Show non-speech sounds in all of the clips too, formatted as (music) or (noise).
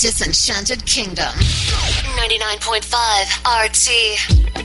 Disenchanted Kingdom. 99.5 RT.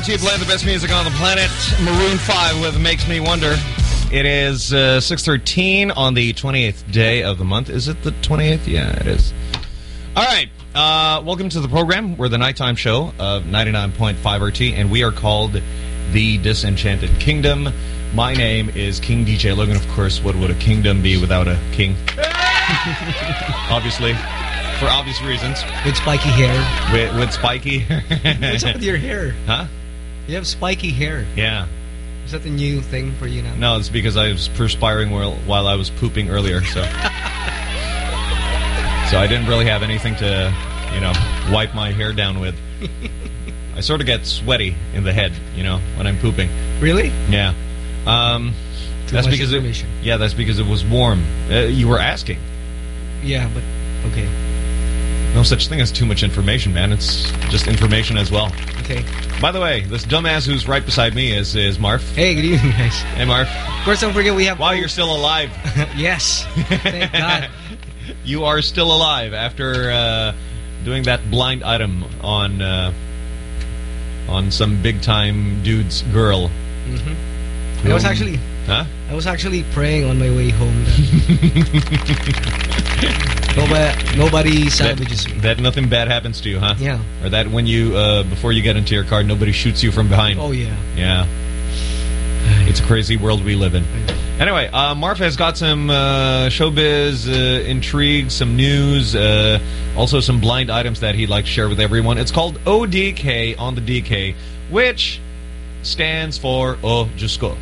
RT playing the best music on the planet. Maroon 5 with Makes Me Wonder. It is uh, 6.13 on the 28th day of the month. Is it the 28th? Yeah, it is. All right. Uh, welcome to the program. We're the nighttime show of 99.5 RT, and we are called The Disenchanted Kingdom. My name is King DJ Logan. Of course, what would a kingdom be without a king? (laughs) Obviously for obvious reasons. With spiky hair. With, with spiky hair. What's up with your hair? Huh? You have spiky hair. Yeah. Is that the new thing for you now? No, it's because I was perspiring while, while I was pooping earlier, so... so I didn't really have anything to, you know, wipe my hair down with. (laughs) I sort of get sweaty in the head, you know, when I'm pooping. Really? Yeah. Um, that's because it, yeah, that's because it was warm. Uh, you were asking. Yeah, but okay. No such thing as too much information, man. It's just information as well. Okay. By the way, this dumbass who's right beside me is is Marf. Hey, good evening, guys. Hey, Marf. Of course, don't forget we have... While you're still alive. (laughs) yes. Thank (laughs) God. you are still alive after uh, doing that blind item on uh, on some big-time dude's girl. Mm -hmm. I was actually... Huh? I was actually praying on my way home. (laughs) Nobody, nobody That, me. that nothing bad happens to you, huh? Yeah. Or that when you, uh, before you get into your car, nobody shoots you from behind. Oh, yeah. Yeah. It's a crazy world we live in. Anyway, uh, Marv has got some uh, showbiz uh, intrigue, some news, uh, also some blind items that he'd like to share with everyone. It's called ODK on the DK, which stands for Oh Jusko.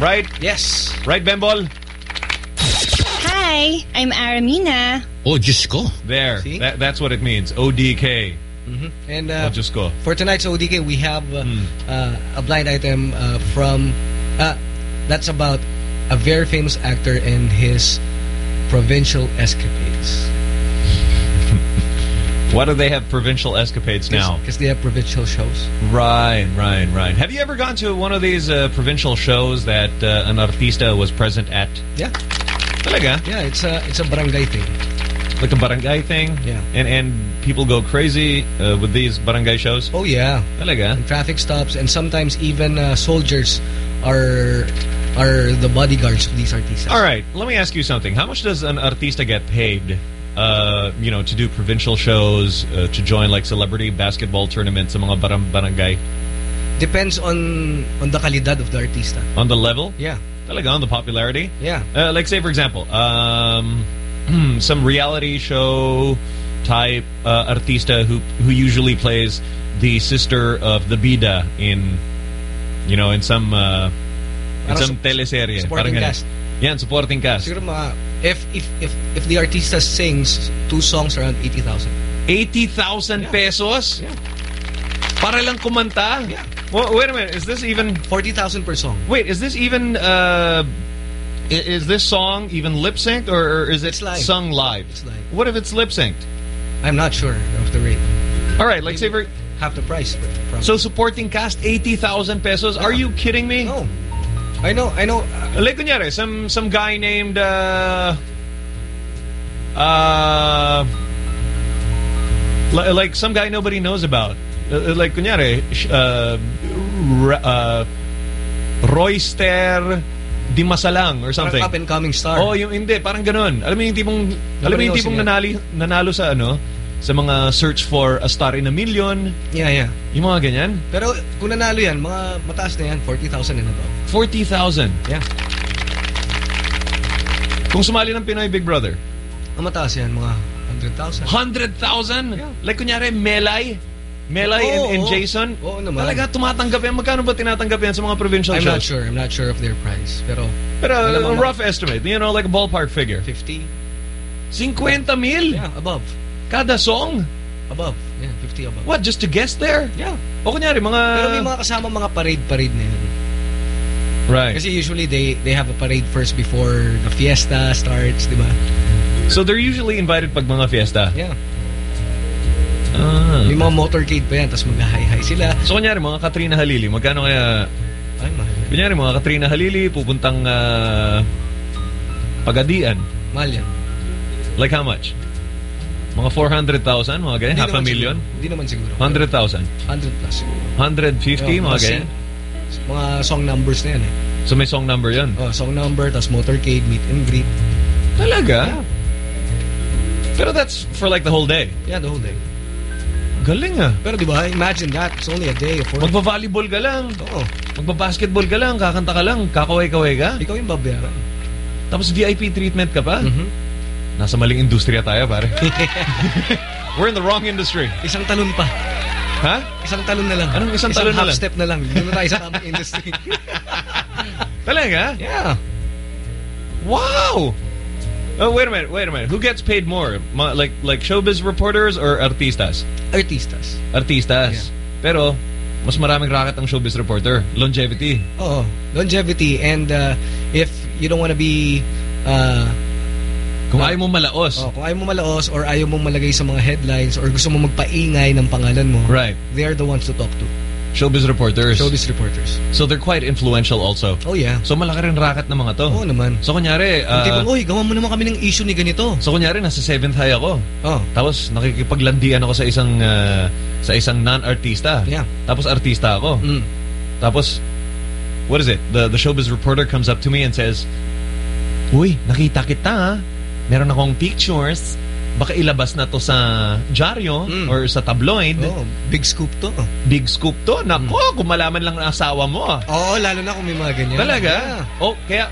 Right? Yes. Right, Bembol? Hi, I'm Aramina. Oh, Diyos ko. There. See? That, that's what it means. ODK. And Oh uh, Jusko. for tonight's ODK, we have uh, Hmm. uh, a blind item uh, from uh, that's about a very famous actor and his provincial escapades. (laughs) Why do they have provincial escapades now? Because they have provincial shows. Right, right, right. Have you ever gone to one of these uh, provincial shows that uh, an artista was present at? Yeah, Talaga? yeah. It's a it's a barangay thing. Like a barangay thing? Yeah. And and people go crazy uh, with these barangay shows? Oh yeah, Talaga? and traffic stops, and sometimes even uh, soldiers are are the bodyguards of these artists. All right, let me ask you something. How much does an artista get paid, uh, you know, to do provincial shows, uh, to join like celebrity basketball tournaments sa mga barang barangay? Depends on on the kalidad of the artista. On the level? Yeah, Talaga, on the popularity? yeah. Uh, like say for example, um, (clears throat) some reality show type uh, artista who who usually plays the sister of the bida in, you know, in some uh, in some teleserye. supporting Parang cast. Yan, supporting cast. Siguro mga if if if if the artista sings two songs around 80,000. 80,000 Yeah. pesos? Yeah. Para lang kumanta? Yeah. Well, wait a minute. Is this even... 40,000 per song. Wait, is this even... Uh, is this song even lip-synced or, or is it live. sung live? It's live. What if it's lip-synced? I'm not sure of the rate. All right, like say for... Half the price. From So supporting cast 80,000 pesos. Are you kidding me? no. I know, I know. uh, Like kunyari, some some guy named uh uh like some guy nobody knows about. Uh, like kunyari, uh, uh Royster Di Masalang or Parang something. up and coming star. Oh, yung hindi, parang ganun. Alam mo yung tipong alam mo yung tipong nanali, nanalo sa ano sa mga search for a star in a million, yeah, yeah. yung mga ganyan. Pero kung nanalo yan, mga mataas na yan, 40,000 and above. 40,000. Yeah. Kung sumali ng Pinoy Big Brother, Ang mataas yan, mga 100,000. 100,000? Yeah. Like kunyari, Melay? Melay and, Oo, and oo. Jason? Oo naman. Talaga tumatanggap yan. Magkano ba tinatanggap yan sa mga provincial I'm shows? not sure. I'm not sure of their price. Pero Pero a rough estimate, you know, like a ballpark figure. 50. 50 mil? Yeah, above. Kada song? Above. Yeah, 50 above. What, just to guest there? Yeah. O kunyari, mga... Pero may mga kasama mga parade-parade na yan. Right. Kasi usually they they have a parade first before the fiesta starts, di ba? So they're usually invited pag mga fiesta? Yeah. Ah. May mga motorcade pa yan, tapos mag-hi-hi sila. So kunyari, mga Katrina Halili, magkano kaya... Ay, mahal. yan. Kunyari, mga Katrina Halili, pupuntang ah, Pagadian. Mahal yan. Like how much? Mga 400,000, mga ganyan, half a million? Hindi naman siguro. 100,000? 100 plus siguro. 150, Yeah, mga ganyan? Mga song numbers na yan eh. So may song number yun? Oh, song number, tapos motorcade, meet and greet. Talaga? Pero that's for like the whole day. Yeah, the whole day. Galing ah. Pero di ba, imagine that. It's only a day of work. Magba-volleyball ka lang. Oo. Magba-basketball ka lang. Kakanta ka lang. Kakaway-kaway ka. Ikaw yung babayaran. Tapos VIP treatment ka pa. Mhm. Nasa maling industriya tayo, pare. (laughs) We're in the wrong industry. Isang talon pa. Ha? Isang talon na lang. Anong isang talon na half lang? step na lang. Doon na tayo sa (laughs) tamang industry. Talaga? yeah. Wow! Oh, wait a minute, wait a minute. Who gets paid more? Ma- like like showbiz reporters or artistas? Artistas. Artistas. Pero, mas maraming racket ang showbiz reporter. Longevity. Oo. Longevity. And uh, if you don't want to be... Uh, Kung ayaw mo malaos. oh, kung ayaw mo malaos or ayaw mo malagay sa mga headlines or gusto mo magpaingay ng pangalan mo, Right. they're the ones to talk to. Showbiz reporters. Showbiz reporters. So they're quite influential also. Oh yeah. So malaki rin racket ng mga to. Oo naman. So kunyari, uh, tipong, uy, gawa mo naman kami ng issue ni ganito. so kunyari nasa 7th high ako. Oh. Tapos nakikipaglandian ako sa isang uh, sa isang non-artista. Yeah. Tapos artista ako. Mm. Tapos what is it? The the showbiz reporter comes up to me and says, "Uy, nakita kita ha. meron akong pictures, baka ilabas na to sa dyaryo Mm. or sa tabloid. Oh, big scoop to. Big scoop to. Nako, Mm. kung malaman lang ng asawa mo. ah. Oo, lalo na kung may mga ganyan. Talaga? Yeah. Oh, kaya...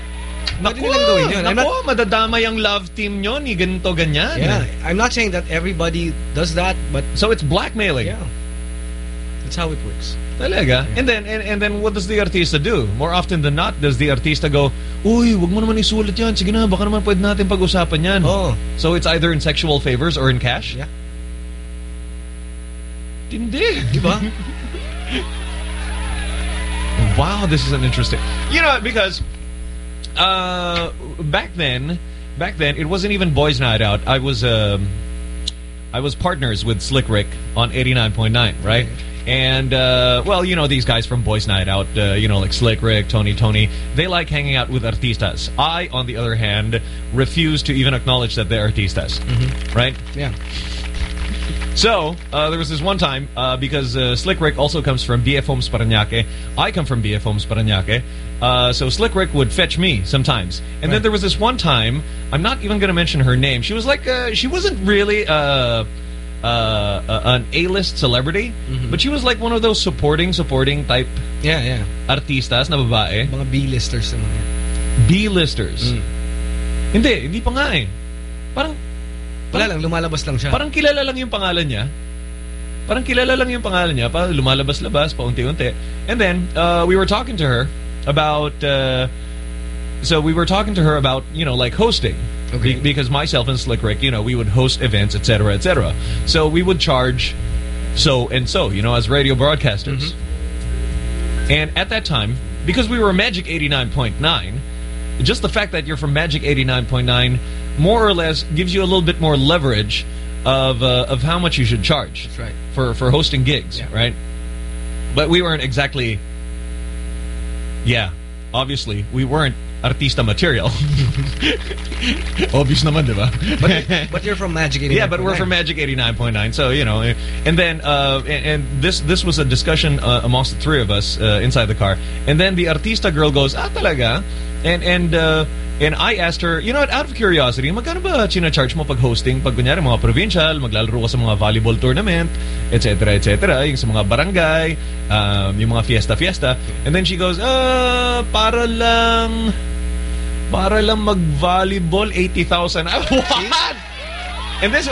Pwede nilang gawin yun. I'm Nako, madadamay ang love team nyo ni ganito, ganyan. Yeah, I'm not saying that everybody does that, but So it's blackmailing. yeah, that's how it works. Talaga. And then and, and then what does the artista do? More often than not, does the artista go, Uy, wag mo naman isulat yan. Sige na, baka naman pwede natin pag-usapan yan. Oh, So it's either in sexual favors or in cash? Yeah. Hindi. (laughs) diba? Wow, this is an interesting. You know, because uh, back then, back then it wasn't even boys' night out. I was um, I was partners with Slick Rick on 89.9, right? And uh, well, you know these guys from Boys Night Out, uh, you know like Slick Rick, Tony, Tony. They like hanging out with artistas. I, on the other hand, refuse to even acknowledge that they're artistas, right? Yeah. So, uh, there was this one time, uh, because uh, Slick Rick also comes from BF Homes Paranaque. I come from BF Homes Paranaque. Uh, so Slick Rick would fetch me sometimes. And then there was this one time, I'm not even going to mention her name. She was like, uh, she wasn't really uh, an A-list celebrity, but she was like one of those supporting, supporting type Yeah, yeah. artistas na babae. Mga B-listers naman yan. B-listers. Mm. Hindi, hindi pa nga eh. Parang, Wala lang, lumalabas lang siya. Parang kilala lang yung pangalan niya. Parang kilala lang yung pangalan niya. Parang lumalabas-labas, paunti-unti. And then, uh, we were talking to her about... Uh, so we were talking to her about, you know, like hosting. Okay. Be- because myself and Slick Rick, you know, we would host events, etc., etc. So we would charge so and so, you know, as radio broadcasters. And at that time, because we were Magic 89.9, just the fact that you're from Magic 89.9 more or less gives you a little bit more leverage of uh, of how much you should charge That's right. for for hosting gigs, Yeah. right? But we weren't exactly Yeah, obviously we weren't artista material. (laughs) Obvious naman, di ba? But, but you're from Magic 89. Yeah, but we're from Magic 89.9, so, you know. And then, uh, and, and this this was a discussion uh, amongst the three of us uh, inside the car. And then the artista girl goes, ah, talaga? And, and, uh, and I asked her, you know what, out of curiosity, magkano ba charge mo pag hosting? Pag kunyari, mga provincial, maglalaro ka sa mga volleyball tournament, etc., etc., yung sa mga barangay, um, yung mga fiesta-fiesta. And then she goes, uh, para lang... Para lang mag-volleyball, 80,000. (laughs) What? And this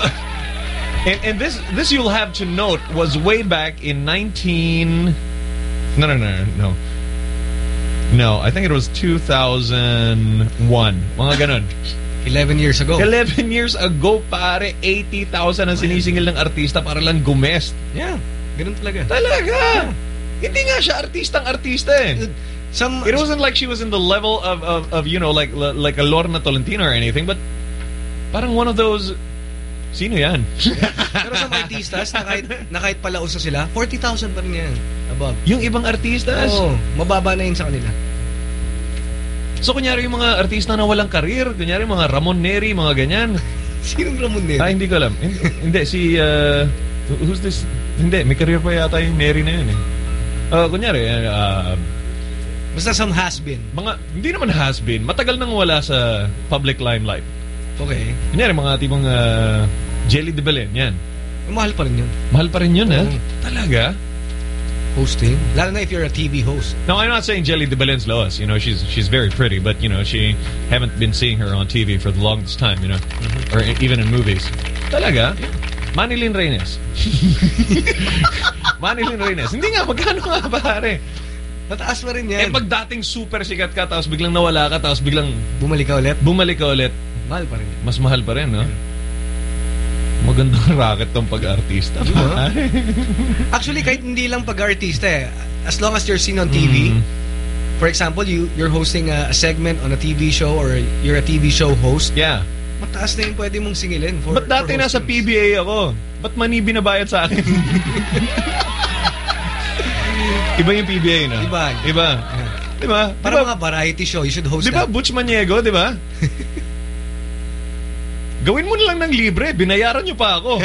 and, and this this you'll have to note was way back in 19 No, no, no, no. No, I think it was 2001. Mga ganun. 11 years ago. 11 years ago, pare, 80,000 ang sinisingil ng artista para lang gumest. Yeah, ganun talaga. Talaga! Hindi nga siya artistang-artista eh. Some, It wasn't like she was in the level of, of, of you know, like like a Lorna Tolentino or anything, but parang one of those... Sino yan? (laughs) pero some artistas, na kahit, na kahit palauso sila, 40,000 pa rin yan. Above. yung ibang artistas. Oo, mababa na yun sa kanila. So, kunyari yung mga artista na walang karir, kunyari mga Ramon Neri, mga ganyan. (laughs) Sinong Ramon Neri? Ah, hindi ko alam. Hindi, hindi, si... Uh, who's this? Hindi, may career pa yata yung Neri na yun eh. Uh, kunyari, uh, Basta some has-been. mga, hindi naman has been, matagal nang wala sa public limelight. Okay. Kunyari, mga tipong uh, Jelly de Belen, yan. Mahal pa rin yun. Mahal pa rin yun, ha? Oo. Talaga? Hosting. Lalo na if you're a TV host. No, I'm not saying Jelly de Belen's lowest. You know, she's she's very pretty, but you know, she haven't been seeing her on TV for the longest time. You know, or e- even in movies. Talaga? Manilyn Reynes. (laughs) Manilyn Reynes. Hindi nga, magkano nga pare? Mataas pa rin Eh yan. pag dating super sikat ka, tapos biglang nawala ka, tapos biglang Bumalik ka ulit, bumalik ka ulit, mahal pa rin. mas mahal pa rin, no? Magandang (laughs) racket tong pag-artista. Diba? (laughs) Actually, kahit hindi lang pag-artista eh. As long as you're seen on TV, Mm. for example, you, you're hosting a, a segment on a TV show or you're a TV show host, Yeah. mataas na yung pwede mong singilin for, Ba't dati for nasa. PBA ako? Ba't mani binabayad sa akin? (laughs) Iba yung PBA, no? Iba. Iba. Di ba? Para Di ba, mga variety show, you should host di ba that. Butch Maniego, di ba? Gawin mo na lang ng libre. Binayaran niyo pa ako.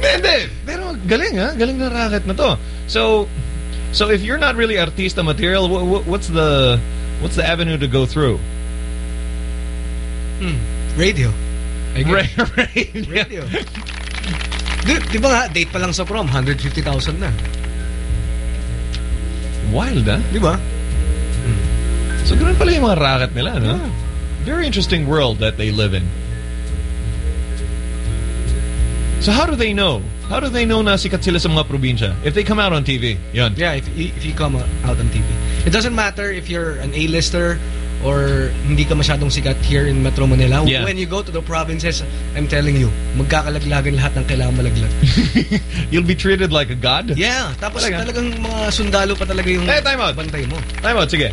Hindi. Pero galing, ha? Galing na racket na to. So, so if you're not really artista material, wh- wh- what's the what's the avenue to go through? Hmm. Radio. Ra- (laughs) radio. Radio. di, di ba nga, date pa lang sa prom, 150,000 na. Wild, ah. Di ba? So, ganun pala yung mga racket nila, no? Yeah. Very interesting world that they live in. So how do they know? How do they know na sikat sila sa mga probinsya? If they come out on TV, yun. Yeah, if, if you come out on TV. It doesn't matter if you're an A-lister or hindi ka masyadong sikat here in Metro Manila. Yeah. When you go to the provinces, I'm telling you, magkakalaglagan lahat ng kailangan malaglag. (laughs) You'll be treated like a god? Yeah, tapos Talaga? talagang mga sundalo pa talaga yung Eh, time out. bantay mo. Time out, sige.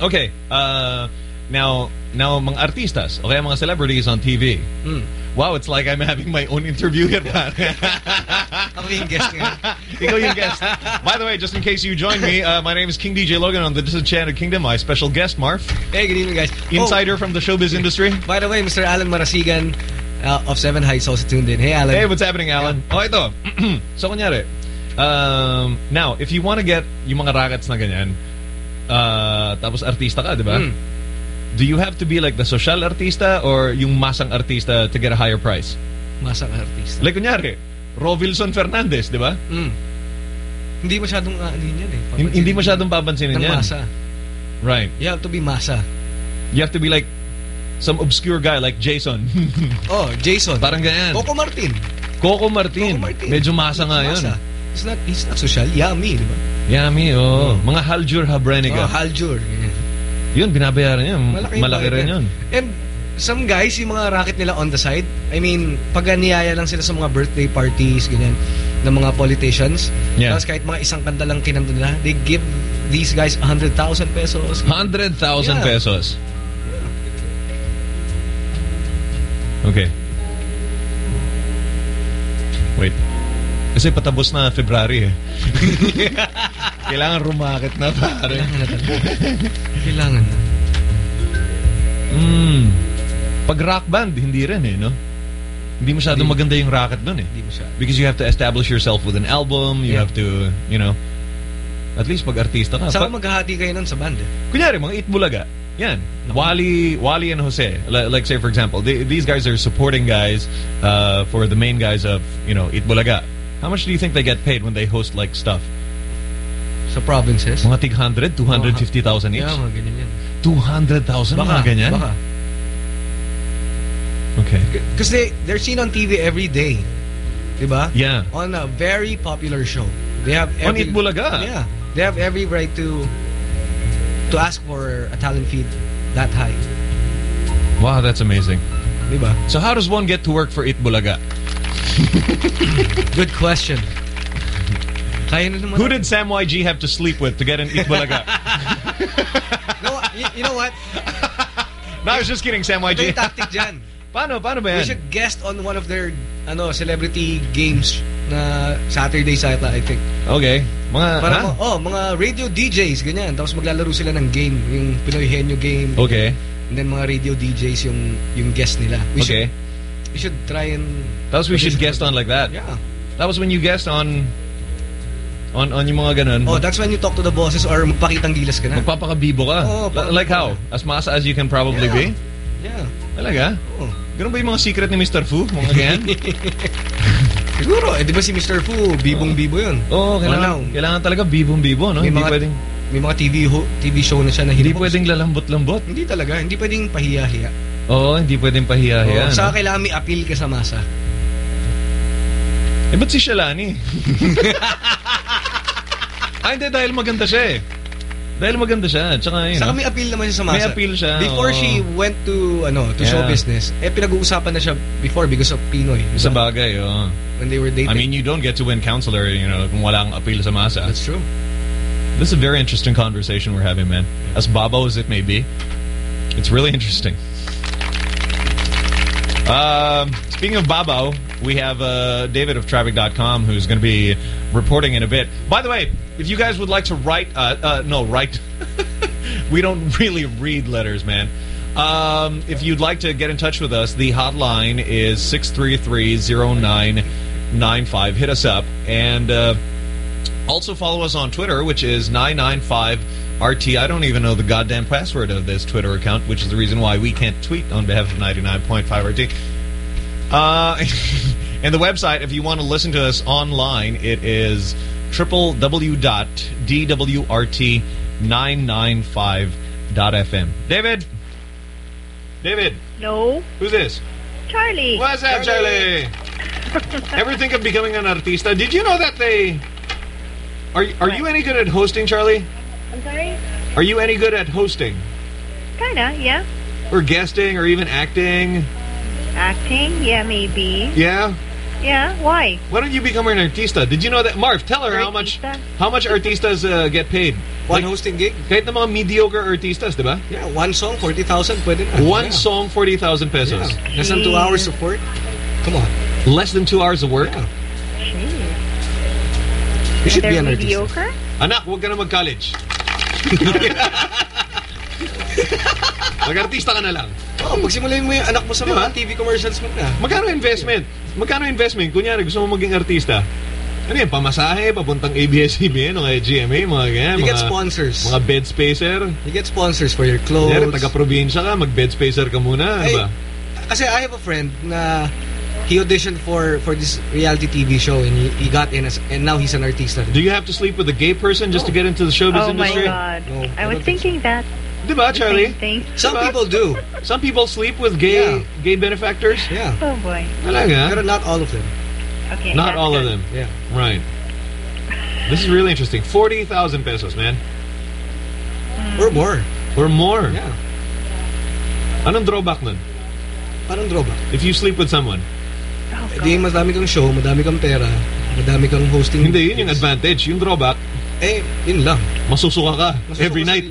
Okay, uh, now, now mga artistas, okay, mga celebrities on TV. Hmm. Wow, it's like I'm having my own interview here. (laughs) Ako yung guest nga. (laughs) Ikaw yung guest. By the way, just in case you join me, uh, my name is King DJ Logan on the Disenchanted Kingdom. My special guest, Marf, Hey, good evening guys. insider from the showbiz industry. Oh, by the way, Mr. Alan Marasigan uh, of Seven Heights also tuned in. Hey, Alan. Hey, what's happening, Alan? Oh, ito. (clears throat) so, kunyari, um, now, if you want to get yung mga rackets na ganyan, uh, tapos artista ka, di ba? Hmm. Do you have to be like the social artista or yung masang artista to get a higher price? Masang artist. Like, kunyari, Rovilson Fernandez, di ba? Mm. Hindi masyadong uh, ano yan eh. Hin- Hindi masyadong papansinin yan. masa. Right. You have to be masa. You have to be like some obscure guy like Jason. (laughs) Oh, Jason. Parang ganyan. Coco Martin. Coco Martin. Coco Martin. Medyo masa nga yun. He's not, he's not social. Yummy, di ba? Yummy, oh. Mga Haljur Habreniga. Oh, Haljur. Yeah. Yun, binabayaran yun. Malaki, Malaki rin yun. And some guys, yung mga racket nila on the side, I mean, pag niyaya lang sila sa mga birthday parties, ganyan, ng mga politicians, Yeah. tapos kahit mga isang kanta lang kinanta nila, they give these guys 100,000 pesos. 100,000 Yeah. pesos. Okay. Kasi patabos na February eh. (laughs) Kailangan rumakit na pare. Kailangan na talaga. Kailangan na. Mm. Pag rock band, hindi rin eh, no? Hindi masyadong Hindi. maganda yung racket dun eh. Hindi siya. Because you have to establish yourself with an album, you Yeah. have to, you know, at least pag artista ka. Pag- maghahati kayo nun sa band eh. Kunyari, mga Itbulaga. Yan. Wally, Wally and Jose. Li- Like say, for example, they, these guys are supporting guys uh, for the main guys of, you know, Itbulaga. How much do you think they get paid when they host like stuff? Sa provinces. Mga tig 100, 250,000 each? Yeah, mga ganyan yan. 200,000 Baka, mga ganyan? baka. Okay. Because they, they're seen on TV every day. Diba? Yeah. On a very popular show. They have On every, Eat Bulaga? Yeah. They have every right to to ask for a talent feed that high. Wow, that's amazing. Diba? So how does one get to work for Eat Bulaga? (laughs) Good question. Kaya na naman. Who did Sam YG have to sleep with to get an Eat Bulaga? (laughs) No, you, you know what? no, I was just kidding, Sam YG. tactic dyan. (laughs) paano, paano ba We yan? should guest on one of their ano celebrity games na Saturday sa I think. Okay. Mga, Para ha? mo, oh, mga radio DJs ganyan. Tapos maglalaro sila ng game, yung Pinoy Henyo game. Okay. And then mga radio DJs yung yung guest nila. We Okay. should we should try and Tapos we should guest on like that. Yeah. That was when you guest on on on yung mga ganun. Oh, that's when you talk to the bosses or magpakitang gilas ka na. Magpapakabibo ka. Li- like how? As masa as you can probably Yeah. be? Yeah. Talaga? Oh. Ganun ba yung mga secret ni Mr. Fu? Mga ganyan? (laughs) Siguro, eh di ba si Mr. Fu, bibong-bibo yun. Oo, kailangan, Wala. kailangan talaga bibong-bibo, no? May Hindi mga- pwedeng, May mga TV TV show na siya na hindi pwedeng lalambot-lambot. Hindi talaga, hindi pwedeng pahiya-hiya. Oo, hindi pwedeng pahiya-hiya. Oh, no? saka kailangan may appeal ka sa masa. Eh, ba't si Shalani? (laughs) ah, hindi, dahil maganda siya eh. Dahil maganda siya. Tsaka, yun, Saka may appeal naman siya sa masa. May appeal siya, Before oo. she went to ano to Yeah. show business, eh pinag-uusapan na siya before because of Pinoy. di sa ba? bagay, oo. When they were dating. I mean, you don't get to win counselor, you know, kung walang appeal sa masa. That's true. This is a very interesting conversation we're having, man. As babo as it may be, it's really interesting. Um, speaking of Babo, we have uh, David of Traffic.com who's going to be reporting in a bit. By the way, if you guys would like to write, uh, uh, no, write. (laughs) we don't really read letters, man. Um, if you'd like to get in touch with us, the hotline is 633-0995. Hit us up. And uh, Also follow us on Twitter, which is 995RT. I don't even know the goddamn password of this Twitter account, which is the reason why we can't tweet on behalf of 99.5RT. Uh, (laughs) and the website, if you want to listen to us online, it is www.dwrt995.fm. David? David? No. Who's this? Charlie. What's up, Charlie? Ever think of becoming an artista? Did you know that they... Are, are you any good at hosting, Charlie? I'm sorry? Are you any good at hosting? Kinda, yeah. Or guesting or even acting? Acting? Yeah, maybe. Yeah? Yeah, why? Why don't you become an artista? Did you know that? Marv, tell her how much how much artistas uh, get paid. One Like, hosting gig? kahit na mga mediocre artistas, di ba? Yeah, one song, 40,000 pwede na. One yeah. song, 40,000 pesos. Yeah. Less than two hours of work. Come on. Less than two hours of work. Yeah. Jeez. You should be an artist. mediocre? Anak, huwag ka na mag-college. (laughs) Mag-artista ka na lang. Oh, pagsimulayin mo yung anak mo sa Di ba? mga TV commercials mo na. Magkano investment? Magkano investment? Kunyari, gusto mo maging artista. Ano yan? Pamasahe, papuntang ABS-CBN o kaya GMA, mga ganyan. You mga, get sponsors. Mga bed spacer. You get sponsors for your clothes. Kunyari, taga-probinsya ka, mag-bed spacer ka muna. Ay, Diba? Kasi I have a friend na he auditioned for for this reality TV show and he, he got in as, and now he's an artista. Do you have to sleep with a gay person just to get into the showbiz Oh my industry? god. No, I I was don't think thinking that. Diba, Charlie? Same thing. Some Diba? people do. Some people sleep with gay Yeah. gay benefactors. Yeah. Oh boy. Talaga? Pero not all of them. Okay. Not that's all of them. Yeah. Right. This is really interesting. 40,000 pesos, man. Hmm. Or more. Or more. Yeah. Anong drawback nun? Parang droga. If you sleep with someone? Eh, Di madami kang show, madami kang pera, madami kang hosting. Hindi, yun yung advantage. Yung drawback, Eh, yun lang. masusuka ka Masusuka every night.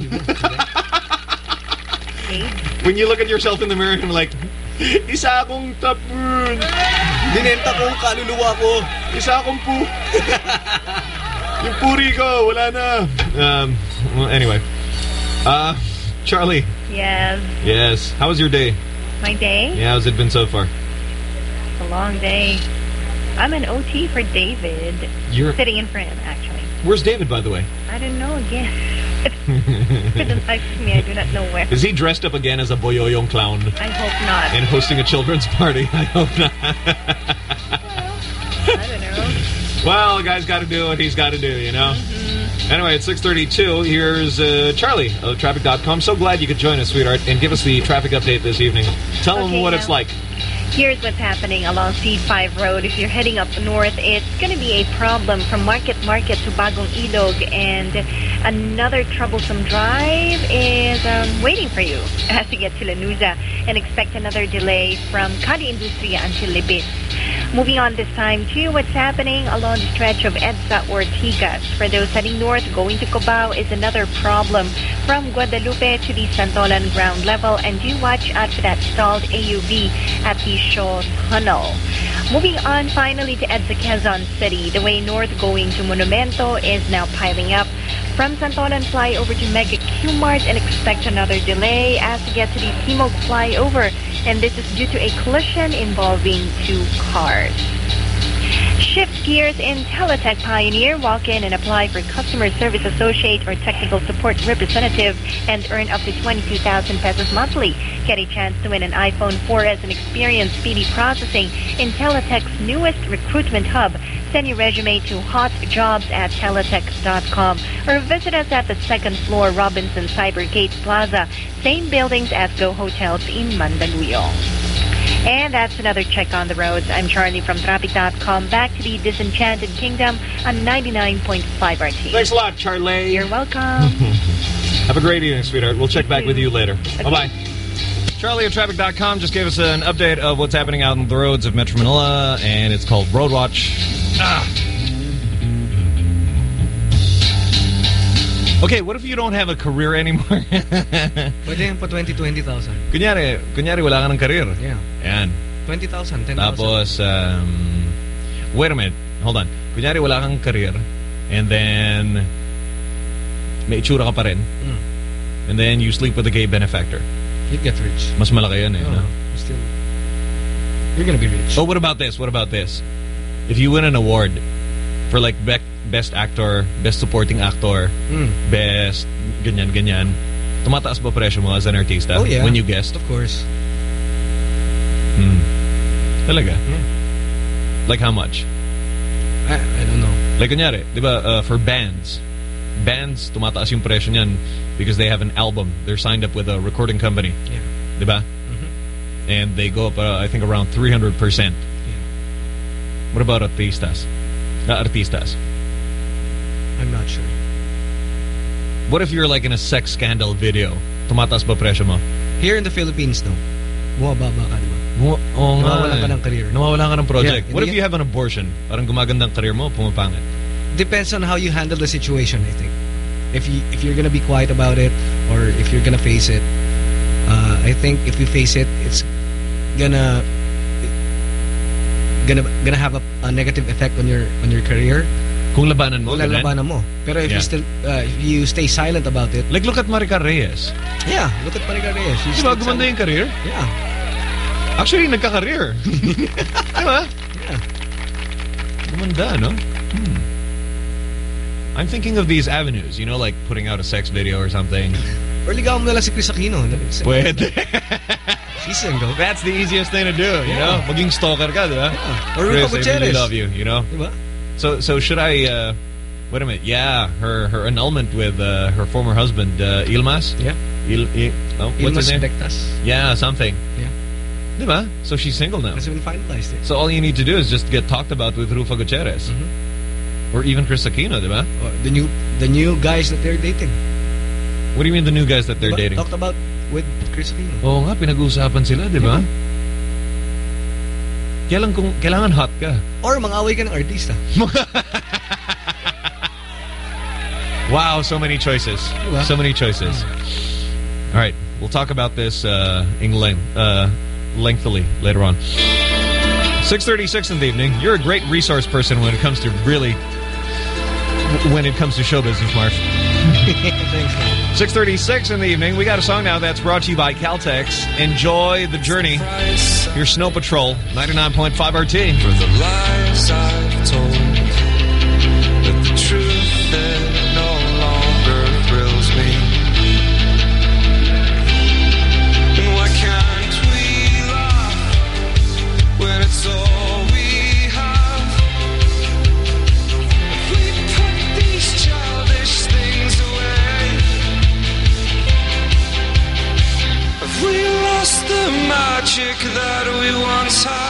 When you look at yourself in the mirror and like, isa akong tapon, Binenta ko kaluluwa ko. isa akong pu... (laughs) yung puri ko, wala na. Um, well, anyway. Uh, Charlie. Yes. Yes. How was your day? My day? Yeah, how's it been so far? It's a long day. I'm an OT for David. You're... Sitting in front, actually. Where's David, by the way? I don't know again. (laughs) Type to me. I do not know where. Is he dressed up again as a boyoyong clown I hope not. and hosting a children's party? (laughs) I hope not. I don't know. (laughs) well, the guy's got to do what he's got to do, you know? Anyway, it's 632. Here's uh, Charlie of Traffic.com. So glad you could join us, sweetheart, and give us the traffic update this evening. Tell them Okay, what it's like. Here's what's happening along C5 Road. If you're heading up north, it's going to be a problem from Market Market to Bagong Ilog. And another troublesome drive is um, waiting for you (laughs) as you get to Lanuza. And expect another delay from Calle Industria until Libis. Moving on this time to what's happening along the stretch of EDSA Ortigas. For those heading north, going to Cubao is another problem from Guadalupe to the Santolan ground level. And do watch out for that stalled AUV at the Shaw Tunnel. Moving on finally to EDSA Quezon City. The way north going to Monumento is now piling up. From Santolan flyover to Mega Q-Mart and expect another delay as you get to the Timog flyover. And this is due to a collision involving two cars. Shift gears in Teletech Pioneer. Walk in and apply for customer service associate or technical support representative and earn up to 22,000 pesos monthly. Get a chance to win an iPhone 4S and experience speedy processing in Teletech's newest recruitment hub. Send your resume to hotjobs at teletech.com or visit us at the second floor Robinson Cybergate Plaza, same buildings as Go Hotels in Mandaluyong. And that's another check on the roads. I'm Charlie from Traffic.com. Back to the Disenchanted Kingdom on 99.5 RT. Thanks a lot, Charlie. You're welcome. (laughs) Have a great evening, sweetheart. We'll check back with you later. Bye-bye. At Traffic.com just gave us an update of what's happening out on the roads of Metro Manila, and it's called Road Watch. Ah. Okay, what if you don't have a career anymore? (laughs) Pwede yan po 20, 20,000. kunyari, kunyari wala ka ng career. Yeah. Yan. 20,000, 10,000. Tapos, um, wait a minute. Hold on. Kunyari wala kang career, and then may itsura ka pa rin, Mm. and then you sleep with a gay benefactor. You'd get rich. Mas malaki yan eh. No, no? still, you're gonna be rich. Oh, what about this? What about this? If you win an award, for like be best actor, best supporting actor, Mm. best ganyan ganyan. Tumataas ba presyo mo as an artista Oh yeah. when you guest? Of course. Hmm. Talaga? Yeah. Like how much? I, I don't know. Like kunyari, di ba, uh, for bands, bands, tumataas yung presyo niyan because they have an album. They're signed up with a recording company. Yeah. Di ba? And they go up, uh, I think, around 300%. What about artistas? Uh, artistas. I'm not sure. What if you're like in a sex scandal video? Tumataas ba presyo mo? Here in the Philippines, no. Bumababa ka, di ba? Mo- Oo nga eh. ka ng career. Nawawalan ka ng project. Yeah, what if you have an abortion? Parang gumagandang career mo, pumapangit. Depends on how you handle the situation, I think. If you if you're gonna be quiet about it, or if you're gonna face it, uh, I think if you face it, it's gonna gonna gonna have a, a negative effect on your on your career. Kung labanan mo, Kung ganun. lalabanan mo. Pero if Yeah. you still uh, if you stay silent about it, Like, look at Maricar Reyes. yeah, look at Maricar Reyes. She's Di ba, still gumanda yung career? Yeah, Actually, nagka-career. (laughs) Di ba? yeah. Gumanda, no? Hmm. I'm thinking of these avenues, you know, like putting out a sex video or something. Or ligawan mo si Kris Aquino. Pwede. She's single. That's the easiest thing to do, you know? Maging stalker ka, di ba? Yeah. Or Kris, I really love you, you know? Diba? So, so should I, uh, wait a minute, yeah, her her annulment with uh, her former husband, uh, Yilmaz? Yeah. Il, Il, oh, what's Yilmaz his name? Bektas. Yeah, something. Yeah. Di ba? So she's single now. Has been finalized eh. So all you need to do is just get talked about with Ruffa Gutierrez. Mm-hmm. Or even Kris Aquino, di ba? Or the new the new guys that they're dating. What do you mean the new guys that they're Diba? dating? Talked about with Kris Aquino. Oo nga, pinag-uusapan sila, di ba? Kailan kung kailangan hot ka. Or mang-away ka ng artista. (laughs) Wow, so many choices. Diba? So many choices. All right, we'll talk about this uh, in length, uh, lengthily later on. 6:36 in the evening. You're a great resource person when it comes to really when it comes to show business, Marsh. (laughs) Thanks. 6:36 in the evening. We got a song now that's brought to you by Caltex. Enjoy the journey. Your Snow Patrol 99.5 RT. For the lies I've told the magic that we once had?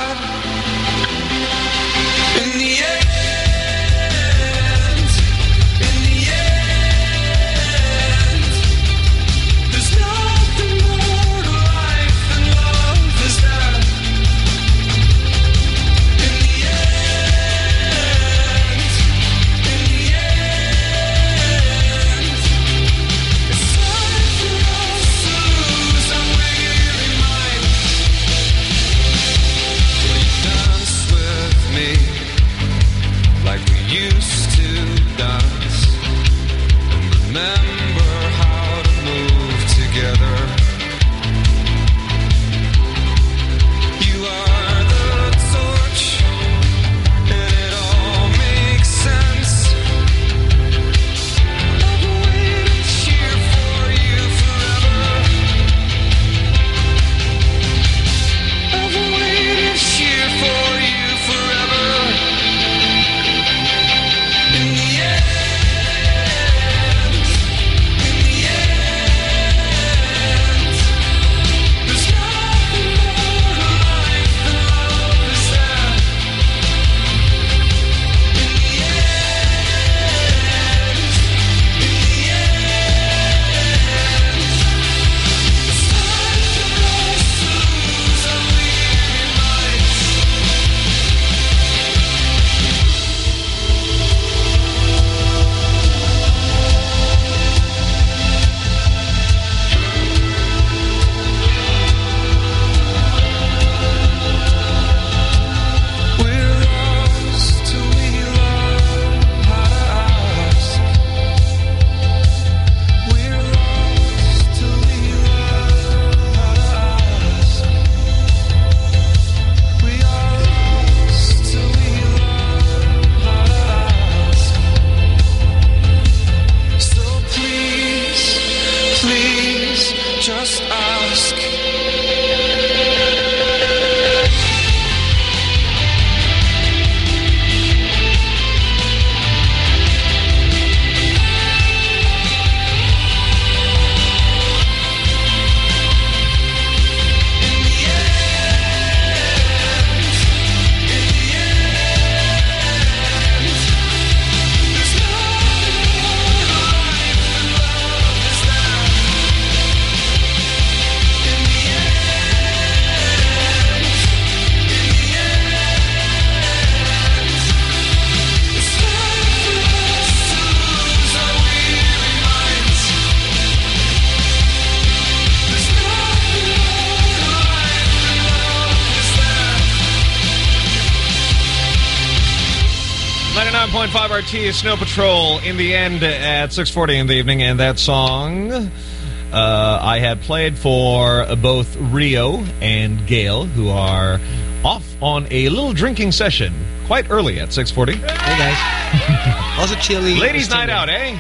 101.5 RT Snow Patrol in the end at 6.40 in the evening. And that song uh, I had played for both Rio and Gail, who are off on a little drinking session quite early at 6.40. Hey, guys. (laughs) also, chili. Ladies' night out, eh?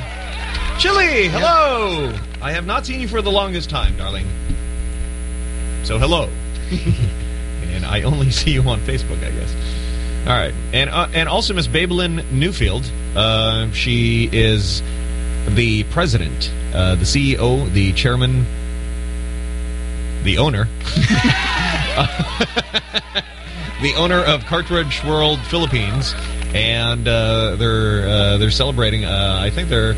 Chili, hello! I have not seen you for the longest time, darling. So, hello. (laughs) and I only (laughs) see you on Facebook, I guess. All right. And uh, and also Miss Babylin Newfield. Uh, she is the president, uh, the CEO, the chairman, the owner. (laughs) the owner of Cartridge World Philippines. And uh, they're uh, they're celebrating. Uh, I think they're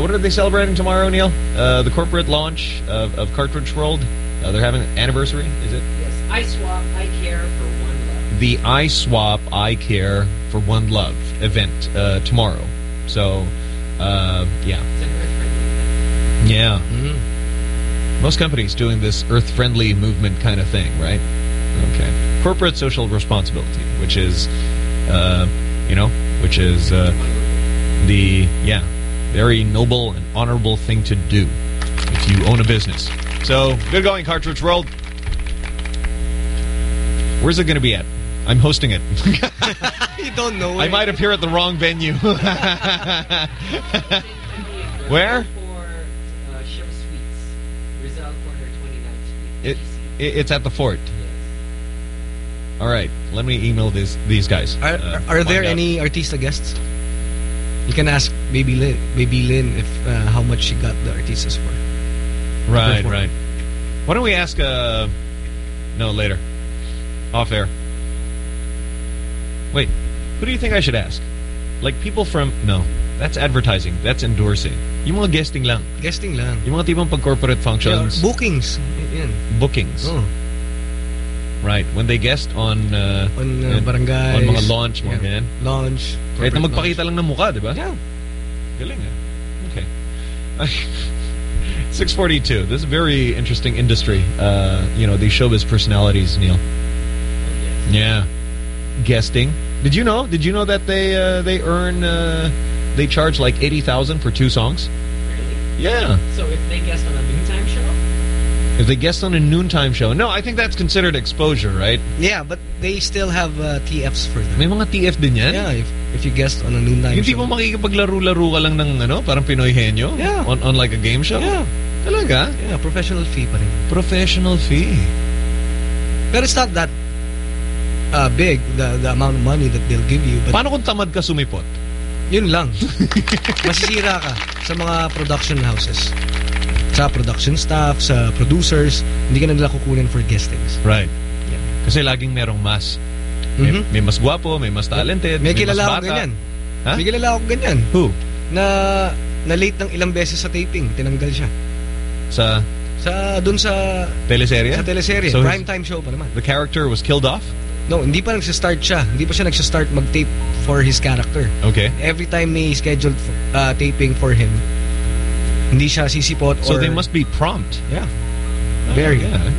what are they celebrating tomorrow, Neil? the corporate launch of, of Cartridge World. they're having an anniversary. Is it? Yes. I swap. I care for one love. The I swap. I care for one love event tomorrow. So, yeah. Earth friendly. Yeah. Mm -hmm. Most companies doing this earth-friendly movement kind of thing, right? Okay. Corporate social responsibility, which is, uh, you know, which is uh, the, yeah, very noble and honorable thing to do if you own a business. So, good going, Cartridge World. Where's it going to be at? I'm hosting it. (laughs) you don't know. I might appear at the wrong venue. (laughs) Where? It, it, it's at the fort. All right, let me email this these guys. Are, uh, are there out. any artista guests? You can ask Baby Lynn, Baby Lynn if uh, how much she got the artistas for. Right, right. Why don't we ask? Uh, no, later, off air. Wait, who do you think I should ask? Like people from no, that's advertising. That's endorsing. Yung mga guesting lang. Guesting lang. Yung mga tipong pag corporate functions. Yeah, bookings. Yan. Bookings. Oh. Right. When they guest on... Uh, on uh, barangay. On mga launch, mga yeah. ganyan. Launch. Kahit na magpakita launch. lang ng mukha, di ba? Yeah. Galing eh. Okay. (laughs) 642. This is a very interesting industry. Uh, you know, these showbiz personalities, Neil. Yeah. Guesting. Did you know? Did you know that they uh, they earn uh, they charge like 80,000 for two songs? Really? Yeah. So if they guest on a noontime show? If they guest on a noontime show. No, I think that's considered exposure, right? Yeah, but they still have uh, TFs for them. May mga TF din yan? Yeah, if, if you guest on a noontime Yung show. Yung tipo makikipaglaro-laro ka lang ng ano, parang Pinoy henyo? Yeah. On, on like a game show? Yeah. Talaga? Yeah, professional fee pa rin. Professional fee. But it's not that uh, big, the, the amount of money that they'll give you. But Paano kung tamad ka sumipot? Yun lang. (laughs) Masisira ka sa mga production houses sa production staff, sa producers, hindi ka na nila kukunin for guestings. Right. Yeah. Kasi laging merong mas. May, mm -hmm. may mas guwapo, may mas talented, may, may kilala mas bata. Ganyan. Ha? May kilala ako ganyan. Who? Na na late ng ilang beses sa taping, tinanggal siya. Sa sa dun sa teleserye? Sa teleserye, so prime time show pa naman. The character was killed off? No, hindi pa nagsa-start siya. Hindi pa siya nagsa-start mag-tape for his character. Okay. Every time may scheduled uh, taping for him, hindi siya sisipot So or, they must be prompt. Yeah. Oh, Very. Yeah.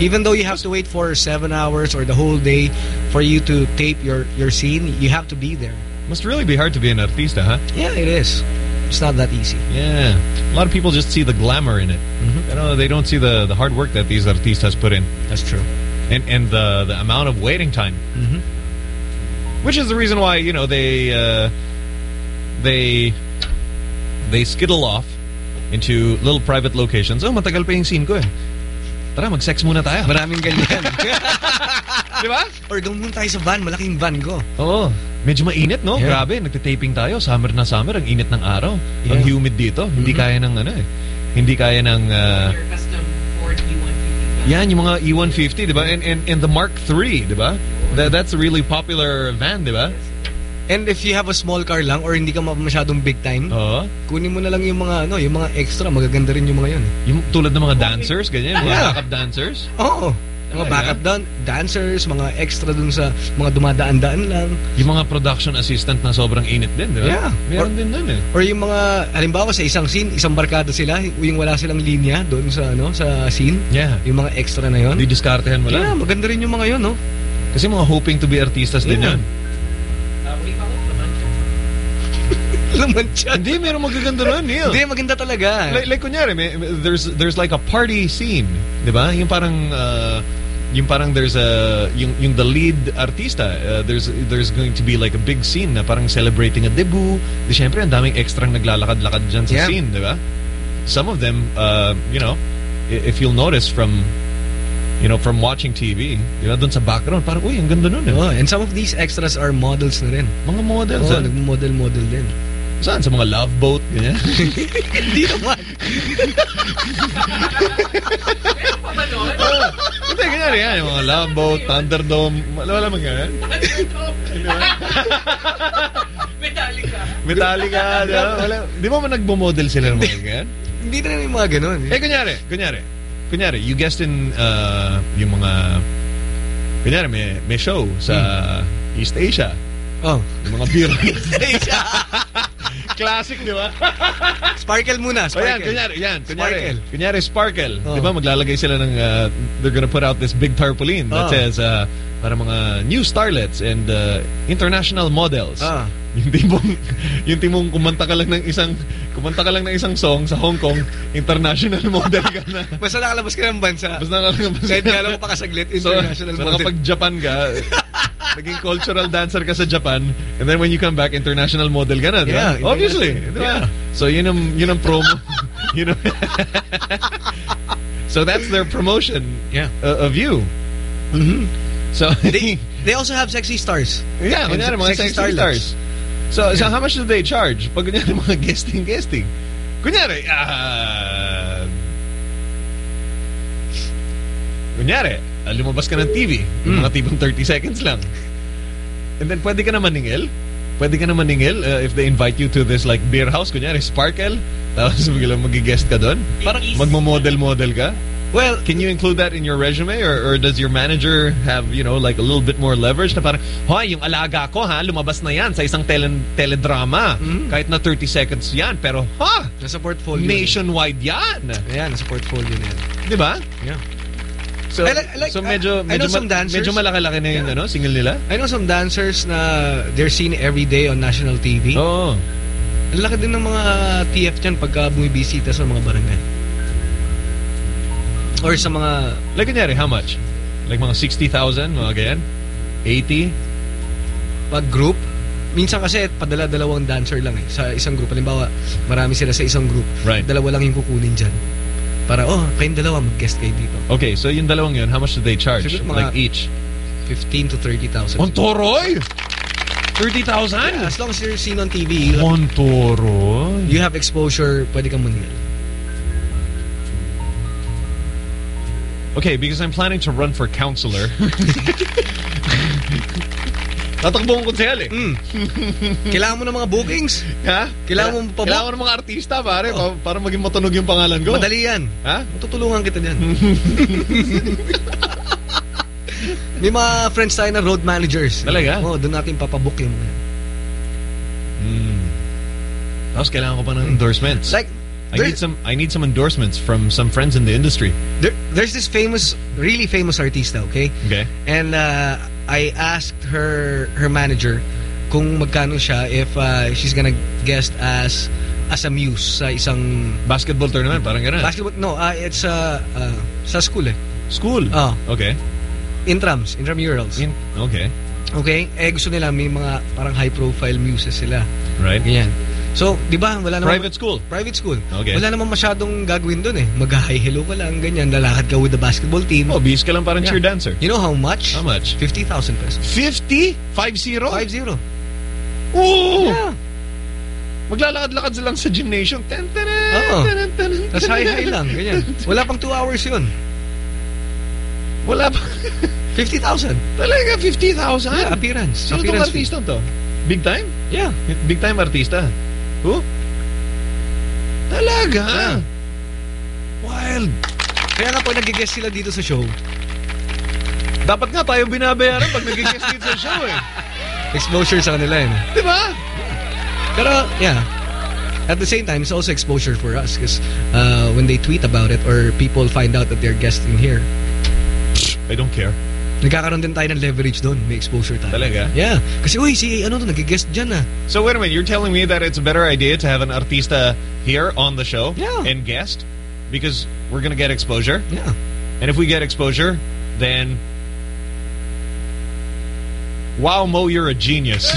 Even though you have to wait for seven hours or the whole day for you to tape your, your scene, you have to be there. Must really be hard to be an artista, huh? Yeah, it is. It's not that easy. Yeah. A lot of people just see the glamour in it. Mm -hmm. You know, they don't see the, the hard work that these artistas put in. That's true. And, and the, the amount of waiting time. Mm -hmm. Which is the reason why, you know, they, uh, they, they skittle off into little private locations. Oh, matagal pa yung scene ko eh. Tara, mag-sex muna tayo. Maraming ganyan. (laughs) Di ba? Or doon tayo sa van. Malaking van ko. Oo. Medyo mainit, no? Yeah. Grabe, nagtitaping tayo. Summer na summer. Ang init ng araw. Yeah. Ang humid dito. Mm -hmm. Hindi kaya ng ano eh. Hindi kaya ng... Uh, Yan, yung mga E150, di ba? And, and, and the Mark III, di ba? That, that's a really popular van, di ba? And if you have a small car lang or hindi ka masyadong big time, Oo. kunin mo na lang yung mga ano, yung mga extra, magaganda rin yung mga yun. Yung tulad ng mga dancers, ganyan, mga Yeah. backup dancers. Oo. Mga backup dan dancers, mga extra dun sa mga dumadaan-daan lang. Yung mga production assistant na sobrang init din, di ba? Yeah. Meron Or- din nun eh. Or yung mga, halimbawa sa isang scene, isang barkada sila, yung wala silang linya doon sa ano sa scene, Yeah. yung mga extra na yon. Di diskartehan mo Yeah, lang. maganda rin yung mga yon, no? Kasi mga hoping to be artistas din Yeah. it? Lamancha? naman siya. Hindi, meron magaganda nun, Neil. Hindi, maganda talaga. like, like kunyari, may, there's there's like a party scene, 'di ba? Yung parang uh, yung parang there's a yung yung the lead artista, uh, there's there's going to be like a big scene na parang celebrating a debut. Di syempre ang daming extrang naglalakad-lakad diyan sa Yeah. scene, 'di ba? Some of them uh, you know, if you'll notice from you know, from watching TV, di ba, doon sa background, parang, uy, ang ganda nun eh. Oh, and some of these extras are models na rin. Mga models, Oh, ah. nagmo-model-model din. Saan? Sa mga love boat, ganyan? (laughs) Hindi naman. Pa ba nun? Hindi, ganyan yan. Yung mga love boat, Thunderdome, wala wala man ganyan. Metallica. Metallica, di ba? Man nagmo-model sila ng mga ganyan? Hindi na yung mga ganun. Eh, kunyari, kunyari, kunyari, you guessed in uh, yung mga, kunyari, may, may show sa East Asia. Oh, Yung mga beer (laughs) East Asia. (laughs) Classic, di ba? (laughs) sparkle muna, O yan, sparkle. kunyari, yan, kunyari, Sparkle. kunyari Sparkle. Oh. Di ba, maglalagay sila ng, uh, they're gonna put out this big tarpaulin that Oh. says, uh, para mga new starlets and uh, international models. Ah. (laughs) Yung timong, yung timong kumanta ka lang ng isang, kumanta ka lang ng isang song sa Hong Kong, international (laughs) model ka na. Basta nakalabas ka ng bansa. Basta nakalabas Kahit kala mo pa kasaglit, So, international so model. nakapag-Japan ka, (laughs) naging cultural dancer ka sa Japan, and then when you come back, international model ka na, di ba? Yeah, Obviously. international. Di ba? So, yun ang, yun ang promo. yun ang so, that's their promotion Yeah. uh, of you. Mhm. So, They, they also have sexy stars. yeah, And mga sexy sexy starlets. stars. So, so, how much do they charge? Pag kunyari, (laughs) mga guesting-guesting. Kunyari, ah... kunyari, ah, lumabas ka ng TV, yung Mm. mga tipong 30 seconds lang. And then, pwede ka na maningil. Pwede ka na maningil uh, if they invite you to this like beer house, kunyari, Sparkle, tapos biglang mag-guest ka doon. Parang, Magmo-model-model ka. Well, Can you include that in your resume or, or does your manager have, you know, like a little bit more leverage na parang, hoy, yung alaga ko ha, lumabas na yan sa isang tele teledrama. Mhm. Kahit na 30 seconds yan. Pero, ha, nasa portfolio. nationwide yan. Ayan, nasa portfolio na yan. Di ba? Yeah. So, I like- I like- so medyo, I know medyo, some dancers. medyo malaki-laki na yung ano, single nila. I know some dancers na they're seen every day on national TV. Oo. Ang laki din ng mga TF dyan pagka bumibisita sa mga barangay. Or sa mga... Like, kunyari, how much? Like mga 60,000, mga ganyan? 80? pag group, minsan kasi padala-dalawang dancer lang eh sa isang group. Halimbawa, marami sila sa isang group. Right. Dalawa lang yung kukunin dyan. Para, oh, kayong dalawa, mag-guest kayo dito. Okay, so yung dalawang yun, how much do they charge? Siguro mga- Like each? 15 to 30,000. Montoroy? 30,000? Yeah, as long as you're seen on TV, Montoroy? you have exposure, pwede kang maningil. Okay, because I'm planning to run for counselor. (laughs) Tatakbo kong konsehal eh. Mm. (laughs) Kailangan mo ng mga bookings. Ha? Kailangan mo pa- Kailangan ko ng mga artista, pare, pa- para maging matunog yung pangalan ko. Madali yan. Ha? Tutulungan kita dyan. (laughs) May mga friends tayo na road managers. Talaga? Oo, doon natin papabook yung mga yan. Mm. Tapos kailangan ko pa ng endorsements. Like, I there- need some I need some endorsements from some friends in the industry. there, there's this famous, really famous artista, okay? Okay? And uh, I asked her her manager kung magkano siya if uh, she's gonna guest as as a muse sa isang Basketball tournament, parang ganun. basketball. No, uh, it's uh, uh, sa school eh. School. Oh, Okay. intrams, intramurals. In, okay. Okay? Eh, gusto nila may mga parang high-profile muses sila. Right. Ganyan. So, di ba, wala naman... Private school. Private school. Okay. Wala naman masyadong gagawin doon eh. Mag-hi, hello ka lang, ganyan. Lalakad ka with the basketball team. Oh, bis ka lang parang Yeah. cheer dancer. You know how much? How much? 50,000 pesos. 50? 5-0? 5-0. Oo! Yeah. Maglalakad-lakad lang sa gymnasium. Ten, ten, Oo. ten, ten, ten, Tapos hi-hi lang, ganyan. Wala pang 2 hours yun. Wala pa. 50,000. Talaga, 50,000? Yeah, appearance. Sino appearance artista to? Big time? Yeah. Big time artista. Who? Talaga? Yeah. Wild. Kaya nga po nag-guest sila dito sa show. Dapat nga tayo binabayaran pag nag-guest dito sa show eh. (laughs) Exposure sa kanila yun. Di ba? Pero, yeah. At the same time, it's also exposure for us because uh, when they tweet about it or people find out that they're guesting here, I don't care. Nagkakaroon din tayo ng leverage doon. May exposure tayo. Talaga? Yeah. Kasi, uy, si ano to, nag-guest dyan ah. So wait a minute, you're telling me that it's a better idea to have an artista here on the show Yeah. and guest because we're going to get exposure? Yeah. And if we get exposure, then wow, Mo, you're a genius. (laughs)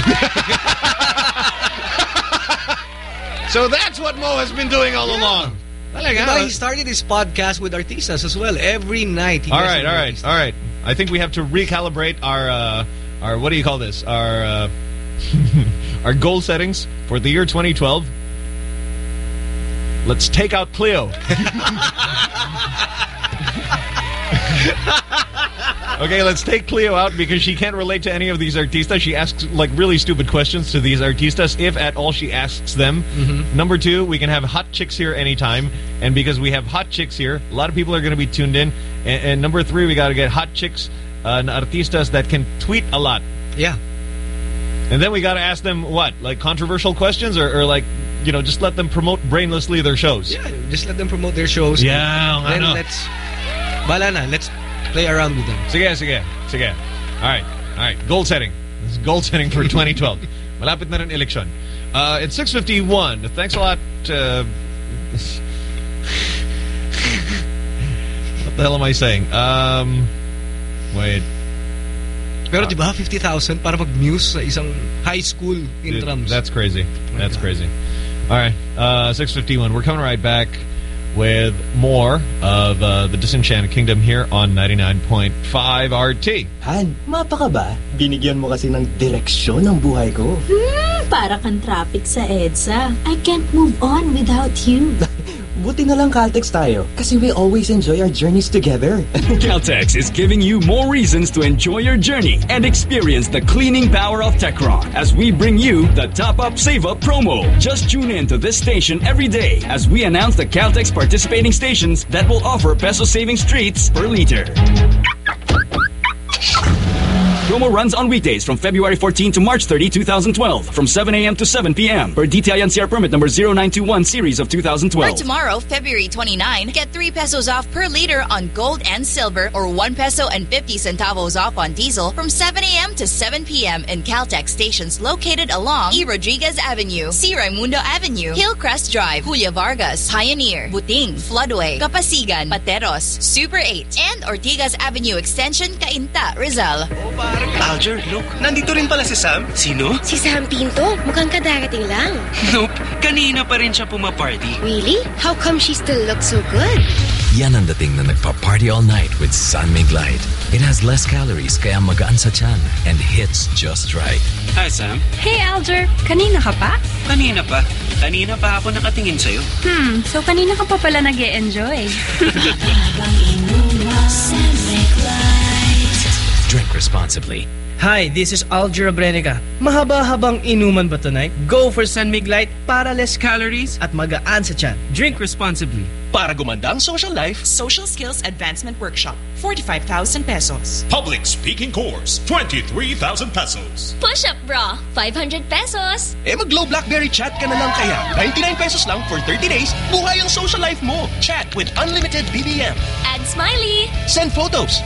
so that's what Mo has been doing all along. Talaga? Diba, he started his podcast with artistas as well. Every night. He All right, all right, artistas. all right. I think we have to recalibrate our uh, our what do you call this? Our uh, (laughs) our goal settings for the year 2012. Let's take out Cleo. (laughs) (laughs) okay, let's take Cleo out because she can't relate to any of these artistas. She asks like really stupid questions to these artistas, if at all she asks them. Number two, we can have hot chicks here anytime, and because we have hot chicks here, a lot of people are going to be tuned in. And, and number three, we got to get hot chicks, uh, and artistas that can tweet a lot. Yeah. And then we got to ask them what, like controversial questions, or, or like you know, just let them promote brainlessly their shows. Yeah, just let them promote their shows. Yeah, I Then know. let's, bala na, let's play around with them. Sige, sige, sige. All right, all right. Goal setting. This (laughs) is goal setting for 2012. Malapit na rin election. Uh, it's 6:51. Thanks a lot. Uh, (laughs) what the hell am I saying? Um, wait. Pero di ba 50,000 para mag-muse sa isang high school in Dude, drums. That's crazy. That's God. crazy. All right, uh, 6:51. We're coming right back with more of uh, the Disenchanted Kingdom here on 99.5 RT. Han, mapa ka ba? Binigyan mo kasi ng direksyon ng buhay ko. Hmm, Para kang traffic sa EDSA. I can't move on without you. (laughs) Buti na lang Caltex tayo kasi we always enjoy our journeys together. (laughs) Caltex is giving you more reasons to enjoy your journey and experience the cleaning power of Techron as we bring you the Top Up Save Up promo. Just tune in to this station every day as we announce the Caltex participating stations that will offer peso savings treats per liter. Promo runs on weekdays from February 14 to March 30, 2012, from 7 a.m. to 7 p.m. Per DTI NCR permit number 0921 series of 2012. For tomorrow, February 29, get 3 pesos off per liter on gold and silver or 1 peso and 50 centavos off on diesel from 7 a.m. to 7 p.m. in Caltex stations located along E. Rodriguez Avenue, C. Raimundo Avenue, Hillcrest Drive, Julia Vargas, Pioneer, Buting, Floodway, Kapasigan, Pateros, Super 8, and Ortigas Avenue Extension, Cainta, Rizal. Alger, look, nandito rin pala si Sam. Sino? Si Sam Pinto, mukhang kadarating lang. Nope, kanina pa rin siya pumaparty. Really? How come she still looks so good? Yan ang dating na nagpa-party all night with San Mig Light. It has less calories kaya magaan sa tiyan and hits just right. Hi, Sam. Hey, Alger. Kanina ka pa? Kanina pa. Kanina pa ako nakatingin sa'yo. Hmm, so kanina ka pa pala nag enjoy (laughs) Drink responsibly. Hi, this is Alger Brenica. Mahaba-habang inuman ba tonight? Go for San Mig Light para less calories at magaan sa tiyan. Drink responsibly. Para gumanda ang social life, Social Skills Advancement Workshop, 45,000 pesos. Public speaking course, 23,000 pesos. Push-up bra, 500 pesos. eh mag-Glow Blackberry chat ka na lang kaya. 99 pesos lang for 30 days, buhay ang social life mo. Chat with unlimited BBM. Add smiley. Send photos.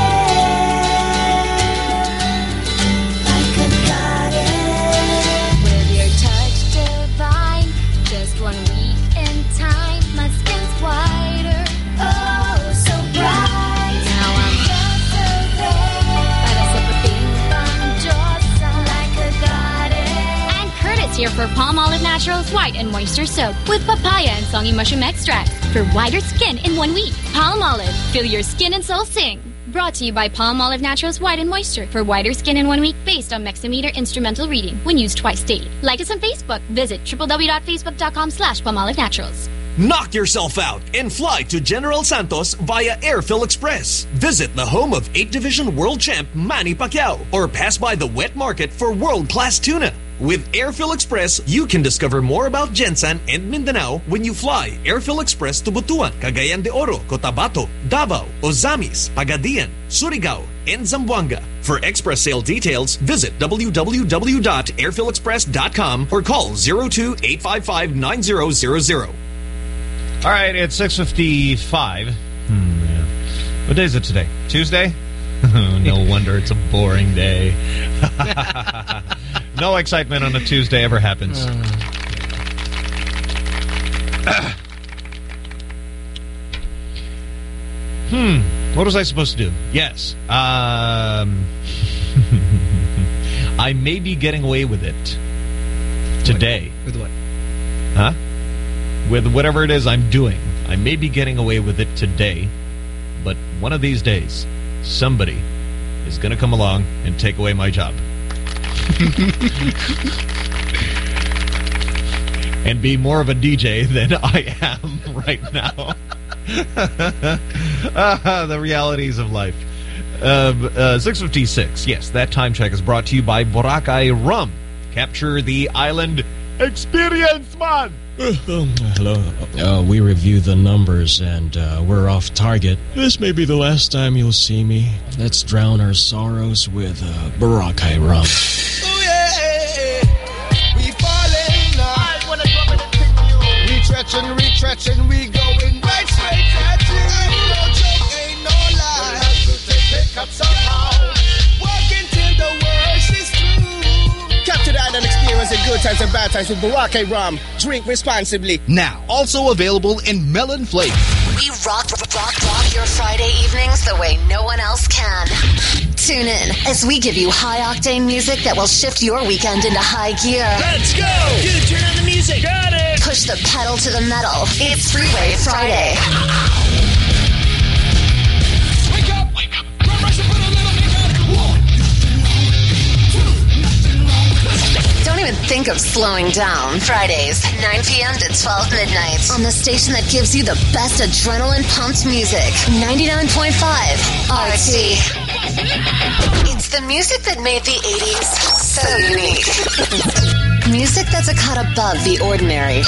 For Palmolive Naturals White and Moisture Soap with papaya and songy mushroom extract for whiter skin in one week. Palmolive, feel your skin and soul sing. Brought to you by Palmolive Naturals White and Moisture for whiter skin in one week based on Mexameter instrumental reading when used twice daily. Like us on Facebook. Visit www.facebook.com slash Palmolive Naturals. Knock yourself out and fly to General Santos via Airphil Express. Visit the home of 8 Division World Champ Manny Pacquiao or pass by the wet market for world-class tuna. With Airphil Express, you can discover more about Gensan and Mindanao when you fly Airphil Express to Butuan, Cagayan de Oro, Cotabato, Davao, Ozamis, Pagadian, Surigao, and Zamboanga. For express sale details, visit www.airphilexpress.com or call 02-855-9000. All right, it's 6.55. Hmm, yeah. What day is it today? Tuesday? (laughs) no wonder it's a boring day. (laughs) (laughs) no excitement on a Tuesday ever happens. (coughs) hmm. What was I supposed to do? Yes. Um, (laughs) I may be getting away with it today. With what? Huh? With whatever it is I'm doing. I may be getting away with it today, but one of these days, somebody is going to come along and take away my job. (laughs) and be more of a DJ than I am right now. Ah, (laughs) the realities of life. Um, uh, 656. Yes, that time check is brought to you by Boracay Rum. Capture the island experience, man. Hello. Uh, we review the numbers and uh, we're off target. This may be the last time you'll see me. Let's drown our sorrows with uh, Boracay rum. We falling now. I wanna drop it and Retrenching, retrenching, we going good times and bad times with Boracay Rum. Drink responsibly. Now, also available in melon flavor. We rock, rock, rock your Friday evenings the way no one else can. Tune in as we give you high octane music that will shift your weekend into high gear. Let's go! Dude, turn on the music. Got it! Push the pedal to the metal. It's Freeway Friday. Don't even think of slowing down. Fridays, 9 p.m. to 12 midnight. On the station that gives you the best adrenaline pumped music. 99.5 RT. It's the music that made the 80s so unique. Music that's a cut above the ordinary.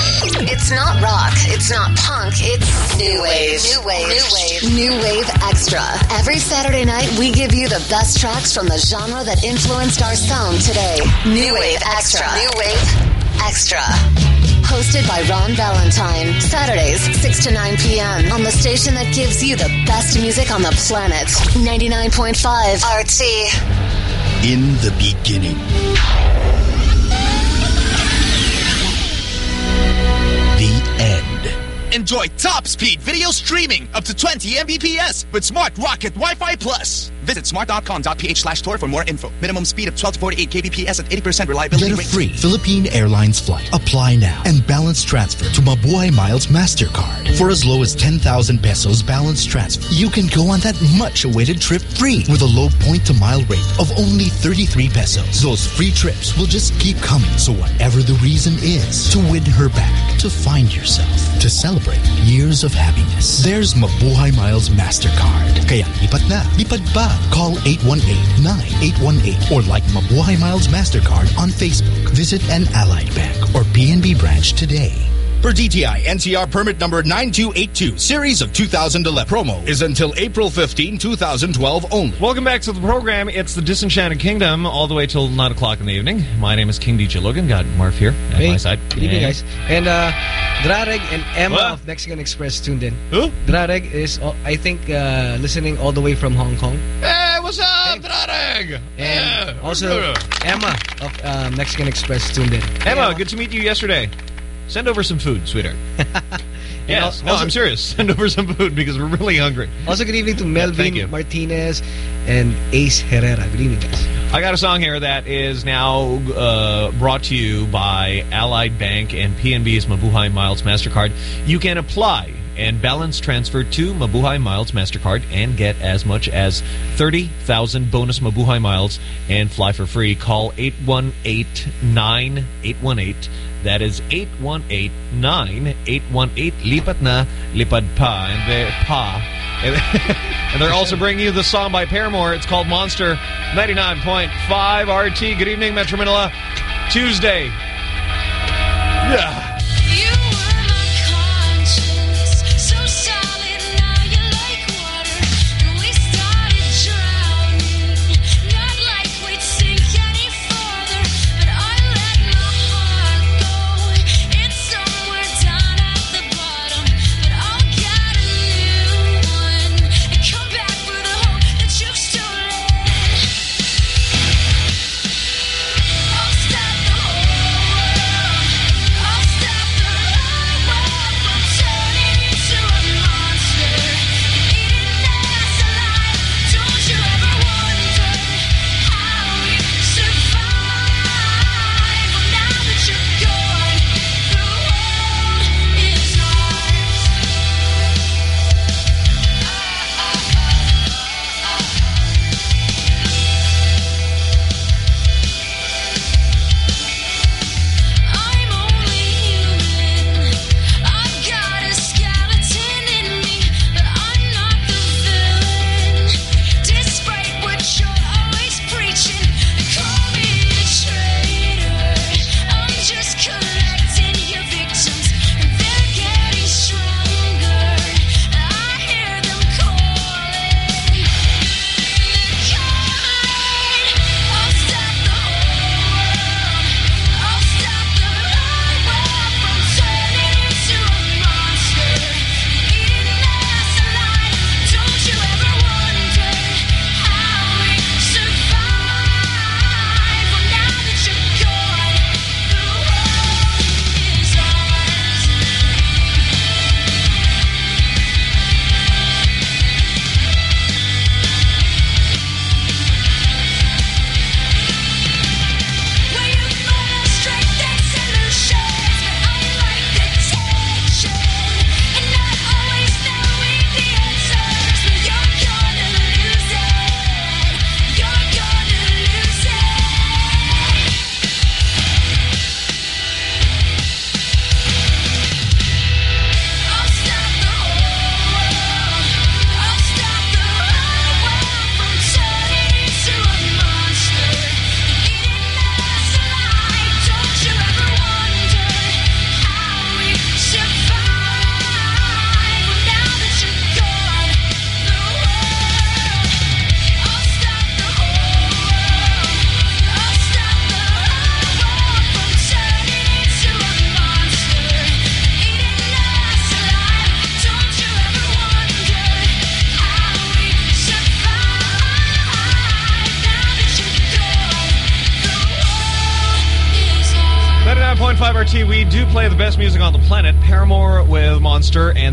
It's not rock. It's not punk. It's new wave. New wave. New wave. New wave extra. Every Saturday night, we give you the best tracks from the genre that influenced our sound today. New wave extra. New wave extra. Hosted by Ron Valentine. Saturdays, 6 to 9 p.m. on the station that gives you the best music on the planet. 99.5 RT. In the beginning. Enjoy top speed video streaming up to 20 Mbps with Smart Rocket Wi-Fi Plus. Visit smart.com.ph slash tour for more info. Minimum speed of 12 to 48 kbps at 80% reliability Get a rate. free Philippine Airlines flight. Apply now and balance transfer to Mabuhay Miles MasterCard. For as low as 10,000 pesos balance transfer, you can go on that much awaited trip free with a low point to mile rate of only 33 pesos. Those free trips will just keep coming. So whatever the reason is, to win her back, to find yourself, to celebrate years of happiness. There's Mabuhay Miles MasterCard. Kaya lipat na, lipad pa. Call 818-9818 or like Mabuhay Miles MasterCard on Facebook. Visit an Allied Bank or PNB branch today. For DTI NCR permit number 9282, series of 2011. Promo is until April 15, 2012 only. Welcome back to the program. It's the Disenchanted Kingdom all the way till 9 o'clock in the evening. My name is King DJ Logan. Got Marv here at Hey, my side. Good evening, And- guys. And uh, Drareg and Emma What? of Mexican Express tuned in. Who? Drareg is, uh, I think, uh, listening all the way from Hong Kong. Hey, what's up, Drareg? And also Emma of uh, Mexican Express tuned in. Emma, good to meet you yesterday. Send over some food, sweetheart. (laughs) yes, al- no, I'm serious. (laughs) Send over some food because we're really hungry. Also, good evening to. Melvin Martinez and Ace Herrera. Good evening, guys. I got a song here that is now uh, brought to you by Allied Bank and PNB's Mabuhay Miles MasterCard. You can apply and balance transfer to Mabuhay Miles MasterCard and get as much as 30,000 bonus Mabuhay Miles and fly for free. Call 818-9818. That is 818-9818. Lipat na, lipad pa. And they, pa. (laughs) and they're also bringing you the song by Paramore. It's called Monster 99.5 RT. Good evening, Metro Manila. Tuesday. Yeah.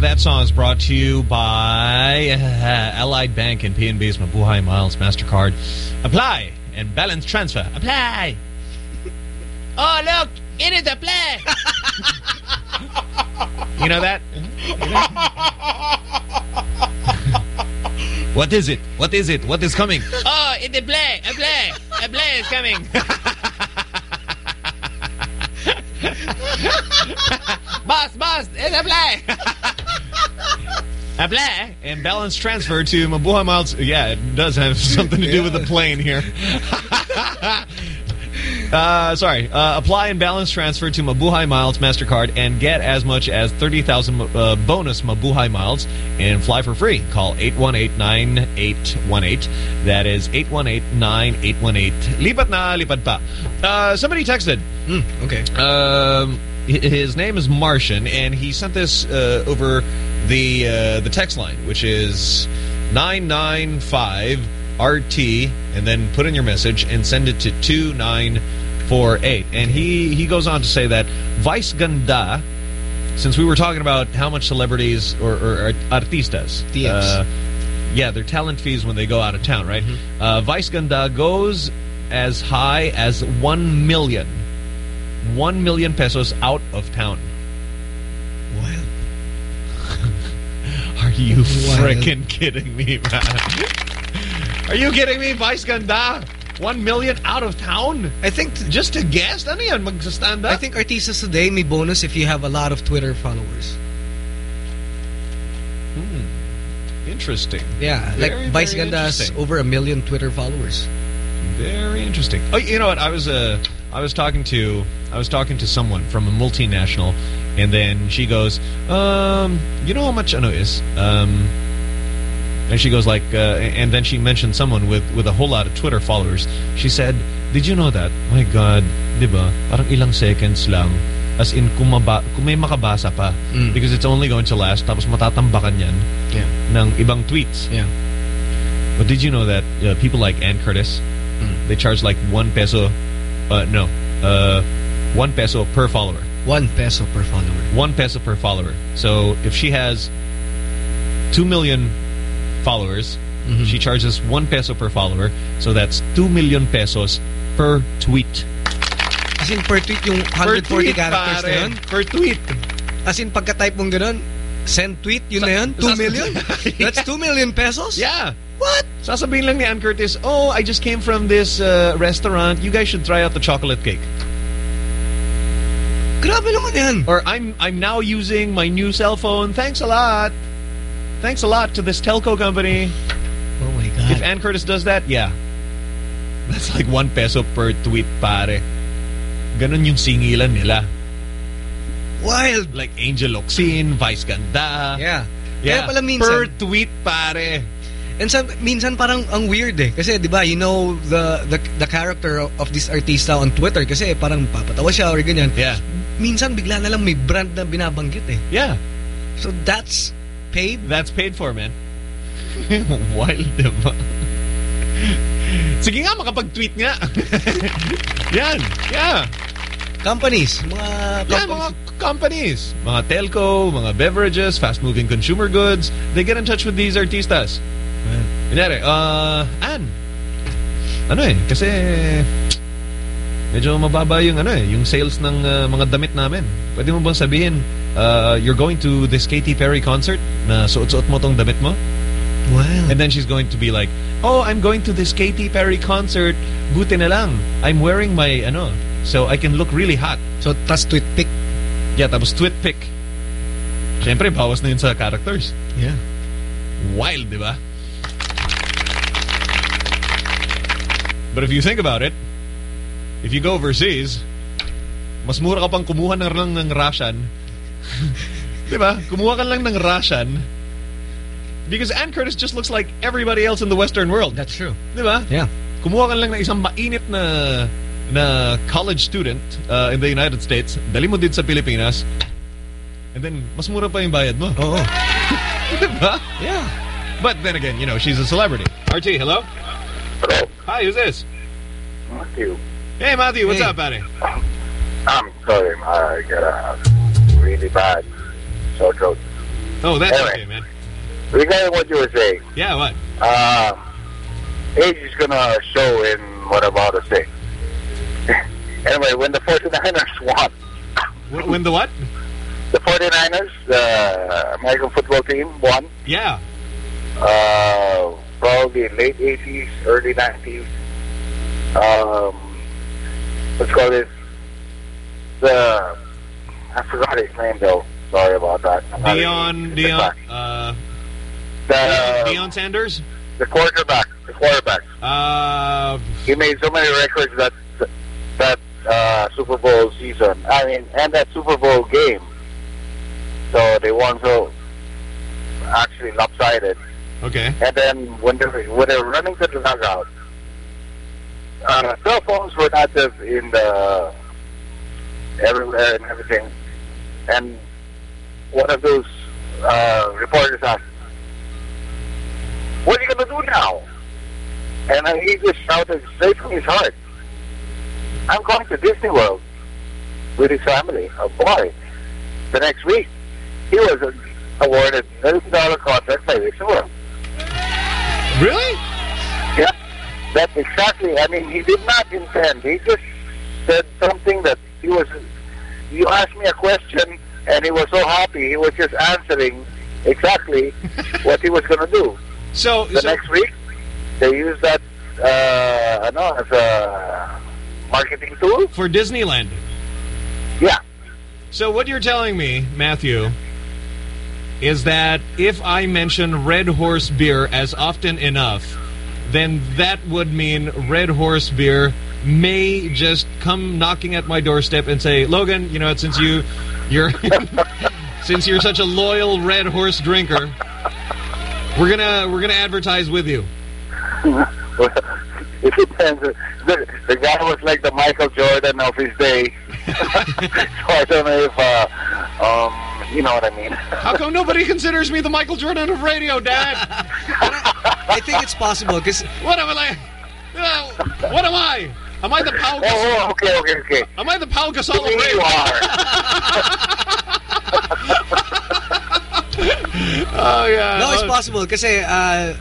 And that song is brought to you by uh, Allied Bank and PNB's Mabuhay Miles MasterCard. Apply and balance transfer. Apply! (laughs) Oh, look! It is a play! You know that? (laughs) what is it? What is it? What is coming? Oh, it's a play! A play! A play is coming! (laughs) boss, boss! It's a play! Apply and balance transfer to Mabuhay Miles. Yeah, it does have (laughs) something to do with the plane here. (laughs) Uh, sorry. Uh, apply and balance transfer to Mabuhay Miles MasterCard and get as much as 30,000 uh, bonus Mabuhay Miles and fly for free. Call 818-9818. That is 818-9818. Lipat na, lipat pa. Uh, somebody texted. okay. Um, his name is Martian, and he sent this uh, over the uh, the text line, which is 995 RT, and then put in your message and send it to 2948. And he, he goes on to say that Vice Ganda, since we were talking about how much celebrities or, or artistas, uh, yeah, their talent fees when they go out of town, right? Uh, Vice Ganda goes as high as 1 million. 1 million pesos out of town. Wild. (laughs) Are you freaking kidding me, man? Are you kidding me, Vice Ganda? 1 million out of town? I think just a guest. Ano yan? Magsa-stand up? I think artistas today may bonus if you have a lot of Twitter followers. Hmm. Interesting. Yeah, Very, like Vice Ganda has over a million Twitter followers. Very interesting. Oh, you know what? I was uh, I was talking to I was talking to someone from a multinational, and then she goes, um, you know how much ano is? Um, and she goes like, uh, and then she mentioned someone with with a whole lot of Twitter followers. She said, "Did you know that? My God, di ba? Parang ilang seconds lang." As in, kung, maba, kung may makabasa pa. Because it's only going to last, tapos matatambakan yan Yeah. ng ibang tweets. Yeah. But did you know that uh, people like Anne Curtis, they charge like one peso, uh, no, uh, one peso per follower. One peso per follower. One peso per follower. So if she has two million followers, Mm-hmm. she charges one peso per follower. So that's two million pesos per tweet. As in, per tweet yung 140 tweet, characters na yun? Per tweet. As in, pagka-type mong ganun, send tweet, yun na yun? 2 Sas- million? (laughs) That's 2 million pesos? Yeah. What? Sasabihin lang ni Anne Curtis, oh, I just came from this uh, restaurant. You guys should try out the chocolate cake. Grabe naman yan. Or I'm I'm now using my new cell phone. Thanks a lot. Thanks a lot to this telco company. Oh my God. If Anne Curtis does that, yeah. That's like one peso per tweet, pare. Ganon yung singilan nila. Wild. Like Angel Locsin, Vice Ganda. Yeah. Yeah. Kaya pala minsan, Per tweet, pare. And some, minsan parang ang weird eh. Kasi 'di ba, you know the the the character of, of this artista on Twitter kasi parang papatawa siya or ganyan. Yeah. Minsan bigla na lang may brand na binabanggit eh. Yeah. So that's paid? That's paid for, man. (laughs) Wild, diba? Sige nga, makapag-tweet nga. (laughs) Yan. Yeah. Companies. Mga Yeah, mga companies. Mga telco, mga beverages, fast-moving consumer goods. They get in touch with these artistas. Kunyari, uh, Ann. Ano eh, kasi medyo mababa yung ano eh, yung sales ng uh, mga damit namin. Pwede mo bang sabihin, uh, you're going to this Katy Perry concert na suot-suot mo tong damit mo? Wow. And then she's going to be like, oh, I'm going to this Katy Perry concert. Buti na lang. I'm wearing my, ano, so I can look really hot. So, tas tweet pic. Yeah, tapos tweet pic. Siyempre, bawas na yun sa characters. Yeah. Wild, di ba? But if you think about it, if you go overseas, mas mura ka pang kumuha ng, lang ng Russian. (laughs) di ba? Kumuha ka lang ng Russian. Because Anne Curtis just looks like everybody else in the Western world. That's true. Di ba? Yeah. Kumuha ka lang ng isang mainit na na college student uh, in the United States, dali mo din sa Pilipinas, and then mas mura pa yung bayad mo. Oo. (laughs) diba? Yeah. But then again, you know, she's a celebrity. RT, hello? Hello. Hi, who's this? Matthew. Hey, Matthew, what's Hey. up, buddy? I'm sorry, I got a really bad sore throat. Oh, that's Anyway. okay, man. Regarding what you were saying, Yeah, what? uh, age is gonna show in what I'm about to say. (laughs) anyway, when the 49ers (laughs) won, When, when the what? the 49ers, the American football team, won, Yeah. uh, probably late 80s, early 90s. Um, let's call this the I forgot his name though. Sorry about that. I'm Dion, Dion, uh, The, Deion Sanders? the quarterback, the quarterback. Uh, He made so many records that that uh, Super Bowl season. I mean, and that Super Bowl game. So they won so actually lopsided. Okay. And then when they when they were running to the dugout, uh, cell phones were active in the everywhere and everything. And one of those uh, reporters asked, "What are you going to do now?" And he just shouted straight from his heart, "I'm going to Disney World with his family." Oh boy! The next week, he was awarded million dollar contract by Disney World. Really? Yeah. that exactly. I mean, he did not intend. He just said something that he was. You asked me a question, and he was so happy. He was just answering exactly (laughs) what he was going to do. So the so- next week, they use that uh, ano, as a marketing tool. For Disneyland? Yeah. So what you're telling me, Matthew, is that if I mention Red Horse beer as often enough, then that would mean Red Horse beer may just come knocking at my doorstep and say, Logan, you know, since you, you're, (laughs) since you're such a loyal Red Horse drinker, we're gonna we're gonna advertise with you. (laughs) it depends. The, the guy was like the Michael Jordan of his day. (laughs) so I don't know if, uh, um, you know what I mean. (laughs) How come nobody considers me the Michael Jordan of radio, Dad? (laughs) I think it's possible because what am I like? Uh, what am I? Am I the Pau? Oh, oh, okay, okay, okay. Am I the Pau Gasol of To me, radio? you are. (laughs) oh yeah. No, it's possible because. uh,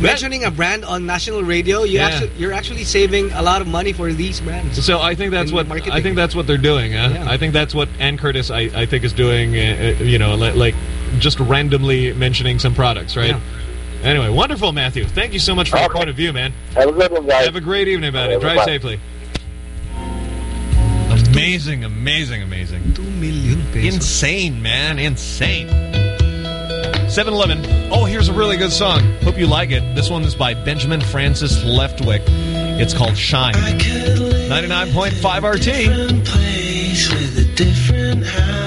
mentioning a brand on national radio, you Yeah. actually you're actually saving a lot of money for these brands. So I think that's what marketing. I think that's what they're doing. Huh? Yeah. I think that's what Anne Curtis I, I think is doing. Uh, uh, you know, like just randomly mentioning some products, right? Yeah. Anyway, wonderful, Matthew. Thank you so much for your point of view, man. Have a good one, guys. Have a great evening, buddy. Yeah, Drive bye. safely. Amazing, amazing, amazing. Two million pesos. Insane, man. Insane. 7-Eleven. Oh, here's a really good song. Hope you like it. This one is by Benjamin Francis Leftwich. It's called Shine. 99.5 RT.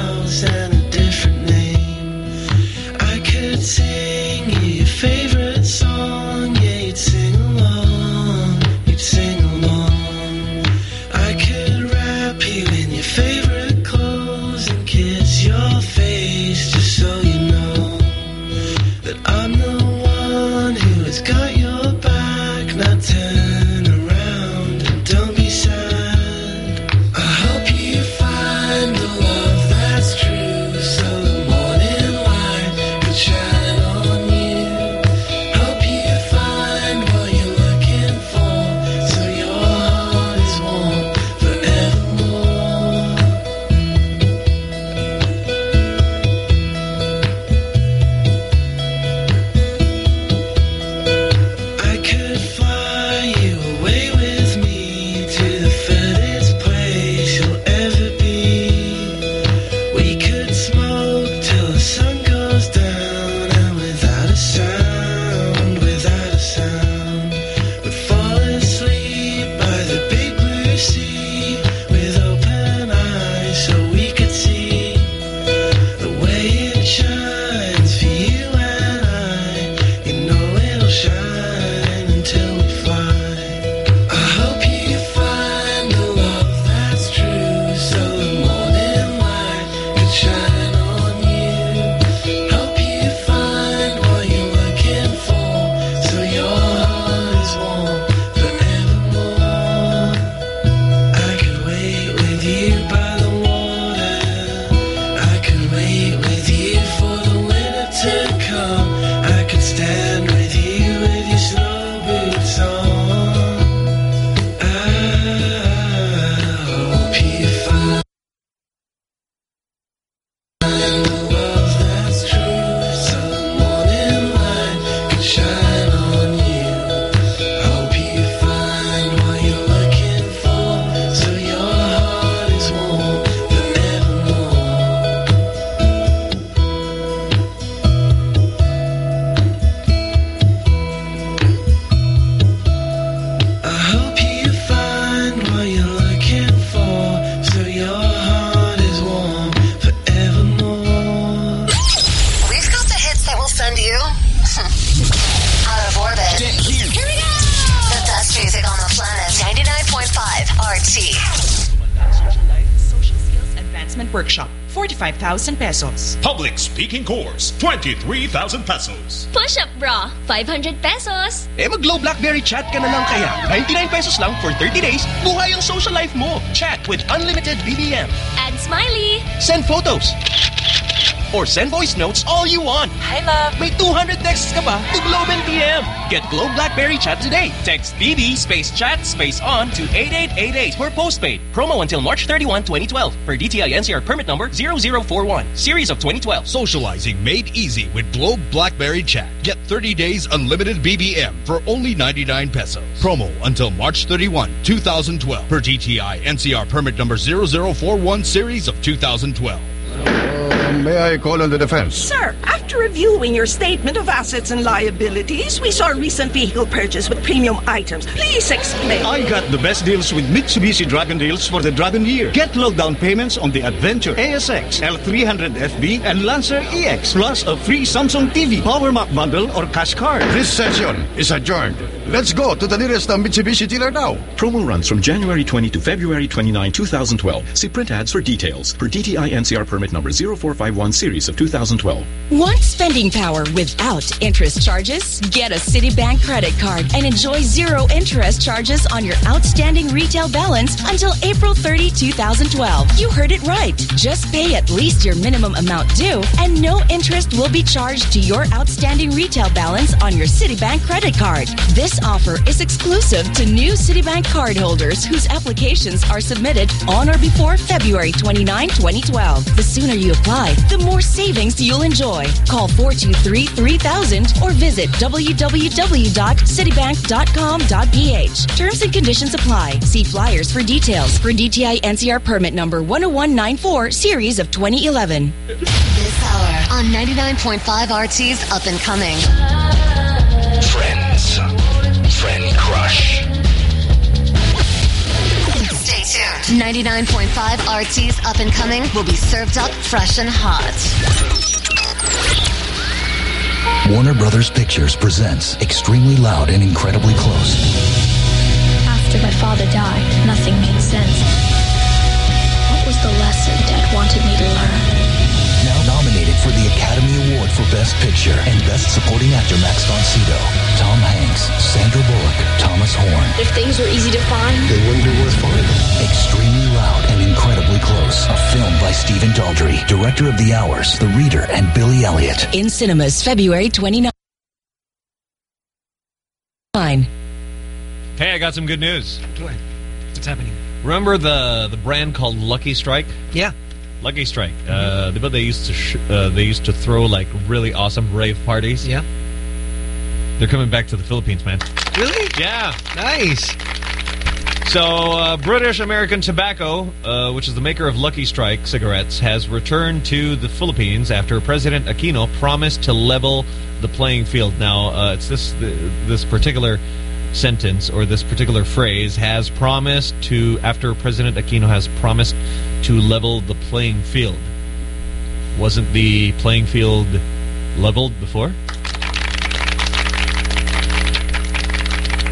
Pesos. Public speaking course, 23,000 pesos. Push-up bra, 500 pesos. Eh mag-Glow Blackberry chat ka na lang kaya. 99 pesos lang for 30 days, buhay ang social life mo. Chat with unlimited BBM. Add smiley. Send photos. Or send voice notes all you want. Hi, love. May 200 texts ka pa to Globe and TM. Get Globe BlackBerry Chat today. Text BB space chat space on to 8888 for postpaid. Promo until March 31, 2012. Per DTI NCR permit number 0041. Series of 2012. Socializing made easy with Globe BlackBerry Chat. Get 30 days unlimited BBM for only 99 pesos. Promo until March 31, 2012. Per DTI NCR permit number 0041 series of 2012. May I call on the defense? Sir, after reviewing your statement of assets and liabilities, we saw a recent vehicle purchase with premium items. Please explain. I got the best deals with Mitsubishi Dragon deals for the Dragon year. Get low down payments on the Adventure, ASX, L300 FB, and Lancer EX, plus a free Samsung TV, Power Mac bundle, or cash card. This session is adjourned. Let's go to the nearest uh, Mitsubishi dealer now. Promo runs from January 20 to February 29, 2012. See print ads for details. Per DTI NCR permit number 0451 series of 2012. Want spending power without interest charges? Get a Citibank credit card and enjoy zero interest charges on your outstanding retail balance until April 30, 2012. You heard it right. Just pay at least your minimum amount due and no interest will be charged to your outstanding retail balance on your Citibank credit card. This offer is exclusive to new Citibank cardholders whose applications are submitted on or before February 29, 2012. The sooner you apply, the more savings you'll enjoy. Call 423-3000 or visit www.citibank.com.ph. Terms and conditions apply. See flyers for details for DTI NCR permit number 10194 series of 2011. This hour on 99.5 RT's Up and Coming. Friends. Friend crush. Stay tuned. 99.5 RT's Up and Coming will be served up fresh and hot. Warner Brothers Pictures presents Extremely Loud and Incredibly Close. After my father died, nothing made sense. What was the lesson Dad wanted me to learn? Now nominated for the Academy Award for Best Picture and Best Supporting Actor Max von Sydow, Tom Hanks, Sandra Bullock, Thomas Horn. If things were easy to find, They wouldn't be worth finding. Extremely Loud and Incredibly Close. A film by Stephen Daldry, director of The Hours, The Reader, and Billy Elliot. In cinemas February 29. Hey, I got some good news. What's happening? Remember the the brand called Lucky Strike? Yeah. Lucky Strike. Uh, but they used to sh uh, they used to throw like really awesome rave parties. Yeah. They're coming back to the Philippines, man. Really? Yeah. Nice. So, uh, British American Tobacco, uh, which is the maker of Lucky Strike cigarettes, has returned to the Philippines after President Aquino promised to level the playing field. Now, uh, it's this this particular sentence or this particular phrase has promised to after President Aquino has promised to level the playing field. Wasn't the playing field leveled before?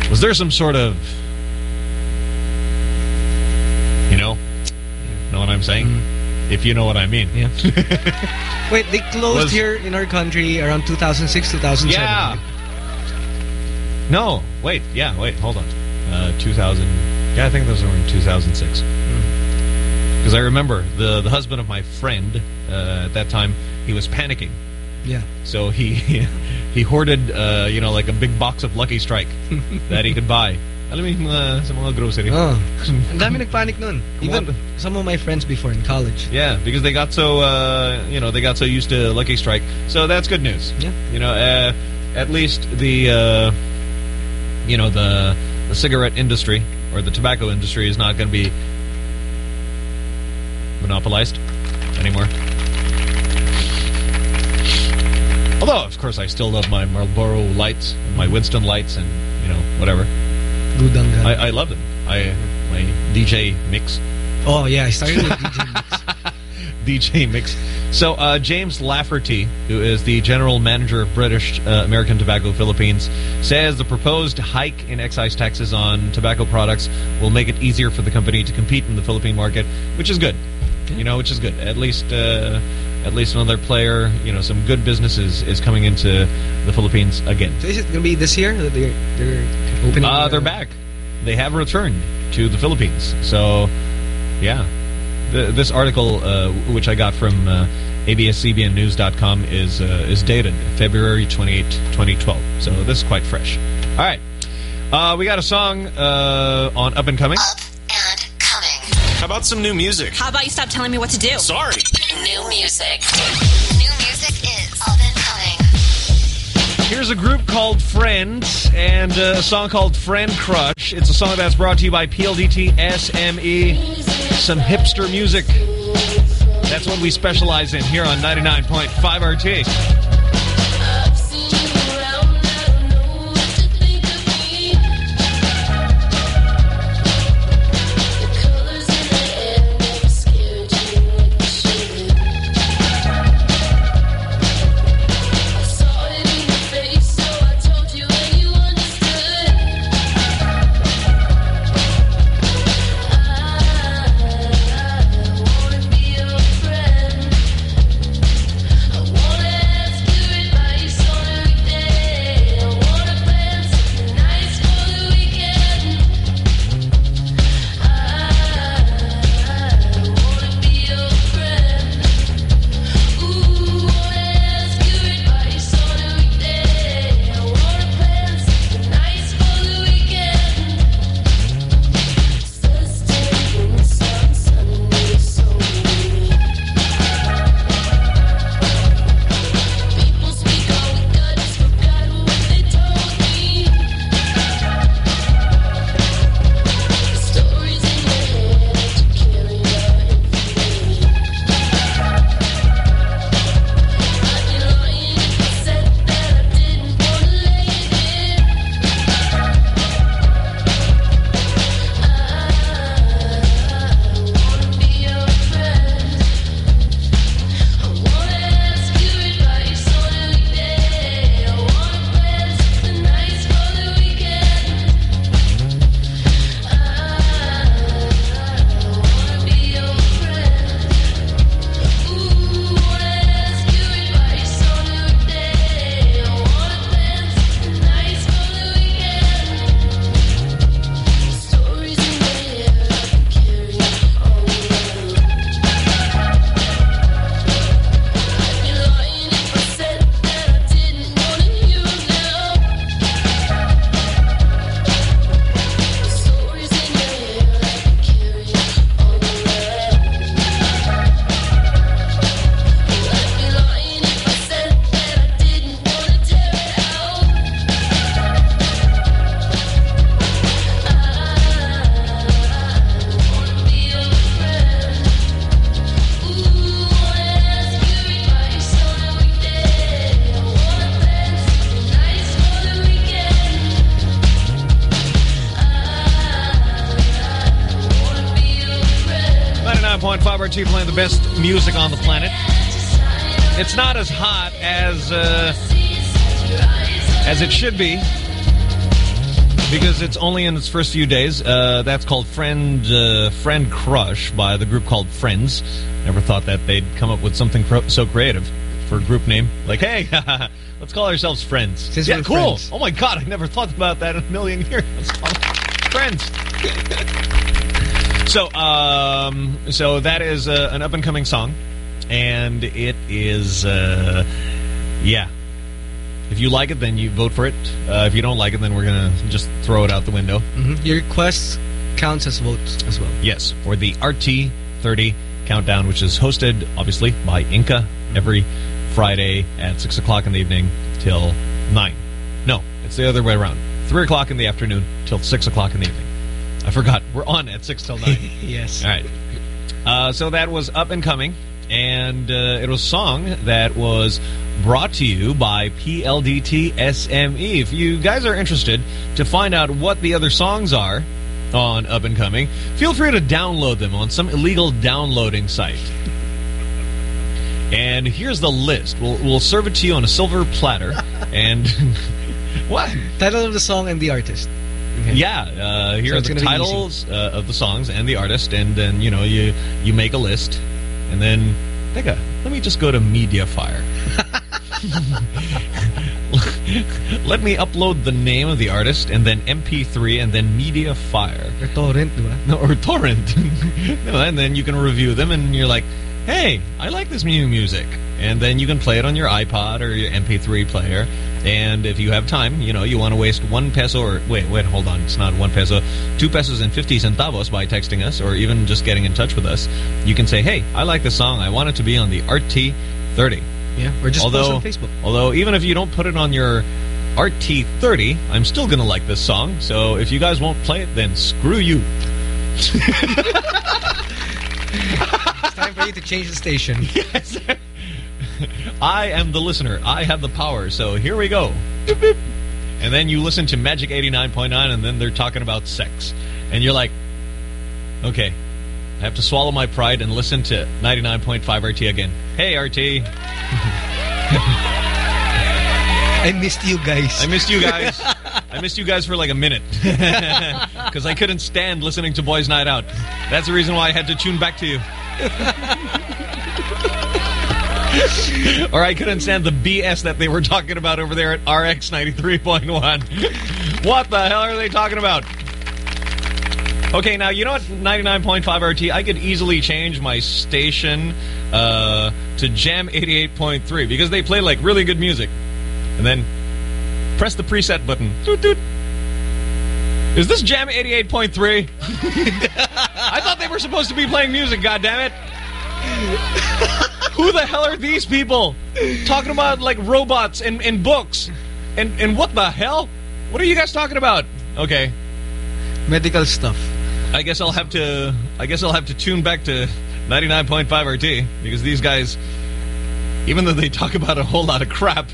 Was there some sort of you know? Know what I'm saying? If you know what I mean. Yeah. (laughs) Wait, they closed Was- here in our country around 2006, 2007. Yeah. No, wait, yeah, wait, hold on. Uh, 2000, yeah, I think those were in 2006. Because I remember the the husband of my friend uh, at that time, he was panicking. Yeah. So he (laughs) he hoarded, uh, you know, like a big box of Lucky Strike (laughs) that he could buy. Alam mo yung mga, sa mga grocery. Oh. (laughs) Ang dami nagpanic nun. Even some of my friends before in college. Yeah, because they got so uh, you know they got so used to Lucky Strike. So that's good news. Yeah. You know, uh, at least the uh, you know the the cigarette industry or the tobacco industry is not going to be monopolized anymore. Although, of course, I still love my Marlboro lights, and my Winston lights, and you know whatever. Gudang I, I love them. I my DJ mix. Oh, yeah, I started with DJ mix. (laughs) DJ Mix. So, uh, James Lafferty, who is the general manager of British uh, American Tobacco Philippines, says the proposed hike in excise taxes on tobacco products will make it easier for the company to compete in the Philippine market, which is good. You know, which is good. At least, uh, at least another player. You know, some good businesses is coming into the Philippines again. So is it going to be this year that they're, they're opening? Uh, they're back. They have returned to the Philippines. So, yeah. The, this article, uh, which I got from uh, ABSCBNnews.com is uh, is dated February 28, 2012. So this is quite fresh. All right. Uh, we got a song uh, on Up and Coming. How about some new music? How about you stop telling me what to do? Sorry. New music. New music is up and coming. Here's a group called Friends and uh, a song called Friend Crush. It's a song that's brought to you by PLDT SME. Some hipster music. That's what we specialize in here on 99.5 RT. As hot as uh, as it should be because it's only in its first few days. Uh, that's called Friend uh, Friend Crush by the group called Friends. Never thought that they'd come up with something so creative for a group name. Like, hey, (laughs) let's call ourselves Friends. Since yeah, cool. friends. Oh my God, I never thought about that in a million years. Let's call it Friends. (laughs) So, um, so that is uh, an up and coming song, and it is, uh, yeah. If you like it, then you vote for it. Uh, if you don't like it, then we're gonna just throw it out the window. Mhm. Your request counts as votes as well. Yes, for the RT30 countdown, which is hosted obviously by Inca every Friday at six o'clock in the evening till nine. No, it's the other way around. Three o'clock in the afternoon till six o'clock in the evening. I forgot. We're on at six till nine. (laughs) yes. All right. Uh, so that was Up and Coming, and uh, it was a song that was brought to you by PLDT SME. If you guys are interested to find out what the other songs are on Up and Coming, feel free to download them on some illegal downloading site. And here's the list. We'll, we'll serve it to you on a silver platter. (laughs) and (laughs) what? Title of the song and the artist. Yeah, uh, here So are the titles uh, of the songs and the artist, and then you know you you make a list, and then think let me just go to MediaFire. let me upload the name of the artist, and then MP3, and then MediaFire. Or torrent? No, or torrent. (laughs) no, and then you can review them, and you're like, hey, I like this new music. And then you can play it on your iPod or your MP3 player. And if you have time, you know, you want to waste one peso or, wait, wait, hold on. It's not one peso. Two pesos and 50 centavos by texting us or even just getting in touch with us. You can say, hey, I like this song. I want it to be on the RT30. Yeah, or just although, on Facebook. Although, even if you don't put it on your RT30, I'm still going to like this song. So if you guys won't play it, then screw you. (laughs) It's time for you to change the station. (laughs) Yes. I am the listener. I have the power. So here we go. Beep, beep. And then you listen to Magic 89.9 and then they're talking about sex. And you're like, okay, I have to swallow my pride and listen to 99.5 RT again. Hey, RT. (laughs) I missed you guys. I missed you guys. (laughs) I missed you guys for like a minute. (laughs) Because I couldn't stand listening to Boys Night Out. That's the reason why I had to tune back to you. (laughs) or I couldn't stand the BS that they were talking about over there at RX 93.1. What the hell are they talking about? Okay, now, you know what? 99.5 RT, I could easily change my station uh, to Jam 88.3 because they play, like, really good music. And then press the preset button. Toot, toot. Is this Jam 88.3? (laughs) I thought they were supposed to be playing music, goddammit. Who the hell are these people? Talking about, like, robots and, and books. And, and what the hell? What are you guys talking about? Okay. Medical stuff. I guess I'll have to. I guess I'll have to tune back to 99.5 RT because these guys, even though they talk about a whole lot of crap,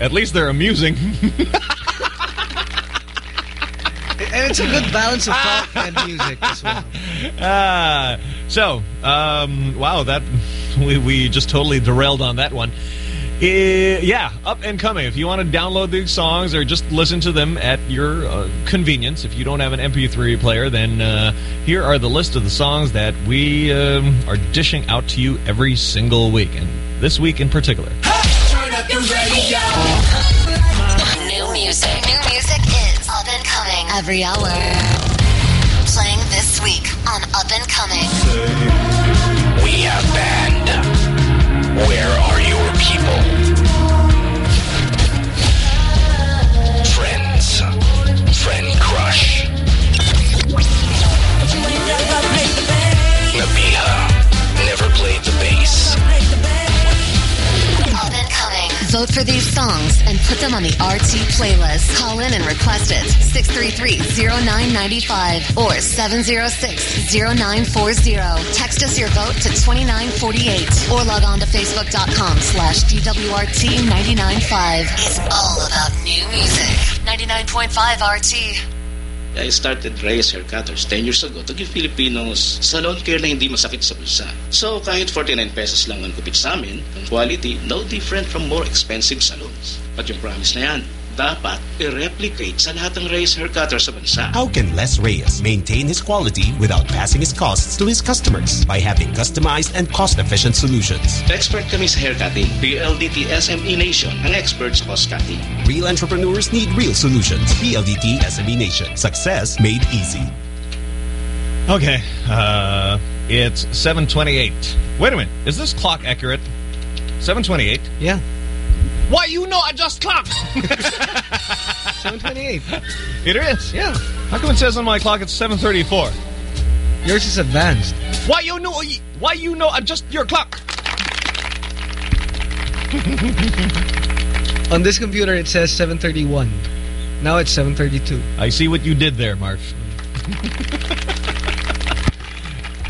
at least they're amusing. (laughs) And it's a good balance of talk (laughs) and music as well. Ah, so, um, wow, that (laughs) we we just totally derailed on that one. Eh, yeah, up and coming. If you want to download these songs or just listen to them at your uh, convenience, if you don't have an MP3 player, then uh, here are the list of the songs that we um, are dishing out to you every single week, and this week in particular. Turn up your radio. New music. New music is up and coming every hour. Playing this week on Up and Coming. We have banned. Where are your people? Vote for these songs and put them on the RT playlist. Call in and request it. 633-0995 or 706-0940. Text us your vote to 2948 or log on to facebook.com slash DWRT995. It's all about new music. 99.5 RT. I started Hair Cutters 10 years ago to give Filipinos salon care na hindi masakit sa bulsa. So kahit 49 pesos lang ang kupit sa amin, ang quality no different from more expensive salons. But yung promise na yan, dapat i-replicate sa lahat ng Reyes Hair Cutters sa bansa. How can Les Reyes maintain his quality without passing his costs to his customers by having customized and cost-efficient solutions? Expert kami sa hair cutting. PLDT SME Nation, ang experts cost cutting. Real entrepreneurs need real solutions. PLDT SME Nation. Success made easy. Okay, uh, it's 7:28. Wait a minute, is this clock accurate? 7:28. Yeah. Why you know I just clocked? (laughs) 728. It is. Yeah. How come it says on my clock it's 7:34? Yours is advanced. Why you know? Why you know adjust your clock? (laughs) On this computer, it says 731. Now it's 732. I see what you did there, Marv.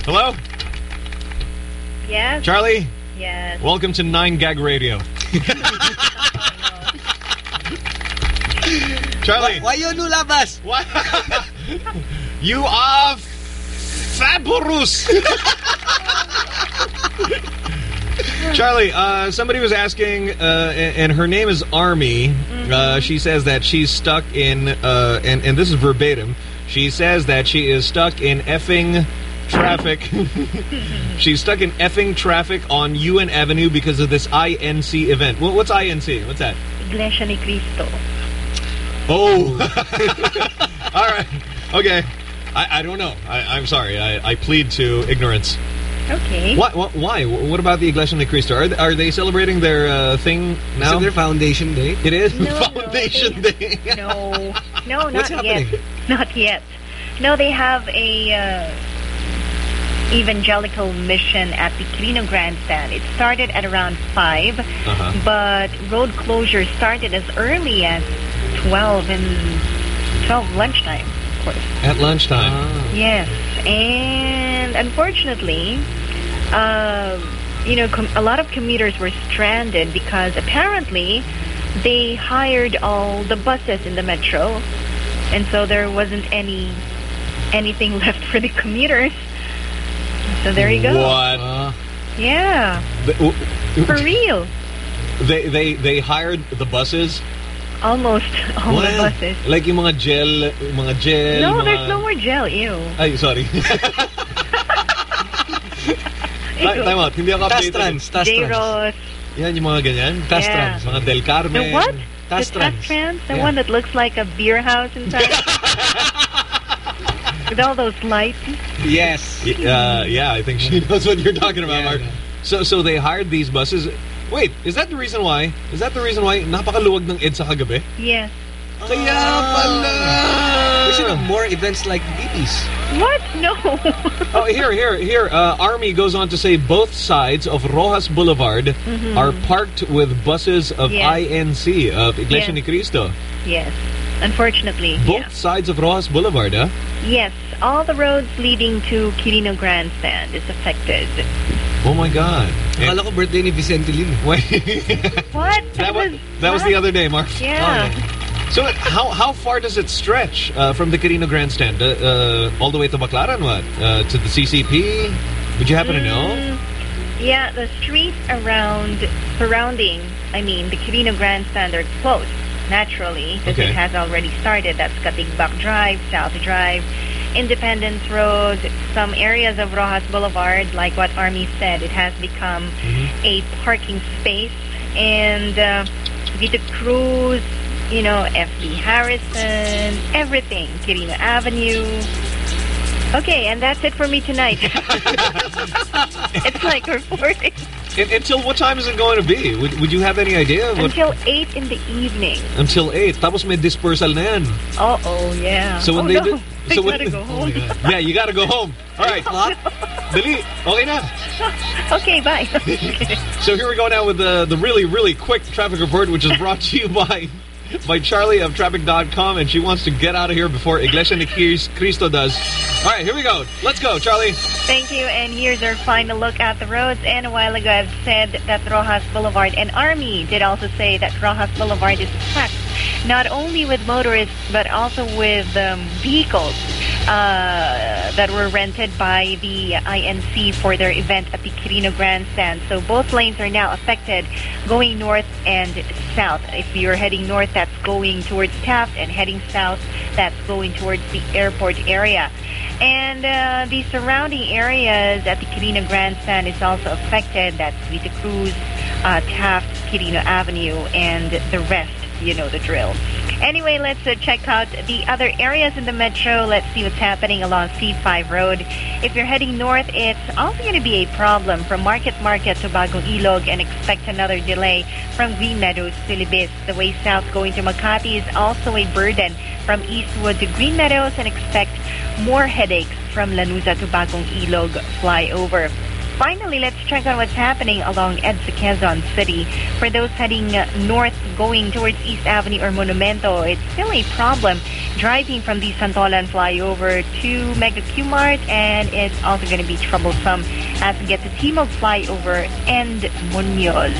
Hello, Yes. Charlie. Yes. Welcome to Nine Gag Radio. (laughs) Charlie. Why you labas? Why? (laughs) You are fabulous. (laughs) Charlie, uh, somebody was asking, uh, and, and her name is Army. Uh, she says that she's stuck in, uh, and, and this is verbatim, she says that she is stuck in effing traffic. (laughs) she's stuck in effing traffic on UN Avenue because of this INC event. Wha- What's INC? What's that? Iglesia ni Cristo. Oh. (laughs) All right. Okay. I, I don't know. I, I'm sorry. I, I plead to ignorance. Okay. Why? why- Why? What about the Iglesia ni Cristo? Are, are they celebrating their uh, thing now? Is it their foundation day? It is No, (laughs) no, foundation day. No, no, not What's happening? yet. Not yet. No, they have a uh, evangelical mission at the Quirino Grandstand. It started at around 5, Uh-huh. but road closure started as early as 12 and 12 lunchtime, of course. At lunchtime. Yes, and unfortunately, uh, you know, com- a lot of commuters were stranded because apparently they hired all the buses in the metro, and so there wasn't any anything (laughs) left for the commuters. So there you go. What? Uh-huh. Yeah, The- w- for real. They they they hired the buses. Almost (laughs) all the buses. Like yung mga gel, mga gel. No, mga... there's no more gel. Ew. Ay, sorry. (laughs) Time time out. Hindi ako updated. Tastrans, Tastrans. Yan yung mga ganyan. Tastrans. Mga Del Carmen. The what? Tastrans. The Tastrans? The Yeah. one that looks like a beer house inside? (laughs) With all those lights? Yes. Uh, yeah, I think (laughs) she knows what you're talking about, Mark. So so they hired these buses. Wait, is that the reason why? Is that the reason why napakaluwag ng EDSA kagabi? Yes. Kaya pala! We should have more events like these. What? No. (laughs) Oh, here, here, here. Uh, Army goes on to say both sides of Rojas Boulevard Mhm. are parked with buses of Yes. INC, of Iglesia Yes. ni Cristo. yes. Unfortunately. Both sides of Rojas Boulevard, huh? Yes. All the roads leading to Quirino Grandstand is affected. Oh my God. Akala ko birthday ni Vicente Lim. What? (laughs) that was that was the other day, Mark. Yeah. So how how far does it stretch uh, from the Quirino Grandstand uh, uh, all the way to Baclaran? What uh, to the CCP? Would you happen to know? Mm, Yeah, the streets around, surrounding, I mean, the Quirino Grandstand are closed, naturally, because Okay. it has already started. That's Katigbak Drive, South Drive, Independence Road, some areas of Rojas Boulevard, like what Army said, it has become a parking space. And uh, Vito Cruz, you know, FB Harrison, everything, Quirino Avenue. Okay, and that's it for me tonight. (laughs) it's like reporting. And, until what time is it going to be? Would, would you have any idea? What, Until 8 in the evening. until 8. Tapos may dispersal na yan. Uh-oh, yeah. So when oh, they no. do- I (laughs) so when- gotta go oh, home. Yeah, you gotta go home. All right. Oh, Dali. Okay na. (laughs) okay, bye. So here we go now with the, the really, really quick traffic report, which is brought to you by by Charlie of Traffic.com, and she wants to get out of here before Iglesia ni Cris- Cristo does. All right, here we go. Let's go, Charlie. Thank you, and here's our final look at the roads. And a while ago, I've said that Rojas Boulevard and Army did also say that Rojas Boulevard is packed, not only with motorists, but also with um, vehicles uh, that were rented by the INC for their event at the Quirino Grandstand. So both lanes are now affected, going north and south. If you're heading north, that's going towards Taft, and heading south, that's going towards the airport area. And uh, the surrounding areas at the Quirino Grandstand is also affected. That's Vito Cruz, uh, Taft, Quirino Avenue, and the rest. You know the drill. Anyway, let's uh, check out the other areas in the metro. Let's see what's happening along C5 Road. If you're heading north, it's also going to be a problem from Market Market to Bagong Ilog and expect another delay from Green Meadows to Libis. The way south going to Makati is also a burden from Eastwood to Green Meadows and expect more headaches from Lanuza to Bagong Ilog flyover. Finally, let's check on what's happening along EDSA Quezon City. For those heading north going towards East Avenue or Monumento, it's still a problem driving from the Santolan flyover to Mega Q-Mart, and it's also going to be troublesome as we get to Timog flyover and Munoz.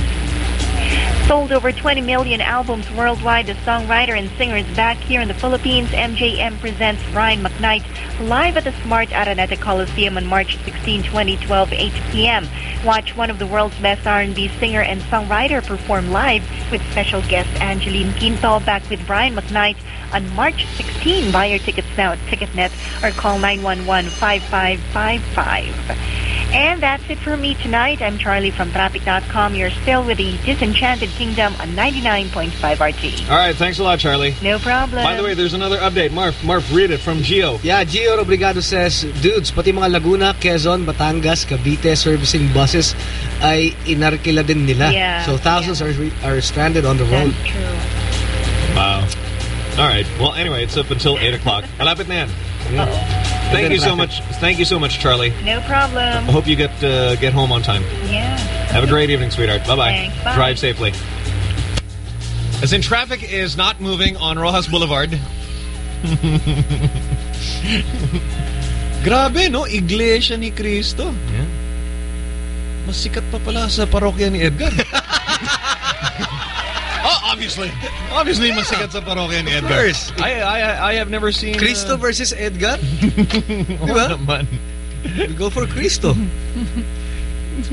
Sold over 20 million albums worldwide, the songwriter and singer is back here in the Philippines. MJM presents Brian McKnight live at the Smart Araneta Coliseum on March 16, 2012, 8 p.m. Watch one of the world's best R&B singer and songwriter perform live with special guest Angeline Quinto back with Brian McKnight on March 16. Buy your tickets now at Ticketnet or call 911-5555. And that's it for me tonight. I'm Charlie from Traffic.com. You're still with the Disenchanted Kingdom on 99.5 RT. All right, thanks a lot, Charlie. No problem. By the way, there's another update. Marf, Marf, read it from Geo. Gio. Yeah, Gio Obrigado says, Dudes, pati mga Laguna, Quezon, Batangas, Cavite servicing buses ay inarkila din nila. Yeah, So thousands are are stranded on the road. That's true. Wow. All right. Well, anyway, it's up until 8 o'clock. (laughs) Malapit na yan. Thank you so much. Thank you so much, Charlie. No problem. I hope you get uh, get home on time. Yeah. Have a great evening, sweetheart. Bye-bye. Thanks. Bye. Drive safely. As in, traffic is not moving on Rojas Boulevard. (laughs) Grabe, no? Iglesia ni Cristo. Mas sikat pa pala sa parokya ni Edgar. (laughs) oh, obviously. Obviously, mas sikat sa parokya ni Edgar. course. I, I, I have never seen... Cristo uh, versus Edgar? (laughs) Oo Diba? naman. We go for Cristo.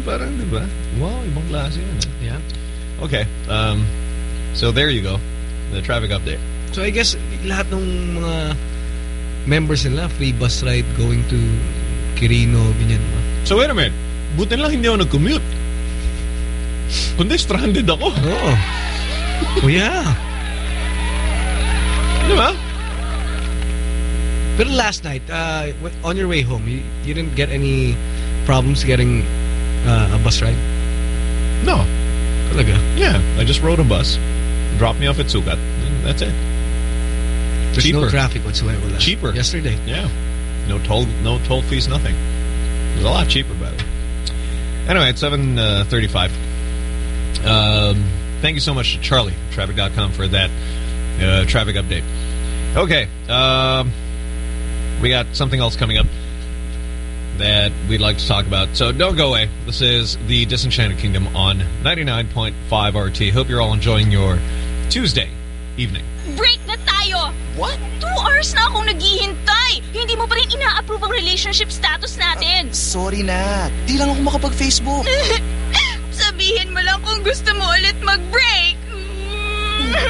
Parang, di ba? Wow, ibang klase yun. ah. Yeah. Okay. Um, so there you go. The traffic update. So I guess lahat ng mga members nila, free bus ride going to Quirino, ganyan ba? So wait a minute. Buti lang hindi ako nag-commute. Kundi stranded ako. Oo. Oh, yeah. Di ba? But last night, uh, on your way home, you, you didn't get any problems getting uh, a bus ride? No. Talaga? Yeah. I just rode a bus. Dropped me off at Sugat. And that's it. There's Cheaper. no traffic whatsoever last Cheaper. yesterday. Yeah. No toll, no toll fees, nothing. It was a lot cheaper, by the way. Anyway, it's 7.35. Um, thank you so much to Charlie, traffic.com, for that uh, traffic update. Okay. Um, we got something else coming up that we'd like to talk about. So don't go away. This is the Disenchanted Kingdom on 99.5 RT. Hope you're all enjoying your Tuesday evening. Break na tayo! What? Two hours na akong naghihintay! Hindi mo pa rin ina-approve ang relationship status natin! Sorry na. Di lang ako makapag-Facebook. (laughs) Sabihin mo lang kung gusto mo ulit mag-break!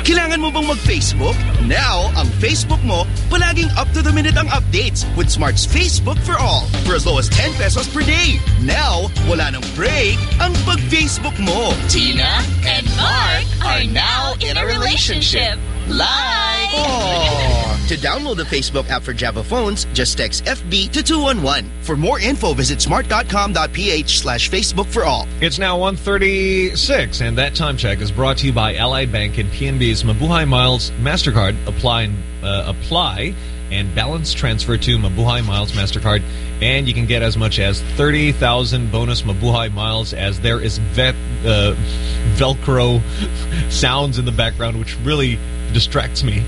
Kailangan mo bang mag-Facebook? Now, ang Facebook mo, palaging up-to-the-minute ang updates with Smart's Facebook for All for as low as 10 pesos per day. Now, wala nang break ang pag-Facebook mo. Tina and Mark are now in a relationship. Like! Oh. To download the Facebook app for Java phones, just text FB to 211. For more info, visit smart.com.ph slash Facebook for all. It's now 136, and that time check is brought to you by Allied Bank and PNB's Mabuhay Miles MasterCard. Apply and, uh, apply and balance transfer to Mabuhay Miles MasterCard, and you can get as much as 30,000 bonus Mabuhay Miles as there is vet, uh, Velcro (laughs) sounds in the background, which really distracts me.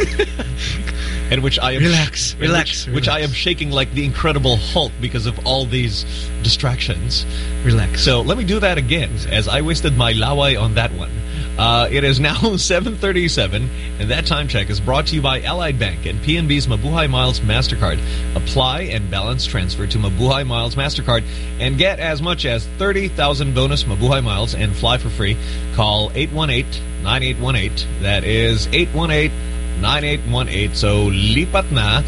(laughs) and which I am Relax, relax, which, which I am shaking like the Incredible Hulk because of all these distractions. Relax. So let me do that again, as I wasted my laway on that one. Uh, it is now (laughs) 7:37, and that time check is brought to you by Allied Bank and PNB's Mabuhay Miles Mastercard. Apply and balance transfer to Mabuhay Miles Mastercard and get as much as 30,000 bonus Mabuhay Miles and fly for free. Call 818-9818. That is 818-9818. So lipat na,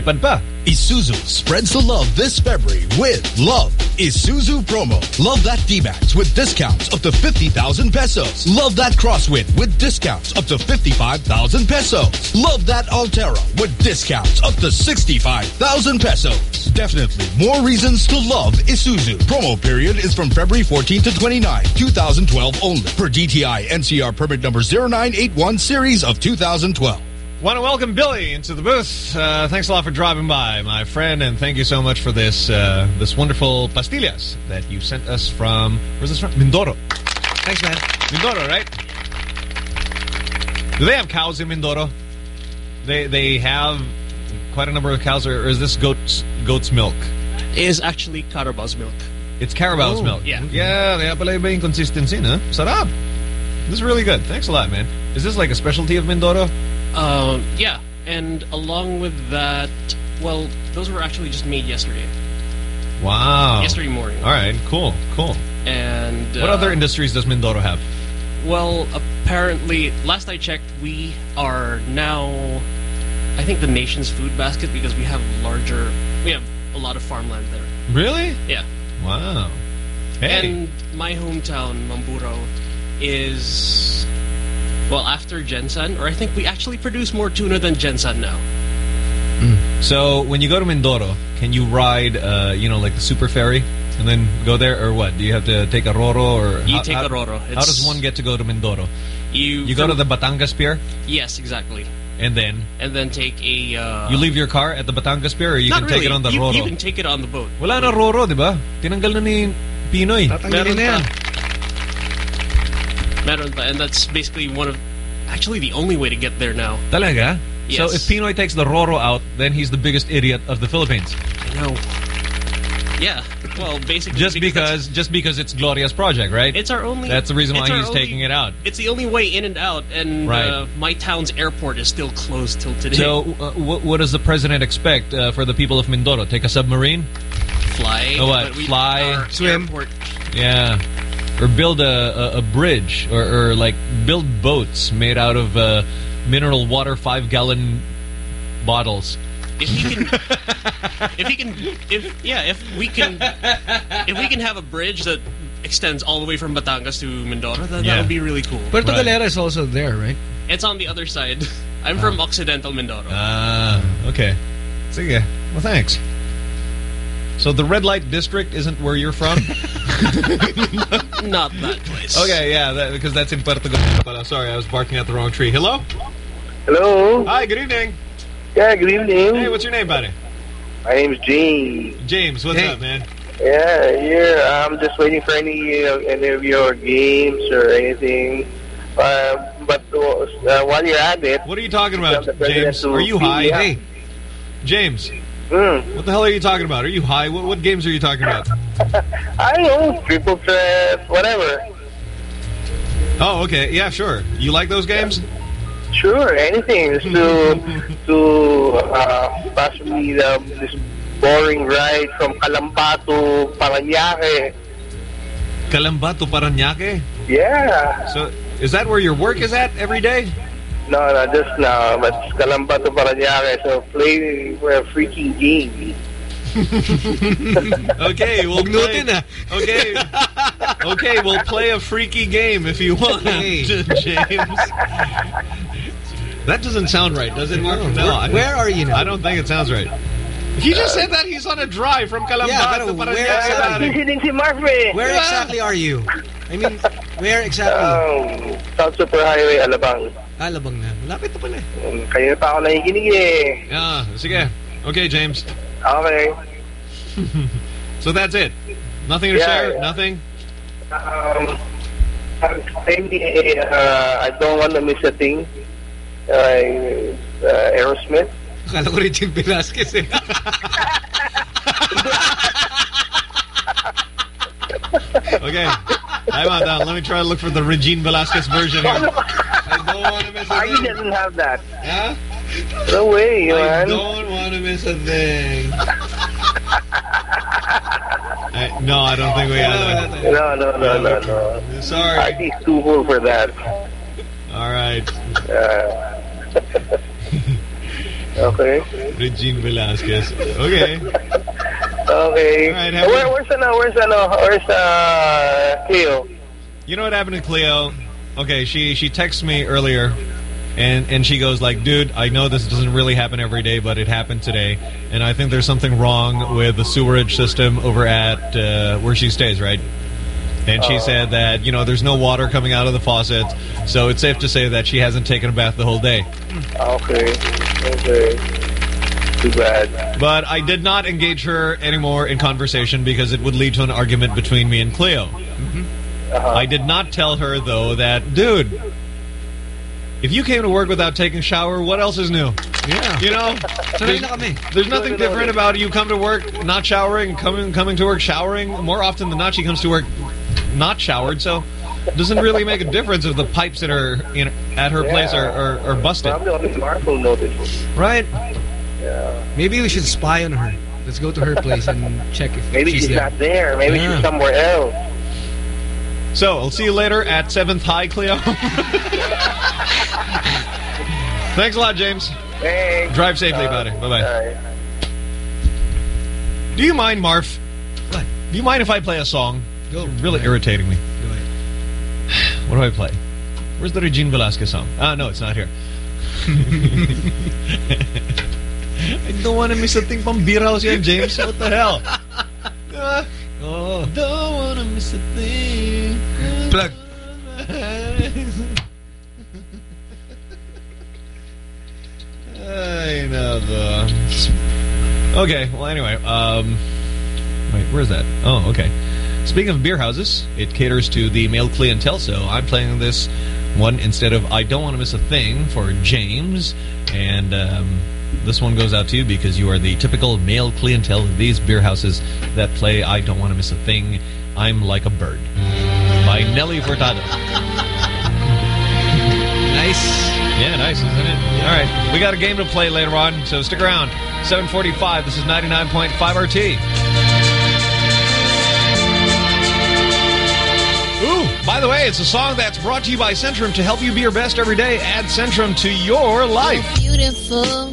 lipad pa. Isuzu spreads the love this February with Love Isuzu promo. Love that D-Max with discounts up to 50,000 pesos. Love that Crosswind with discounts up to 55,000 pesos. Love that Altera with discounts up to 65,000 pesos. Definitely more reasons to love Isuzu. Promo period is from February 14 to 29, 2012 only. Per DTI NCR permit number 0981 series of 2012. Want to welcome Billy into the booth. Uh, thanks a lot for driving by, my friend, and thank you so much for this uh, this wonderful pastillas that you sent us from. Where's this from? Mindoro. Thanks, man. Mindoro, right? Do they have cows in Mindoro? They they have quite a number of cows, or, is this goat's goat's milk? It is actually Carabao's milk. It's Carabao's Oh, milk. yeah. Yeah, kaya pala iba yung consistency, no? Sarap. This is really good. Thanks a lot, man. Is this like a specialty of Mindoro? Um, yeah, and along with that, well, those were actually just made yesterday. Wow. Yesterday morning. All right, cool, cool. And What uh, other industries does Mindoro have? Well, apparently, last I checked, we are now, I think, the nation's food basket because we have larger, we have a lot of farmland there. Really? Yeah. Wow. Hey. And my hometown, Mamburao, is well after Gensan, or I think we actually produce more tuna than Gensan now. So when you go to Mindoro, can you ride, uh, you know, like the super ferry, and then go there, or what? Do you have to take a roro, or You how, take how- a roro. How does one get to go to Mindoro? You You go to the Batangas Pier, Yes, exactly. and then And then take a... Uh, you leave your car at the Batangas Pier, or you can really. take it on the you, roro. You can take it on the boat. Wala na roro, di ba? Tinanggal na ni Pinoy. Meron pa. Meron pa. And that's basically one of... Actually, the only way to get there now. Talaga? Yes. So if PNoy takes the roro out, then he's the biggest idiot of the Philippines. I know. Yeah. Well, basically... Just because because, just because it's Gloria's project, right? It's our only... That's the reason why he's only- taking it out. It's the only way in and out, and Right. uh, my town's airport is still closed till today. So, uh, what, what does the president expect uh, for the people of Mindoro? Take a submarine? fly. Oh, what? Fly? Swim? Airport, Yeah. Or build a, a, a bridge, or, or like build boats made out of uh, mineral water five gallon bottles. if he can, if he can, if yeah, if we can, if we can have a bridge that extends all the way from Batangas to Mindoro, then Yeah. that would be really cool. Puerto Galera is also there, right? It's on the other side. (laughs) I'm from Occidental Mindoro. Ah, okay. Sige. Well, thanks. So the red light district isn't where you're from? (laughs) Not that (laughs) place. Okay, yeah, that, because that's in Puerto Galera. pala. Sorry, I was barking at the wrong tree. Hello? Hello. Hi, good evening. Yeah, good evening. Hey, what's your name, buddy? My name's James. James, what's up, man? Yeah, yeah. I'm just waiting for any uh, any of your games or anything. Uh, but uh, while you're at it, What are you talking about, James? Are you high? yeah. Hey, James. Hmm. What the hell are you talking about? Are you high? What, what games are you talking about? (laughs) I don't know, triple threat, whatever. Oh, okay. Yeah, sure. You like those games? Sure, anything just to (laughs) to uh, possibly the, this boring ride from Calamba to Paranaque. Calamba to Paranaque? Yeah. So, is that where your work is at every day? No, no, just now. But Calamba to Paranaque, so play for a freaking game. okay, we'll play. Ah. Okay, okay, we'll play a freaky game if you want, (laughs) James. That doesn't sound right, does it, Mark? No. Where- where are you now? I don't think it sounds right. He just said that he's on a drive from Calamba Yeah, to but Paranaque. where exactly? Visiting si Marvin. Where exactly are you? I mean, where exactly? Um, South Super Highway, Alabang. Alabang na. Malapit na pala. Um, Kanina pa ako nakikinig eh. Yeah, sige. Okay, James. Okay. (laughs) So that's it. Nothing to Yeah, share? yeah. Nothing? Um, maybe, uh, I don't want to miss a thing. Uh, uh, Aerosmith. Akala ko Regine Velasquez eh. (laughs) Okay. I'm on down. Let me try to look for the Regine Velasquez version here. (laughs) I don't want to miss a thing. doesn't have that. Huh? No way, I man. don't want to miss a thing. I, no, I don't think we have that. No, no, no, no, no. Sorry. I'd be too cool for that. All right. Uh, (laughs) okay. Regine Velasquez. Okay. Okay. Right, Where, where's ano? Where's ano? Where's uh Cleo? You know what happened to Cleo? Okay, she she texted me earlier, and and she goes like, "Dude, I know this doesn't really happen every day, but it happened today, and I think there's something wrong with the sewerage system over at uh, where she stays, right?" And she Oh. said that you know there's no water coming out of the faucet, so it's safe to say that she hasn't taken a bath the whole day. Okay. Okay. Too bad. But I did not engage her anymore in conversation because it would lead to an argument between me and Cleo. Uh-huh. I did not tell her, though, that, dude, if you came to work without taking a shower, what else is new? Yeah. You know? Sanay na kami. There's nothing different about you come to work not showering, coming coming to work showering. More often than not, she comes to work not showered, so it doesn't really make a difference if the pipes that are in, at her place are, are, are busted. Probably only Mark will notice. Right? Yeah. Maybe we should spy on her. Let's go to her place and check if Maybe she's she's there. not there. Maybe Yeah. she's somewhere else. So, I'll see you later at 7th High, Cleo. (laughs) Thanks a lot, James. Hey. Drive safely, buddy. Bye-bye. Do you mind, Marv? What? Do you mind if I play a song? Go. It's really irritating me. Go ahead. (sighs) What do I play? Where's the Regine Velasquez song? Ah, no, it's not here. (laughs) (laughs) I don't want to miss a thing pang beer house yan, James. What the hell? Uh, (laughs) oh. Don't want to miss a thing. Plug. (laughs) I know the. Okay, well, anyway, um, wait, where's that? Oh, okay. Speaking of beer houses, it caters to the male clientele, so I'm playing this one instead of I Don't Want to Miss a Thing for James, and um, this one goes out to you because you are the typical male clientele of these beer houses that play I Don't Want to Miss a Thing, I'm Like a Bird by Nelly Furtado. Nice. Yeah, nice, isn't it? All right, we got a game to play later on, so stick around. 745, this is 99.5 RT. Ooh, by the way, it's a song that's brought to you by Centrum to help you be your best every day. Add Centrum to your life. Beautiful,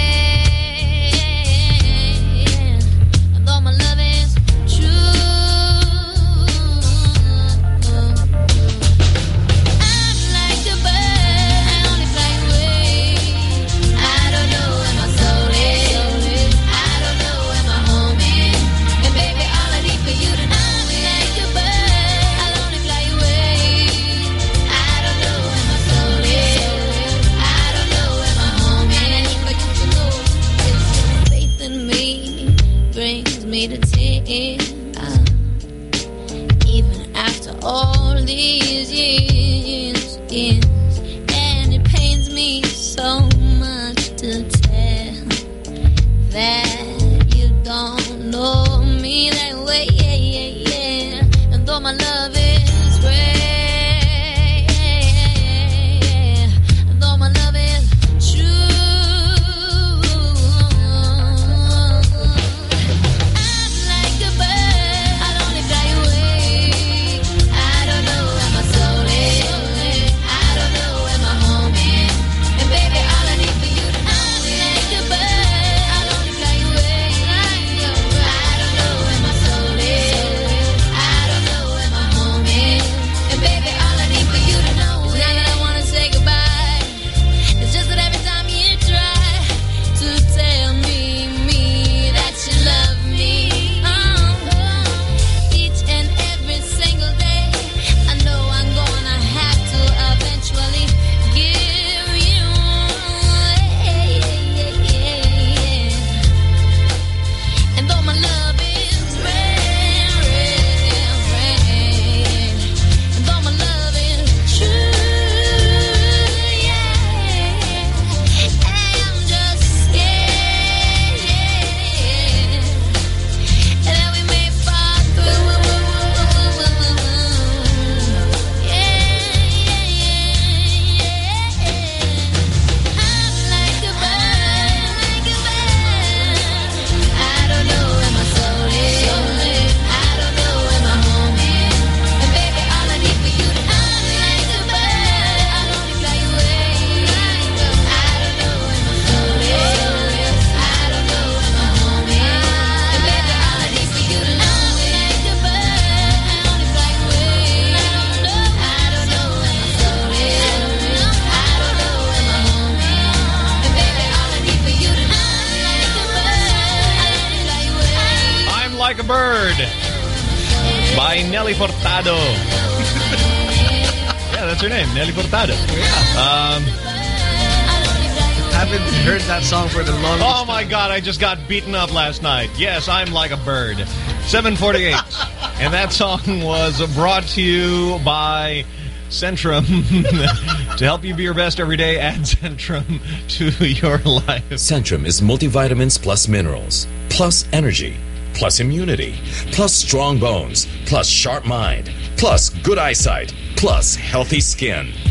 beaten up last night. Yes, I'm like a bird. 748. (laughs) and that song was brought to you by Centrum. (laughs) to help you be your best every day, add Centrum to your life. Centrum is multivitamins plus minerals, plus energy, plus immunity, plus strong bones, plus sharp mind, plus good eyesight, plus healthy skin.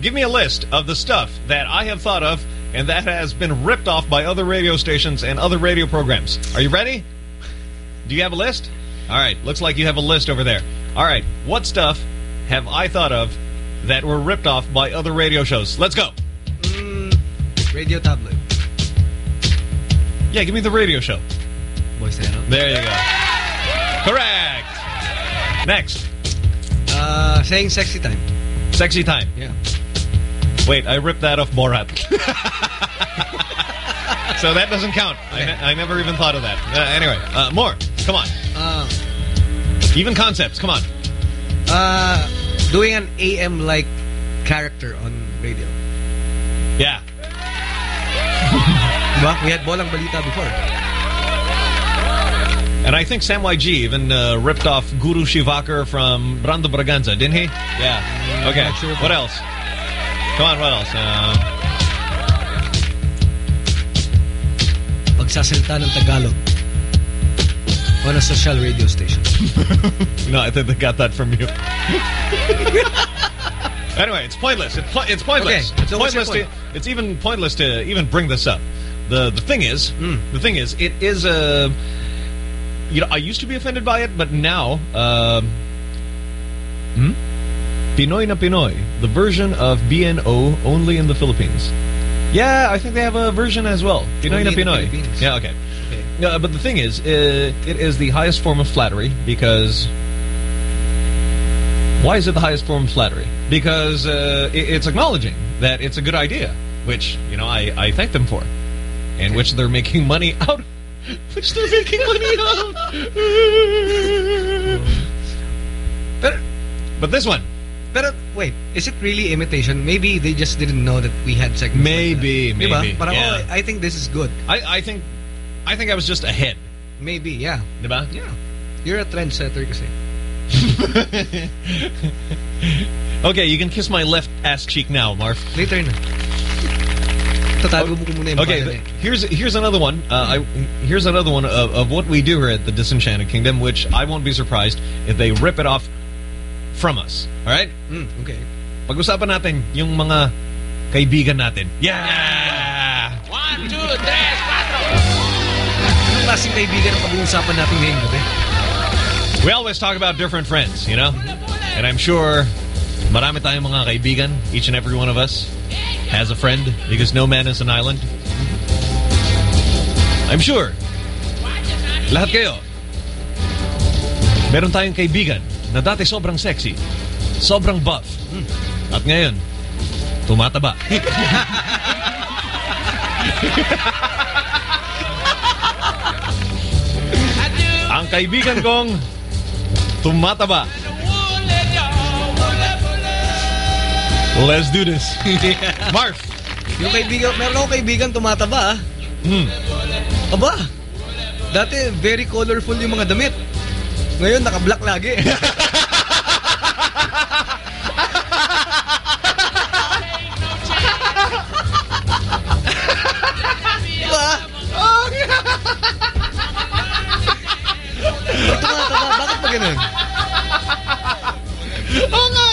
Give me a list of the stuff that I have thought of and that has been ripped off by other radio stations and other radio programs. Are you ready? Do you have a list? All right. Looks like you have a list over there. All right. What stuff have I thought of that were ripped off by other radio shows? Let's go. Radio tabloid. Yeah, give me the radio show. Boys. There you go. Correct. Next. Uh, saying sexy time. Sexy time. Yeah. Wait, I ripped that off Borat. (laughs) so that doesn't count. I, ne I never even thought of that. Uh, anyway, uh, more. Come on. Uh, Even concepts. Come on. uh, doing an AM-like character on radio. Yeah. (laughs) We had Bolang Balita before. And I think Sam YG even uh, ripped off Guru Shivakar from Brando Braganza, didn't he? Yeah. Okay. sure what else? Come on, what else? Uh, Pagsasalita ng Tagalog on a social radio station. (laughs) no, I think they got that from you. (laughs) anyway, it's pointless. It's, it's pointless. Okay, it's so pointless to. It's even pointless to even bring this up. The the thing is, Hmm. the thing is, it is a. You know, I used to be offended by it, but now, um, hmm? Pinoy na Pinoy, the version of BNO only in the Philippines. Yeah, I think they have a version as well. Pinoy Only na Pinoy. Yeah, okay. Yeah, but the thing is, uh, it is the highest form of flattery because. Why is it the highest form of flattery? Because uh, it, it's acknowledging that it's a good idea, which you know I, I thank them for, and which they're making money (laughs) out. Which they're making money out. (laughs) But but this one, Pero wait, is it really imitation? Maybe they just didn't know that we had segments. Maybe, like that. maybe, Diba? Parang, yeah. oh, I think this is good. I I think I think I was just ahead. Maybe, yeah. Diba? Yeah. You're a trendsetter kasi. (laughs) Okay, you can kiss my left ass cheek now, Marv. Later na. Tatago mo ko muna yung Okay, pangalan here's here's another one. Uh, I, here's another one of, of what we do here at the Disenchanted Kingdom, which I won't be surprised if they rip it off from us. All right? Mm, okay. Pag-usapan natin yung mga kaibigan natin. Yeah! One, two, cuatro. Anong klaseng kaibigan ang pag-uusapan natin ngayong gabi? We always talk about different friends, you know? And I'm sure marami tayong mga kaibigan. Each and every one of us has a friend because no man is an island. I'm sure. Lahat kayo. Meron tayong kaibigan na dati sobrang sexy, sobrang buff. At ngayon, tumataba. (laughs) Ang kaibigan kong tumataba. Let's do this. (laughs) Marv. Yung kaibigan, meron akong kaibigan tumataba ah. Hmm. Aba, dati very colorful yung mga damit. Ngayon, naka-black lagi. (laughs) diba? Ba't tumataba? Bakit ba ganun? Oo nga.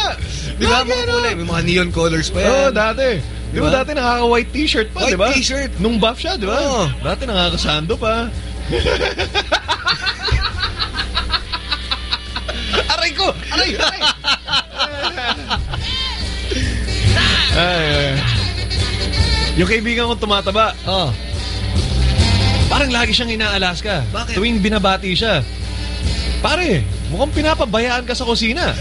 Di ba mga kulay? May mga neon colors pa yan. Oo, dati. Di ba Diba? dati nakaka-white t-shirt pa, White di ba? t-shirt. Nung buff siya, di ba? Oo. Dati nakakasando pa. (laughs) Aray! Aray! ay, ay. Yung kaibigan ko tumataba. Oh. Parang lagi siyang inaalas ka. Bakit? Tuwing binabati siya. Pare, mukhang pinapabayaan ka sa kusina.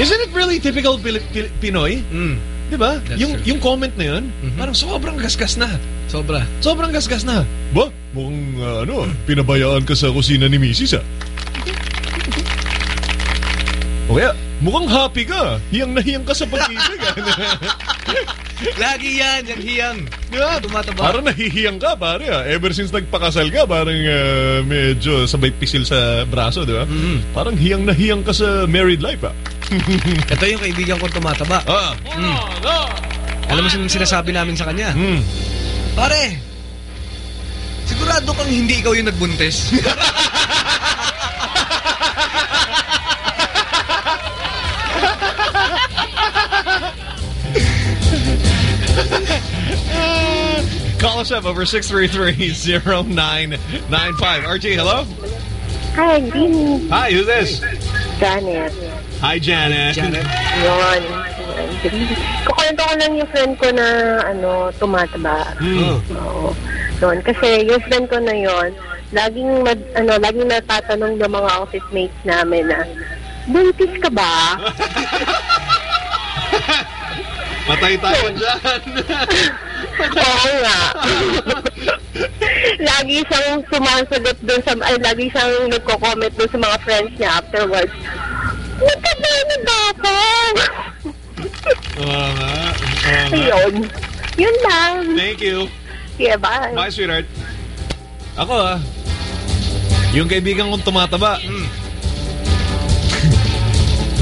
Isn't it really typical Pil- Pil- Pinoy? Mm. Di ba? That's Yung, true. yung comment na yun, parang sobrang gasgas na. Sobra. Sobrang gasgas na. Ba? Mukhang uh, ano, pinabayaan ka sa kusina ni Mrs. ah. O kaya, mukhang happy ka. Hiyang na hiyang ka sa pag-ibig. (laughs) Lagi yan, yung hiyang. Yeah, tumataba. Parang nahihiyang ka, pare. ah. Ever since nagpakasal ka, parang ah, medyo sabay pisil sa braso, di ba? Parang hiyang na hiyang ka sa married life, ah. (laughs) Ito yung kaibigan ko tumataba. Ah. Mm. Alam mo sin sinasabi namin sa kanya? Hmm. Pare, sigurado kang hindi ikaw yung nagbuntis. (laughs) (laughs) (laughs) Call us up over 633-0995. RT, hello? Hi, Dean. Hi, who's this? Janet. Hi, Janet. Janet. Yun. Kukwento ko lang yung friend ko na ano, tumataba. Hmm. Oo. Yun. Kasi yung friend ko na yon laging, mad, ano, laging natatanong ng mga office mates namin na, buntis ka ba? (laughs) Patay tayo dyan. Oo nga. lagi siyang sumasagot doon sa, ay, lagi siyang nagko-comment doon sa mga friends niya afterwards. Nagkaba na ba ako? Oo nga. Ayun. Yun lang. Thank you. Yeah, bye. Bye, sweetheart. Ako ah, yung kaibigan kong tumataba. (laughs)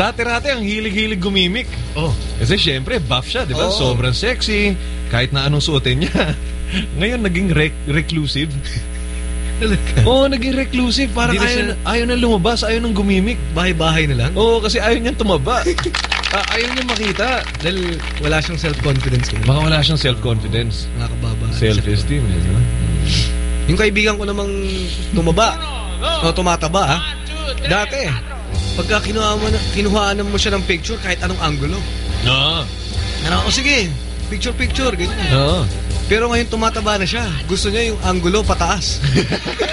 Dati-rati ang hilig-hilig gumimik. Oh. Kasi syempre, buff siya, di ba? Oo. Sobrang sexy. Kahit na anong suotin niya. (laughs) Ngayon, naging rec- reclusive. (laughs) Oo, naging reclusive. Parang Hindi na ayaw, siya- na, ayaw na lumabas, ayaw nang gumimik. Bahay-bahay na lang? Oo, kasi ayaw niyang tumaba. (laughs) Ah, ayaw niya makita. Dahil wala siyang self-confidence. Baka wala siyang self-confidence. Nakakababa. Self-esteem. eh, di ba? Yung kaibigan ko namang tumaba. O tumataba ha. Dati, pagka kinuha mo, kinuhaan mo siya ng picture kahit anong angulo. Oo. Ano, o sige, picture-picture, ganyan. Oo. Pero ngayon tumataba na siya. Gusto niya yung angulo pataas.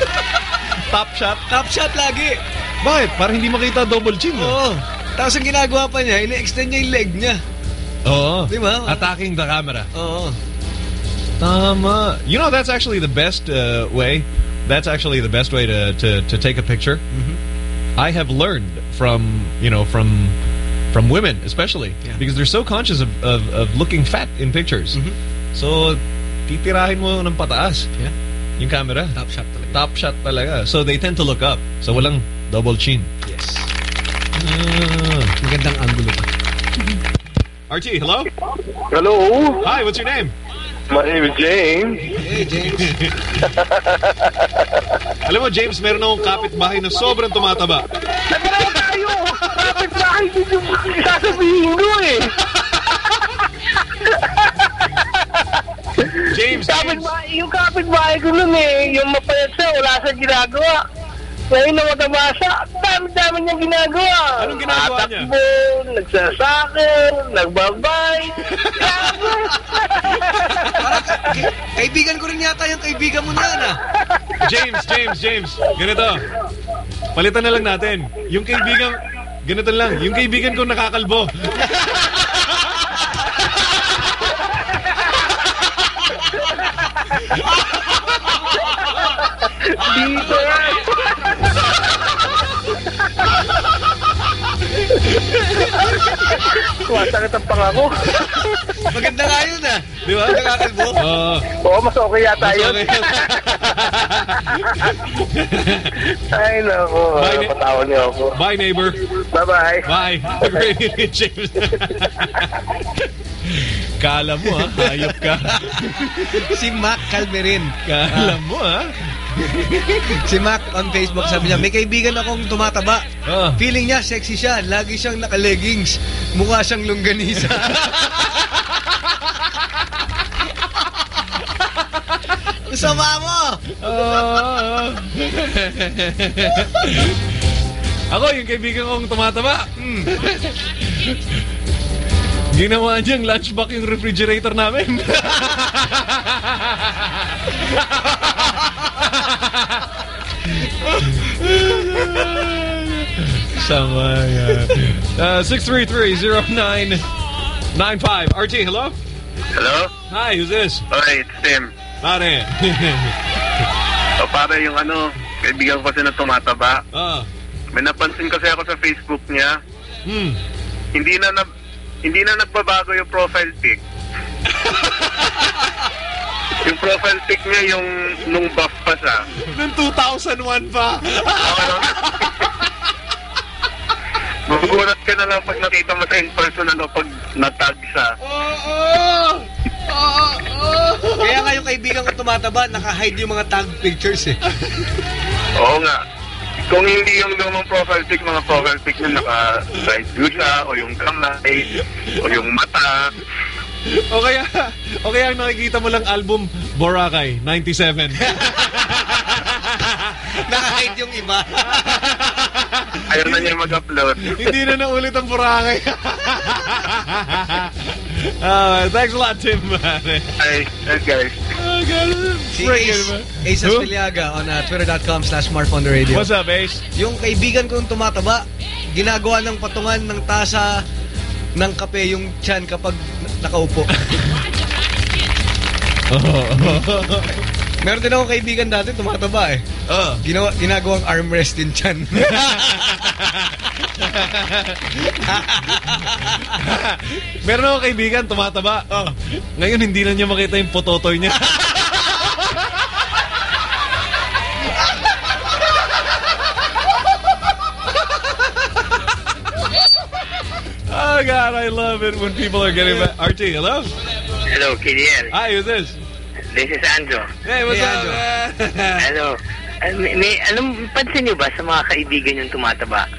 (laughs) Top shot? Top shot lagi. Bakit? Para hindi makita double chin. Oo. Tapos ang ginagawa pa niya, ine-extend niya yung leg niya. Oo. Di ba? Attacking the camera. Oo. Tama. You know, that's actually the best uh, way. That's actually the best way to, to, to take a picture. I have learned from, you know, from from women especially. Because they're so conscious of, of, of looking fat in pictures. So, titirahin mo ng pataas. Yeah. Yung camera. Top shot talaga. Top shot talaga. So, they tend to look up. So, walang double chin. Yes. Ah. Magandang angulo pa. (laughs) RT, hello? Hello? Hi, what's your name? My name is James. Hey, James. (laughs) Alam mo, James, meron akong kapitbahay na sobrang tumataba. Din yung sasabihin ko eh! James, kapit bahay, yung kapit bahay ko nun eh, yung mapayat siya, wala sa ginagawa. Ngayon na mataba siya, ang dami-dami niyang ginagawa. Anong ginagawa niya? Tatakbo, nagsasakir, nagbabay. Kaibigan ko rin yata yung kaibigan mo na yan ah. James, James, James. Ganito. Palitan na lang natin. Yung kaibigan, ganito lang. Yung kaibigan ko nakakalbo. Dito Masakit ang pangako. Maganda nga yun ah. Di ba? Nakakalbo. Oo. Oo, mas okay yata Mas yun. okay. (laughs) Ay, naku. Bye, Patawan niyo ako. Bye, neighbor. Bye-bye. Bye. Evening, (laughs) James. Kala mo, ha? Hayop ka. si Mac Calverin. Kala mo, ha? (laughs) si Mac on Facebook sabi niya, may kaibigan akong tumataba. Ah. Feeling niya sexy siya. Lagi siyang naka-leggings. Mukha siyang longganisa. (laughs) Sama mo! Oo. (laughs) Ako, yung kaibigan kong tumataba. Hmm. Ginawa niyang lunchbox yung refrigerator namin. Sama yan. Uh, (laughs) 633-0995. RT, hello? Hello? Hi, who's this? Okay, it's Tim. Pare. (laughs) O para yung ano, kaibigan ko kasi na tumataba. Ah. May napansin kasi ako sa Facebook niya. Hmm. Hindi na, na hindi na nagbabago yung profile pic. (laughs) yung profile pic niya yung nung buff pa siya. Noong 2001 pa. (laughs) Magugulat ka na lang pag nakita mo sa in person ano pag natag siya. Kaya nga yung kaibigan ko tumataba, naka-hide yung mga tag pictures eh. Oo nga. Kung hindi yung lumang profile pic, mga profile pic na naka-side view siya, o yung kamay, o yung mata. (laughs) O kaya, o kaya ang nakikita mo lang album Boracay, 97. (laughs) Naka-hide yung iba. (laughs) Ayaw na niya mag-upload. Hindi na naulit ang Boracay. Ah, thanks a lot, Tim. Hey, hey guys. Oh, God, Si Ace, on uh, twitter.com slash the radio. What's up, Ace? Yung kaibigan kong tumataba, ginagawa ng patungan ng tasa ng kape yung chan kapag nakaupo. Meron din akong kaibigan dati tumataba eh. Oh. Ginawa, ginagawang armrest yung chan. Meron ako kaibigan, tumataba. Oh. Ngayon, hindi na niya makita yung pototoy niya. Oh, God, I love it when people are getting back. RT, hello? Hello, KDL. Hi, who's this? This is Anjo. Hey, what's up, man? Hello. May, may- alam, pansin niyo ba sa mga kaibigan yung tumataba?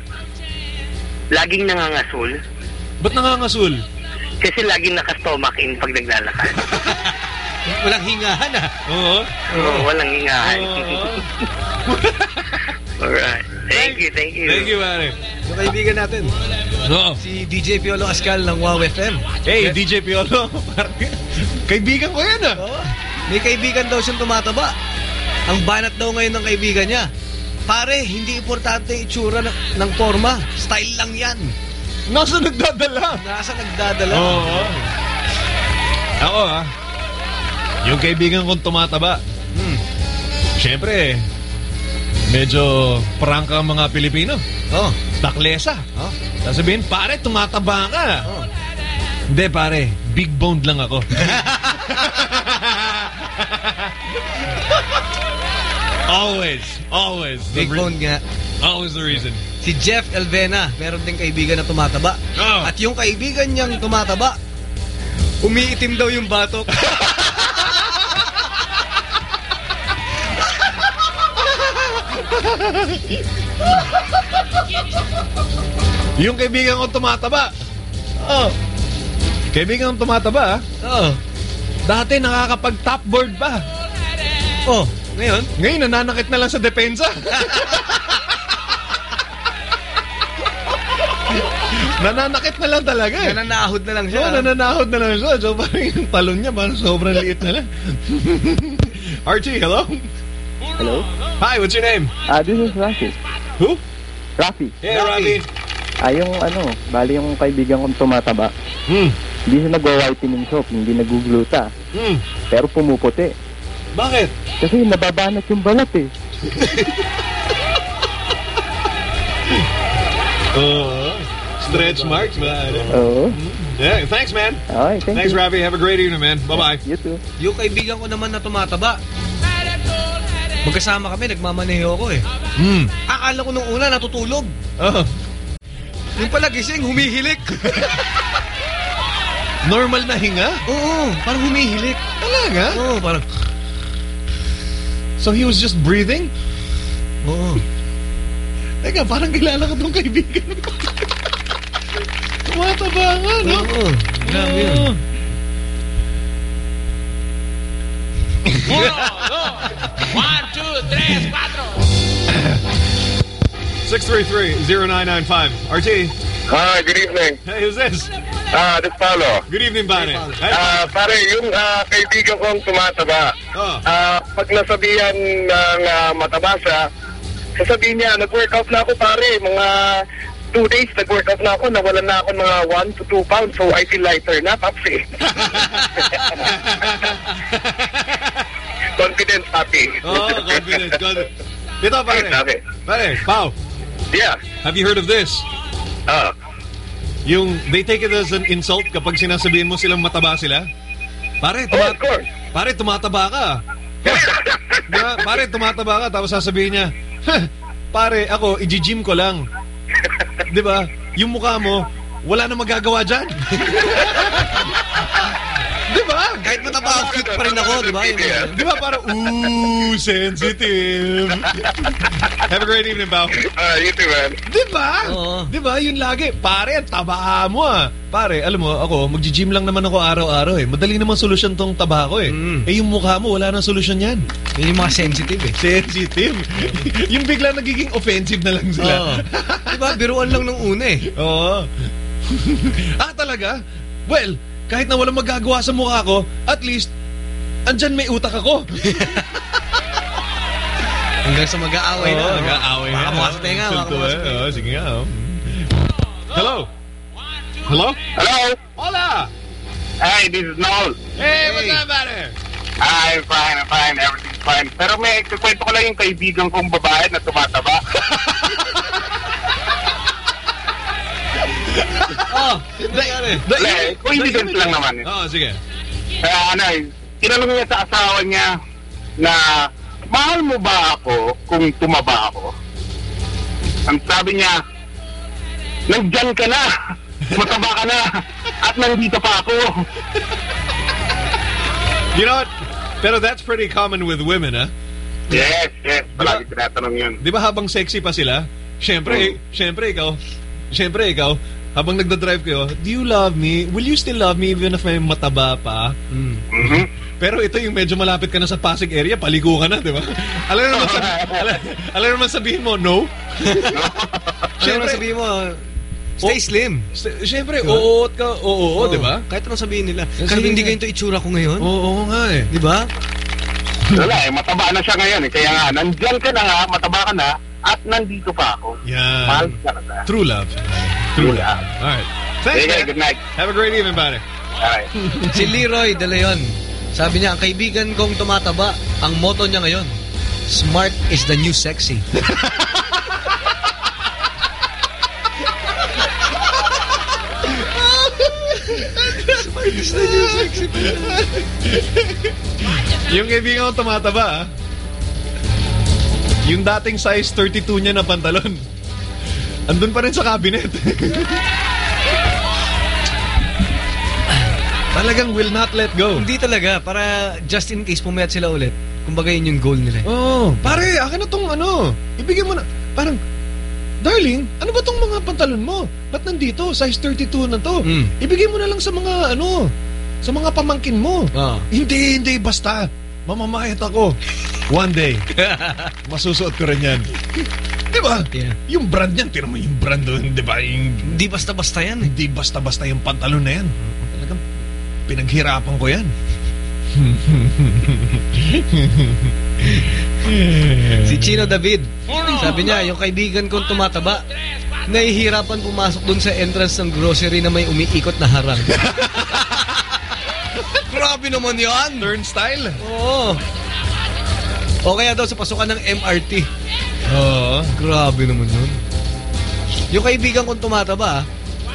Laging nangangasul. Ba't nangangasul? Kasi laging naka-stomach in pag naglalakad. (laughs) Walang hingahan ah. Oo. Oo, walang hingahan. (laughs) Alright. Thank you, thank you. Thank you, man. Yung kaibigan natin. Oo. Si DJ Piolo Ascal ng Wow FM. Hey, DJ Piolo. (laughs) kaibigan ko yan ah. May kaibigan daw siyang tumataba. Ang banat daw ngayon ng kaibigan niya. Pare, hindi importante yung itsura ng, ng forma. Style lang yan. Nasa nagdadala? Nasa nagdadala. Oo. Ako ah. Yung kaibigan kong tumataba. Hmm. Siyempre, medyo prangka ang mga Pilipino. Oh. Taklesa. Oh. Sasabihin, pare, tumataba ka. Oh. Hindi, pare. Big boned lang ako. (laughs) always. Always. Big re- bone nga. Always the reason. Si Jeff Elvena, meron ding kaibigan na tumataba. Oh. At yung kaibigan niyang tumataba, umiitim daw yung batok. (laughs) Yung kaibigan kong tumataba. Oh. Kaibigan kong tumataba, ah. Oo. Dati nakakapag-topboard pa. Oh, ngayon? Ngayon, nananakit na lang sa depensa. (laughs) nananakit na lang talaga eh. Nananahod na lang siya. Oo, nananahod na lang siya. So, parang yung talon niya, parang sobrang liit na lang. (laughs) Archie, hello? Hello? Hi, what's your name? Ah, this is Rafi. Who? Rafi. Hey, Rafi. Ah, yung ano, bali yung kaibigan kong tumataba. Hmm. Hindi siya nagwa-whitening soap, hindi nagugluta. Hmm. Pero pumuputi. Bakit? Kasi nababanat yung balat eh. (laughs) Oo. stretch marks, man. Oo. Yeah, thanks, man. Okay, thank Thanks, you. Rafi. Have a great evening, man. Bye-bye. You too. Yung kaibigan ko naman na tumataba, magkasama kami, nagmamaneho ako eh. Hmm. Akala ko nung una natutulog. Oh. Yung pala gising, humihilik. (laughs) Normal na hinga? Oo, parang humihilik. Talaga? Oo, parang... So he was just breathing? Oo. Teka, parang kilala ko tong kaibigan ko. (laughs) Tumataba nga, no? Oo. Grabe yun. Oo. One, two, tres, cuatro. 633-0995. RT. Hi, good evening. Hey, who's this? Ah, this Paolo. Good evening, pare. Hey, Ah, pare, yung ah, kaibigan kong tumataba, Oh. ah, pag nasabihan ng ah, mataba siya, sasabihin niya, nag-workout na ako pare, mga two days nag-workout na ako, nawalan na ako mga 1 to 2 pounds, so I feel lighter na, papsi. (laughs) Confidence, papi. Oh, confidence, confidence. Dito, pare. Sabi. Pare, Pao. Yeah. Have you heard of this? Ah. Yung they take it as an insult kapag sinasabihin mo silang mataba sila. Pare, tuma pare tumataba ka. (laughs) diba? Pare, tumataba ka tapos sasabihin niya, "Huh, pare, ako, i-gym ko lang. Di ba? Yung mukha mo, wala na magagawa dyan. (laughs) di ba? Kahit mataba cute pa rin ako, di ba? Di ba parang, ooh, sensitive. Have a great evening, Bao. Uh, you too, man. Di ba? Di ba? Yun lagi. Pare, ang taba mo ah. Pare, alam mo, ako, magji-gym lang naman ako araw-araw eh. Madali naman solusyon tong taba ko eh. Eh, yung mukha mo, wala nang solusyon yan. Yun yung mga sensitive eh. Sensitive. (laughs) yung bigla nagiging offensive na lang sila. Oo. diba? Biruan lang nung una eh. Oo. (laughs) ah, talaga? Well, kahit na walang magagawa sa mukha ko, at least, andyan may utak ako. (laughs) Hanggang sa mag-aaway na. Oo, ano? Mag-aaway Baka na. mukha sa tenga, baka mukha sa tenga. Oo, sige nga. oh. Hello? Hello? Hello? Hola! Hi, this is Noel. Hey, what's up, buddy? I'm fine, I'm fine, everything's fine. Pero may kukwento ko lang yung kaibigan kong babae na tumataba. (laughs) oh, Wala eh, coincidence lang naman eh. Oo, sige. Kaya ano eh, tinanong niya sa asawa niya na mahal mo ba ako kung tumaba ako? Ang sabi niya, nandyan ka na, (laughs) mataba ka na, at nandito pa ako. You know what? Pero that's pretty common with women, ah. Yes, yes, palagi tinatanong yun. Di ba habang sexy pa sila? Siyempre, siyempre ikaw, siyempre ikaw, habang nagda-drive kayo, do you love me? Will you still love me even if may mataba pa? Mm-hmm. Pero ito yung medyo malapit ka na sa Pasig area, paligo ka na, di ba? (laughs) Alam mo naman, sabi, alam, alam mo naman sabihin mo, no? (laughs) Ano naman sabihin mo, stay slim. Siyempre, Diba? oo ka, oo, Oo. di ba? Kahit anong sabihin nila. Yes, Kahit hindi ganito itsura ko ngayon. Oo nga eh. Di ba? Wala eh, mataba na siya ngayon eh. Kaya nga, nandyan ka na nga, mataba ka na, at nandito pa ako. Yan. Mahal na. True love. True love. All right. Thanks, Sige, man. good night. Have a great evening, buddy. Alright. (laughs) si Leroy De Leon. Sabi niya, ang kaibigan kong tumataba, ang motto niya ngayon, smart is the new sexy. (laughs) smart is the new sexy. (laughs) yung kaibigan ko tumataba, ah. Yung dating size 32 niya na pantalon. Andun pa rin sa cabinet. (laughs) Talagang will not let go. Hindi talaga, para just in case pumayat sila ulit, kumbaga yun yung goal nila. eh. Oh, pare, akin na tong ano. Ibigay mo na. Parang, darling, ano ba tong mga pantalon mo? Ba't nandito? Size 32 na to. Hmm. Ibigay mo na lang sa mga ano, sa mga pamangkin mo. Ah. Hindi, hindi, basta. Mamamayat ako. One day, (laughs) masusuot ko rin yan. Di ba? Yeah. Yung brand niyan, tira mo yung brand doon, di ba? Yung, Hindi basta-basta yan eh. hindi basta-basta yung pantalon na yan. Talagang pinaghirapan ko yan. Si Chino David, sabi niya, yung kaibigan kong tumataba, nahihirapan pumasok dun sa entrance ng grocery na may umiikot na harang. (laughs) Grabe naman yan! Turnstile? Oo. O kaya daw sa pasukan ng MRT. Oo. Grabe naman yun. Yung kaibigan kong tumataba,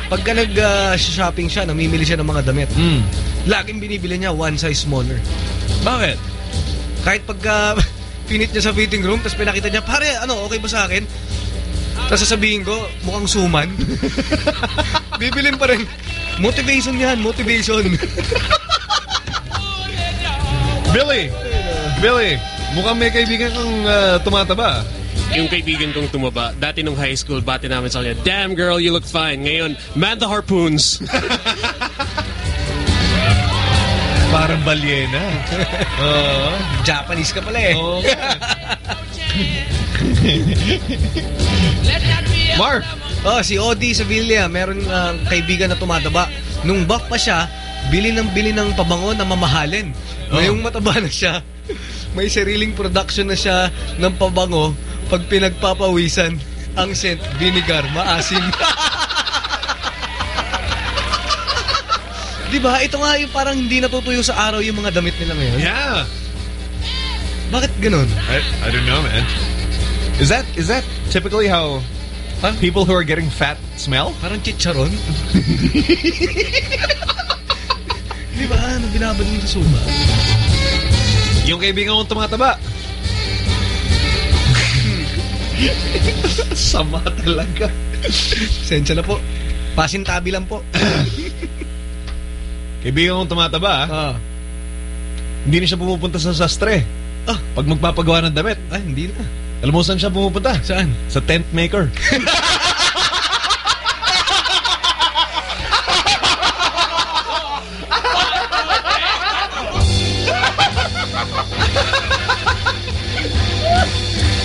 pagka nag-shopping siya, namimili siya ng mga damit, Hmm. laging binibili niya one size smaller. Bakit? Kahit pagka (laughs) pinit niya sa fitting room, tapos pinakita niya, pare, ano, okay ba sa akin? Tapos sasabihin ko, mukhang suman. (laughs) Bibilin pa rin. Motivation yan, motivation. (laughs) Billy! Billy, mukhang may kaibigan kang ah, tumataba. Yung kaibigan kong tumaba, dati nung high school, bati namin sa kanya, Damn girl, you look fine. Ngayon, man the harpoons. (laughs) Parang balyena. (laughs) Oo. Japanese ka pala eh. Oo. (laughs) Mark! Oh, si Odi Sevilla, meron uh, kaibigan na tumataba. Nung buff pa siya, bili ng bili ng pabango na mamahalin. Ngayong mataba na siya, may sariling production na siya ng pabango pag pinagpapawisan ang scent, vinegar, maasim. (laughs) Di ba? Ito nga yung parang hindi natutuyo sa araw yung mga damit nila ngayon. Yeah. Bakit ganun? I, I don't know, man. Is that is that typically how People who are getting fat smell? Parang chicharon. (laughs) Di ba? Ano binabad mo sa suba? Yung kaibigan kong tumataba. (laughs) Sama talaga. Sensya na po. Pasintabi lang po. (laughs) Kaibigan kong tumataba, ah. hindi na siya pumupunta sa sastre. Ah. Pag magpapagawa ng damit. Ay, hindi na. Alam mo saan siya pumupunta? Saan? Sa tent maker. (laughs)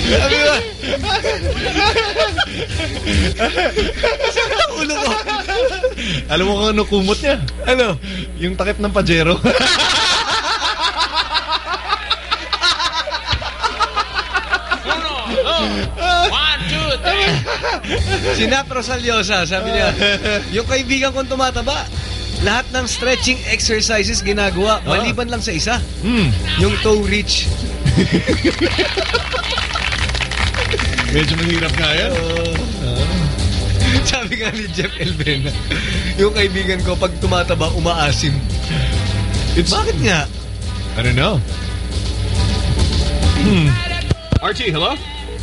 Sabi ba? Ulo ko. Alam mo kung ano kumot niya? Ano? Yung takip ng Pajero. One, two, three. Si Nat Rosaliosa, sabi niya, yung kaibigan kong tumataba, lahat ng stretching exercises ginagawa, maliban lang sa isa. Hmm. Yung toe reach. (laughs) Medyo mahirap nga yan. Sabi nga ni Jeff Elvena, yung kaibigan ko, pag tumataba, umaasim. Bakit nga? I don't know. Hmm. RT, hello?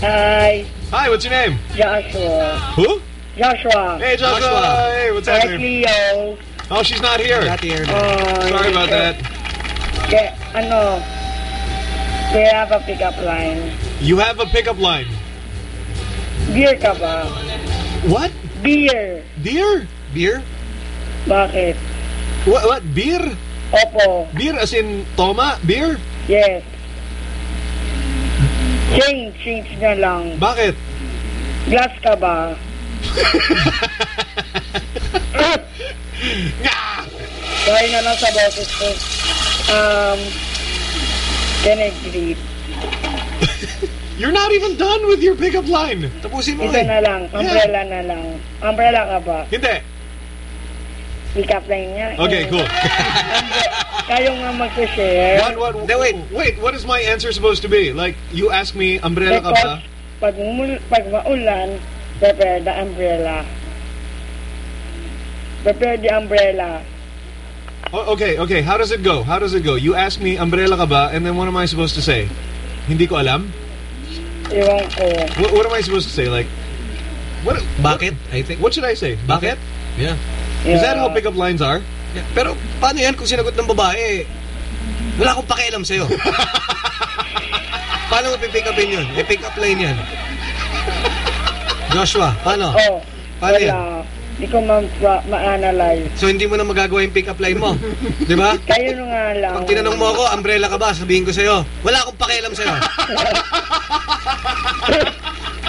Hi, Hi, what's your name? Joshua. Who? Joshua. Hey, Joshua. Hey, what's Hi, happening? Cleo. Oh, she's not here. Not here. Oh, Sorry about that. Ke, ano, they have a pickup line. You have a pickup line. Beer ka ba? What? Beer. Beer? Beer? Bakit? What? What? Beer? Opo. Beer as in Toma? Beer? Yes. Change, change na lang. Bakit? Glass ka ba? (laughs) Dahil na lang sa boses ko. Um, can I greet? You're not even done with your pickup line. Tapusin mo Ito eh. na lang. Umbrella na lang. Umbrella ka ba? Hindi. Pick up line niya. Okay, Eh, cool. (laughs) Kayo nga mag-share. What, what, wait, wait, what is my answer supposed to be? Like, you ask me, umbrella ka ba? Because pag, mul- pag maulan, prepare the umbrella. Prepare the umbrella. Oh, okay, okay, how does it go? How does it go? You ask me, umbrella ka ba? And then what am I supposed to say? Hindi ko alam? Ewan ko. What, what am I supposed to say? Like, what? Bakit? I think. What should I say? Bakit? Yeah. Is that how pickup lines are? Yeah. Pero paano yan kung sinagot ng babae? Wala akong pakialam sa'yo. (laughs) paano mo pipick upin yun? Eh, pick up line yan. Joshua, paano? Oh, Paano yan? Hindi ko ma- ma- ma-analyze. So hindi mo na magagawa yung pick up line mo. Di ba? (laughs) Kayo na nga lang. Pag tinanong mo ako, umbrella ka ba? Sabihin ko sa'yo, wala akong pakialam sa'yo. (laughs)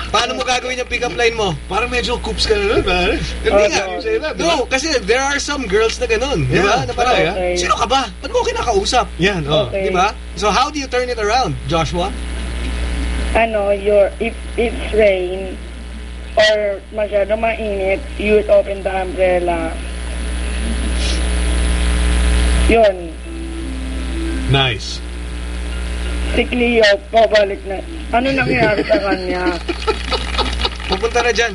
Paano mo gagawin yung pick up line mo? Parang medyo coops ka na nun, pare. Hindi nga. di ba? No, kasi there are some girls na ganun. Di ba? Yeah, Na parang, okay. sino ka ba? Ba't mo ako kinakausap? Yan, oh. Okay. Di ba? So how do you turn it around, Joshua? Ano, your, if it's rain, or masyado mainit, you would open the umbrella. Yun. Nice. Si Cleo, pabalik na. Ano nangyari sa kanya? (laughs) Pupunta na dyan.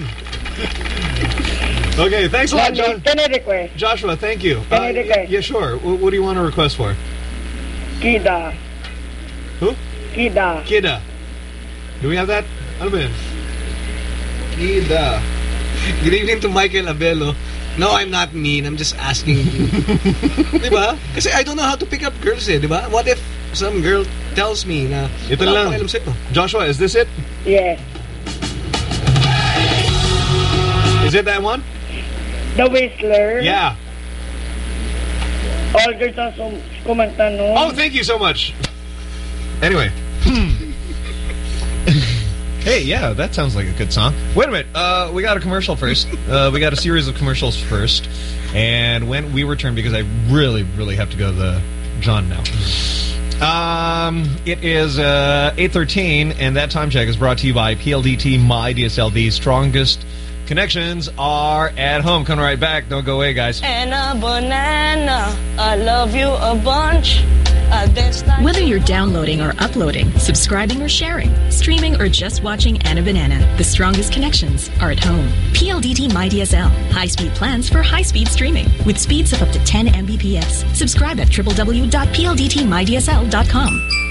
Okay, thanks a lot, John. Can I request? Joshua, thank you. Can I request? yeah, sure. Wh- What do you want to request for? Kida. Who? Kida. Kida. Do we have that? Ano ba yan? Kida. Good evening to Michael Abelo. No, I'm not mean. I'm just asking. (laughs) di ba? Kasi I don't know how to pick up girls eh, di ba? What if some girl tells me na Ito wala lang. akong pakialam sa'yo. Joshua, is this it? Yes. Is it that one? The Whistler. Yeah. All girls ang sum- kumanta nun. Oh, thank you so much. Anyway. (laughs) hey, yeah, that sounds like a good song. Wait a minute. Uh, we got a commercial first. (laughs) Uh, we got a series of commercials first. And when we return, because I really, really have to go to the John now. Um, it is uh, 8.13, and that time check is brought to you by PLDT My DSL. The strongest connections are at home. Coming right back. Don't go away, guys. And a banana, I love you a bunch. Whether you're downloading or uploading, subscribing or sharing, streaming or just watching Anna Banana, the strongest connections are at home. PLDT MyDSL. High-speed plans for high-speed streaming with speeds of up to 10 Mbps. Subscribe at www.pldtmydsl.com.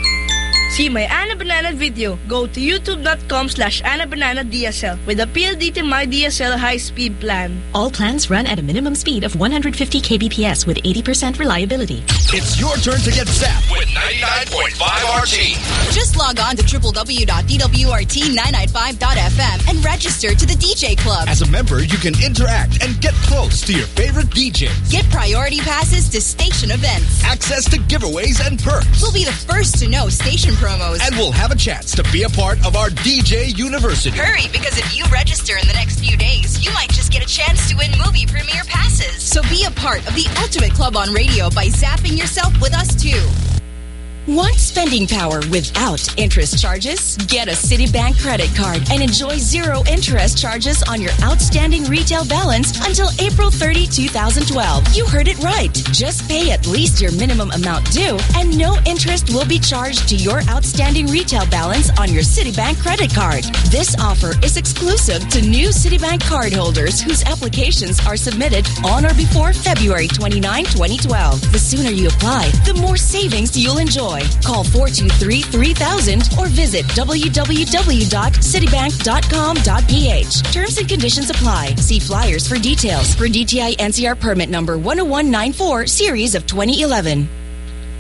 See my Anna Banana video. Go to youtube.com slash Anna Banana DSL with the PLDT My DSL high-speed plan. All plans run at a minimum speed of 150 kbps with 80% reliability. It's your turn to get zapped with 99.5 RT. Just log on to www.dwrt995.fm and register to the DJ Club. As a member, you can interact and get close to your favorite DJs. Get priority passes to station events. Access to giveaways and perks. We'll be the first to know station promos. And we'll have a chance to be a part of our DJ University. Hurry, because if you register in the next few days, you might just get a chance to win movie premiere passes. So be a part of the Ultimate Club on radio by zapping yourself with us too. Want spending power without interest charges? Get a Citibank credit card and enjoy zero interest charges on your outstanding retail balance until April 30, 2012. You heard it right. Just pay at least your minimum amount due and no interest will be charged to your outstanding retail balance on your Citibank credit card. This offer is exclusive to new Citibank cardholders whose applications are submitted on or before February 29, 2012. The sooner you apply, the more savings you'll enjoy. Call 423-3000 or visit www.citibank.com.ph. Terms and conditions apply. See flyers for details for DTI NCR permit number 10194 series of 2011.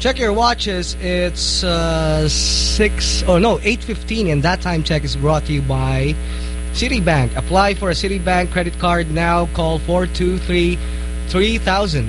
Check your watches. It's uh, 6, oh no, 8.15 and that time check is brought to you by Citibank. Apply for a Citibank credit card now. Call 423-3000.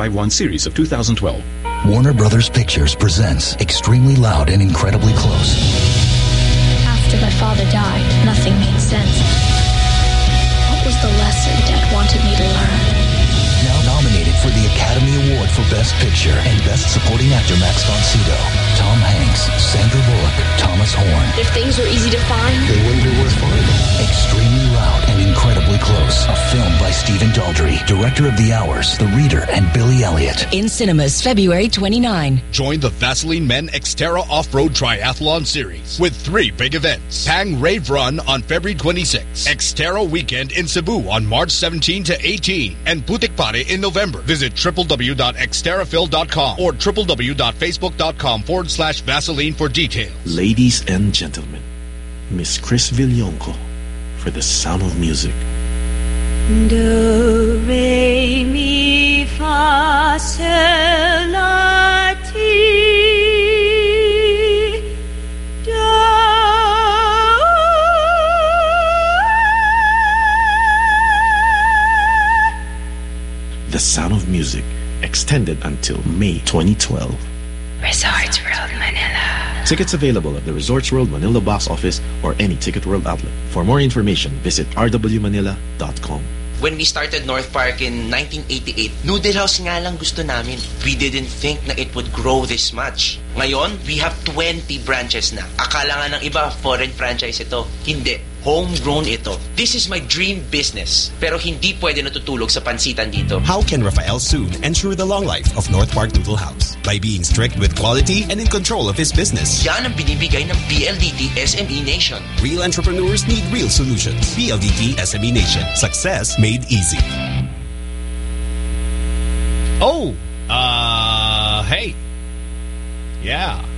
0451 series of 2012. Warner Brothers Pictures presents Extremely Loud and Incredibly Close. After my father died, nothing made sense. What was the lesson Dad wanted me to learn? Now nominated for the Academy Award for Best Picture and Best Supporting Actor Max von Sydow, Tom Hanks, Sandra Bullock, Thomas Horn. If things were easy to find, They wouldn't be worth finding. Extremely Loud by Stephen Daldry, director of The Hours, The Reader, and Billy Elliot. In cinemas February 29. Join the Vaseline Men Xterra Off-Road Triathlon Series with three big events. Pang Rave Run on February 26, Xterra Weekend in Cebu on March 17 to 18, and Putik Pare in November. Visit www.xterrafil.com or www.facebook.com forward slash Vaseline for details. Ladies and gentlemen, Miss Kris Villonco for the sound of music. Do, re, mi, fa, sol, la, ti, The sound of music extended until May 2012. Resorts World Manila. Tickets available at the Resorts World Manila box office or any Ticket World outlet. For more information, visit rwmanila.com. When we started North Park in 1988, noodle house nga lang gusto namin. We didn't think na it would grow this much. Ngayon, we have 20 branches na. Akala nga ng iba, foreign franchise ito. Hindi. Homegrown ito. This is my dream business. Pero hindi pwede natutulog sa pansitan dito. How can Rafael soon ensure the long life of North Park Noodle House? By being strict with quality and in control of his business. Yan ang binibigay ng PLDT SME Nation. Real entrepreneurs need real solutions. PLDT SME Nation. Success made easy. Oh, uh, hey. Yeah.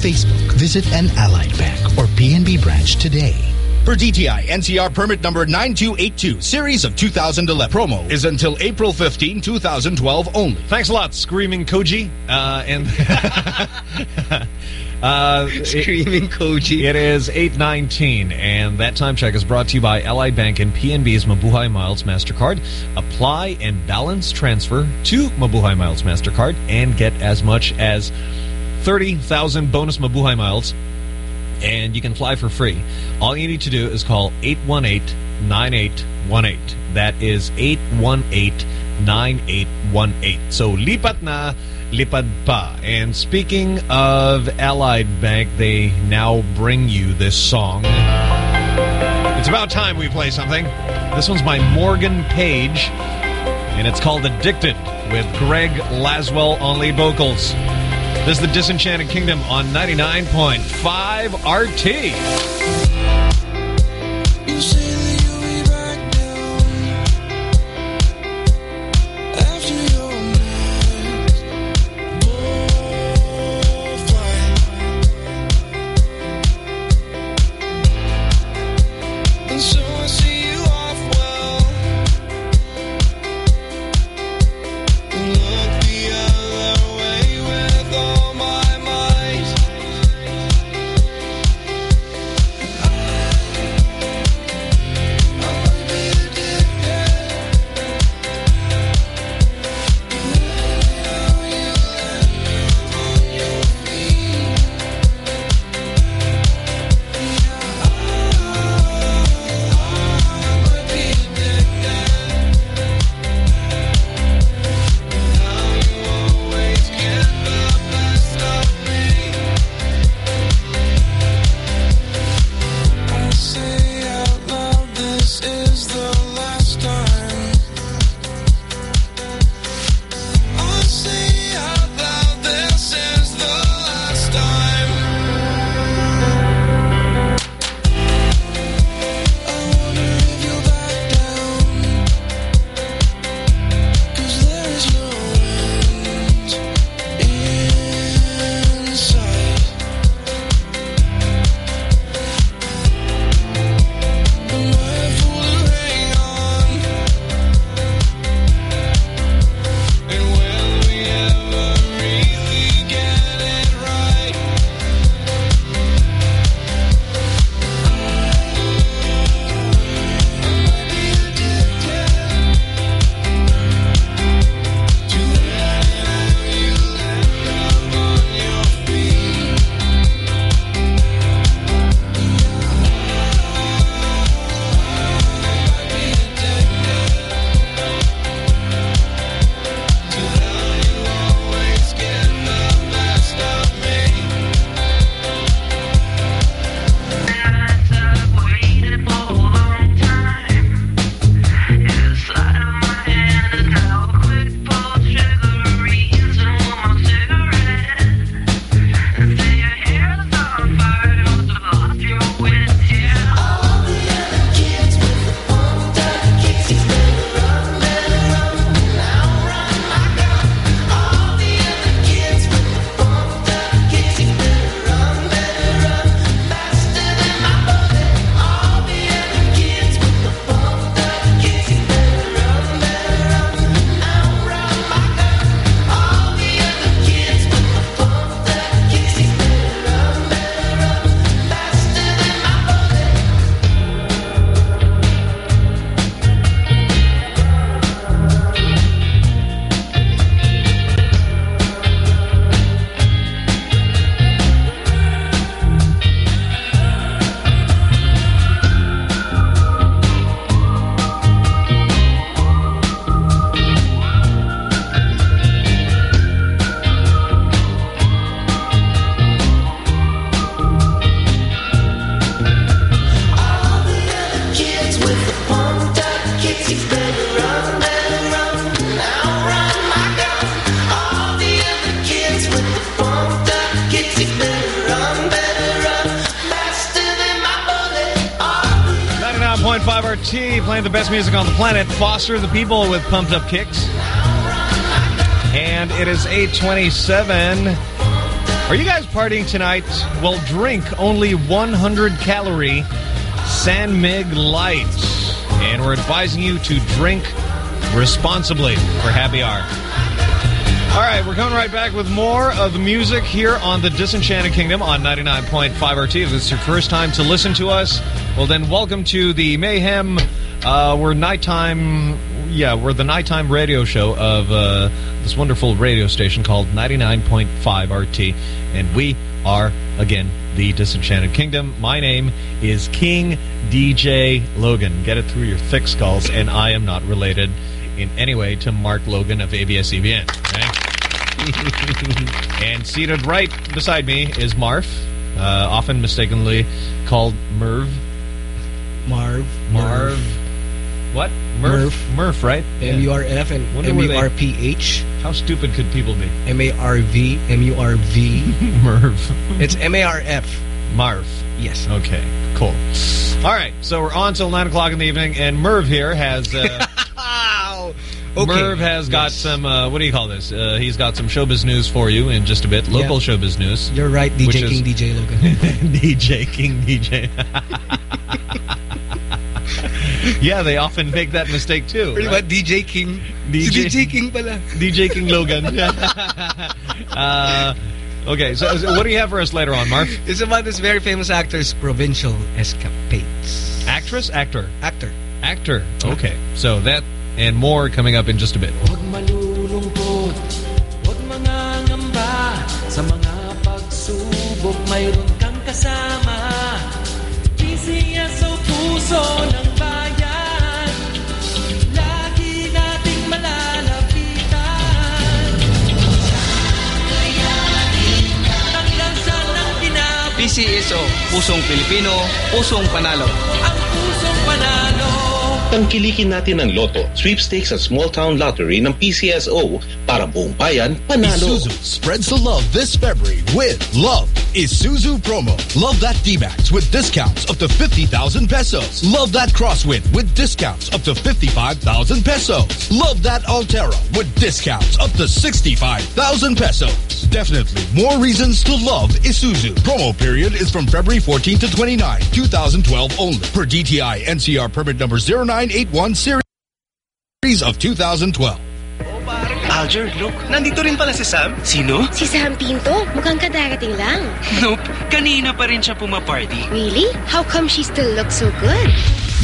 Facebook. Visit an Allied Bank or PNB branch today. For DTI NCR permit number 9282, series of 2011. Promo is until April 15, 2012 only. Thanks a lot, Screaming Koji. Uh, and (laughs) uh, Screaming Koji. It is 819, and that time check is brought to you by Allied Bank and PNB's Mabuhay Miles MasterCard. Apply and balance transfer to Mabuhay Miles MasterCard and get as much as 30,000 bonus Mabuhay Miles and you can fly for free. All you need to do is call 818-9818. That is 818-9818. So lipat na, lipad pa. And speaking of Allied Bank, they now bring you this song. It's about time we play something. This one's by Morgan Page, and it's called Addicted with Greg Laswell on lead vocals. This is the Disenchanted Kingdom on 99.5 RT. Planet. Foster the people with pumped up kicks. And it is 827. Are you guys partying tonight? Well, drink only 100 calorie San Mig Light. And we're advising you to drink responsibly for happy hour. All right, we're coming right back with more of the music here on the Disenchanted Kingdom on 99.5 RT. If this is your first time to listen to us, well then welcome to the Mayhem. Uh, we're nighttime, yeah, we're the nighttime radio show of uh, this wonderful radio station called 99.5 RT. And we are, again, the Disenchanted Kingdom. My name is King DJ Logan. Get it through your thick skulls, and I am not related in any way to Mark Logan of ABS-CBN. Okay? (laughs) and seated right beside me is Marv, uh, often mistakenly called Merv. Marv. Marv. What? Murph. Murph, right? M-U-R-F and M-U-R-P-H. How stupid could people be? M-A-R-V, M-U-R-V. Merv. It's M-A-R-F. Marv. Yes. Okay, cool. All right, so we're on till 9 o'clock in the evening, and Merv here has... Uh, (laughs) Okay. Merv has got some, uh, what do you call this? Uh, he's got some showbiz news for you in just a bit. Local showbiz news. You're right, DJ is- King, DJ Logan. (laughs) DJ King DJ. (laughs) yeah, they often make that mistake too. Pretty right? much DJ King. DJ Si DJ King pala. DJ King Logan. (laughs) uh, okay, so, so what do you have for us later on, Marv? It's about this very famous actor's provincial escapades. Actress? Actor? Actor. Actor. Okay, so that and more coming up in just a bit. Huwag malulungkot, huwag mangangamba Sa mga pagsubok mayroon kang kasama PCSO puso ng PCSO, Pusong Pilipino, Pusong Panalo. ang pusong panalo Tangkilikin natin ang loto, sweepstakes at small town lottery ng PCSO para buong bayan panalo. Isuzu spreads the love this February with Love Isuzu promo. Love that D-Max with discounts up to 50,000 pesos. Love that Crosswind with discounts up to 55,000 pesos. Love that Altera with discounts up to 65,000 pesos. Definitely more reasons to love Isuzu. Promo period is from February 14 to 29, 2012 only. Per DTI NCR permit number 0981 series of 2012. Alger, look. Nandito rin pala si Sam. Sino? Si Sam Pinto, mukhang kadarating lang. Nope. Kanina pa rin siya pumaparty. Really? How come she still looks so good?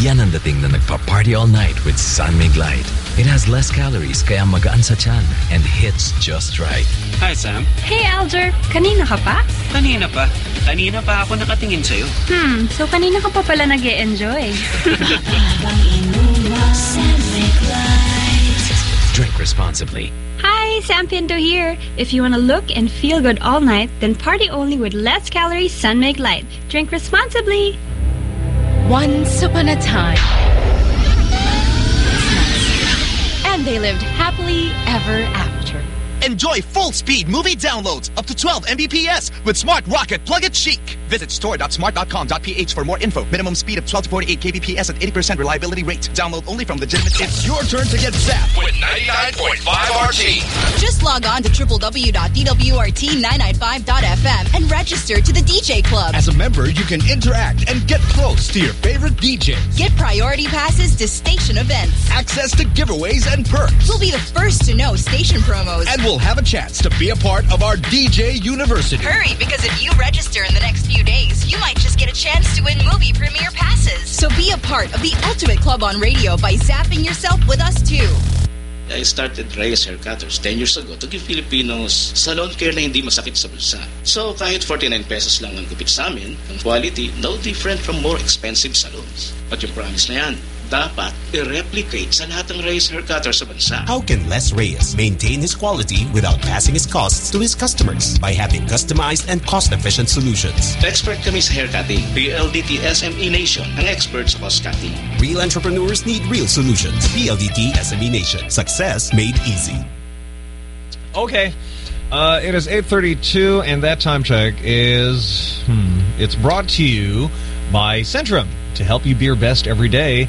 Yan ang dating na nagpa-party all night with San Mig Light. It has less calories kaya magaan sa tiyan and hits just right. Hi, Sam. Hey, Alger. Kanina ka pa? Kanina pa. Kanina pa ako nakatingin sa'yo. Hmm, so kanina ka pa pala nag enjoy (laughs) Drink responsibly. Hi, Sam Pinto here. If you want to look and feel good all night, then party only with less calories San Mig Light. Drink responsibly. Once upon a time. And they lived happily ever after. Enjoy full-speed movie downloads up to 12 Mbps with Smart Rocket Plug It Chic. Visit store.smart.com.ph for more info. Minimum speed of 12 to 48 kbps at 80% reliability rate. Download only from legitimate. It's your turn to get zapped with 99.5 RT. Just log on to www.dwrt995.fm and register to the DJ Club. As a member, you can interact and get close to your favorite DJs. Get priority passes to station events. Access to giveaways and perks. We'll be the first to know station promos. And we'll have a chance to be a part of our DJ University. Hurry, because if you register in the next few days, you might just get a chance to win movie premiere passes. So be a part of the ultimate club on radio by zapping yourself with us too. I started Reyes Haircutters 10 years ago to give Filipinos salon care na hindi masakit sa bulsa. So kahit 49 pesos lang ang gupit sa amin, ang quality no different from more expensive salons. But yung promise na yan, dapat i-replicate sa lahat ng Reyes Haircutters sa bansa. How can Les Reyes maintain his quality without passing his costs to his customers? By having customized and cost-efficient solutions. Expert kami sa haircutting. PLDT SME Nation, ang expert sa cost cutting. Real entrepreneurs need real solutions. PLDT SME Nation. Success made easy. Okay. Uh, it is 8.32, and that time check is... Hmm, It's brought to you by Centrum. To help you be your best every day,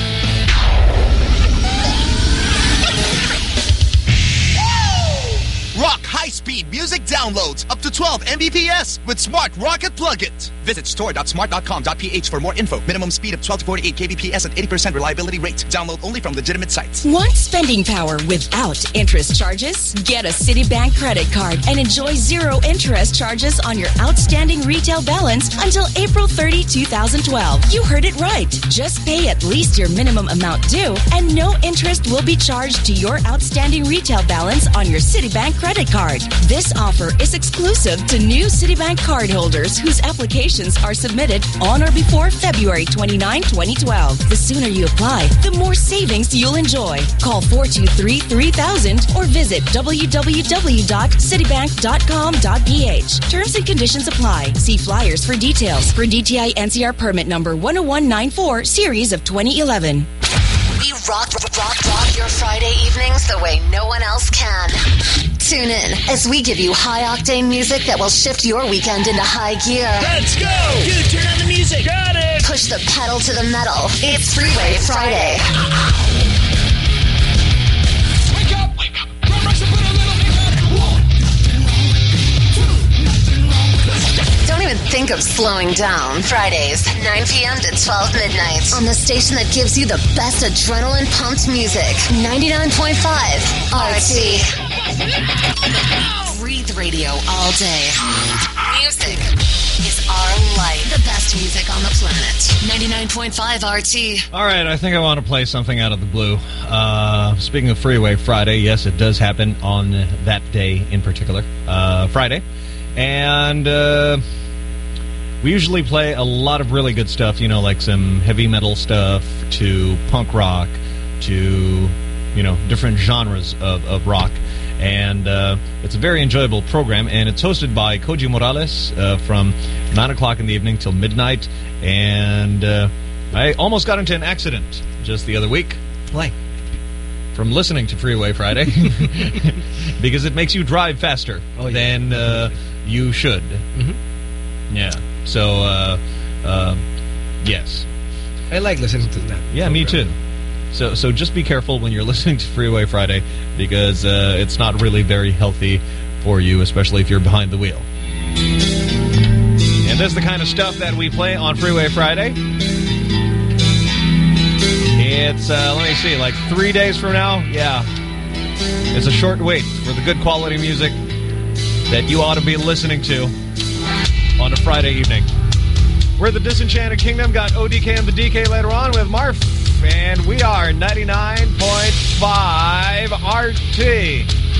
High-speed music downloads up to 12 Mbps with Smart Rocket Plug-It. Visit store.smart.com.ph for more info. Minimum speed of 12 to 48 kbps at 80% reliability rate. Download only from legitimate sites. Want spending power without interest charges? Get a Citibank credit card and enjoy zero interest charges on your outstanding retail balance until April 30, 2012. You heard it right. Just pay at least your minimum amount due and no interest will be charged to your outstanding retail balance on your Citibank credit card. This offer is exclusive to new Citibank cardholders whose applications are submitted on or before February 29, 2012. The sooner you apply, the more savings you'll enjoy. Call 423-3000 or visit www.citibank.com.ph. Terms and conditions apply. See flyers for details for DTI NCR permit number 10194 series of 2011. We rock, rock, rock your Friday evenings the way no one else can. Tune in as we give you high octane music that will shift your weekend into high gear. Let's go! Dude, turn on the music. Got it! Push the pedal to the metal. It's Freeway Friday. Wake up! Wake up! Run, rush, and put a little bit Don't even think of slowing down. Fridays, 9 p.m. to 12 midnight. On the station that gives you the best adrenaline pumped music. 99.5 RT. Breathe radio all day. Music is our life. The best music on the planet. 99.5 RT. All right, I think I want to play something out of the blue. Uh, speaking of Freeway Friday, yes, it does happen on that day in particular, uh, Friday. And uh, we usually play a lot of really good stuff, you know, like some heavy metal stuff to punk rock to, you know, different genres of, of rock. And uh, it's a very enjoyable program, and it's hosted by Koji Morales uh, from 9 o'clock in the evening till midnight. And uh, I almost got into an accident just the other week. Why? From listening to Freeway Friday. (laughs) because it makes you drive faster than uh, you should. Yeah. So, uh, uh, yes. I like listening to that. Yeah, me too. So, so just be careful when you're (laughs) listening to Freeway Friday because uh, it's not really very healthy for you, especially if you're behind the wheel. And this is the kind of stuff that we play on Freeway Friday. It's, uh, let me see, like three days from now? Yeah. It's a short wait for the good quality music that you ought to be listening to on a Friday evening. We're the Disenchanted Kingdom, got ODK and the DK later on with Marf, and we are 99.5 RT.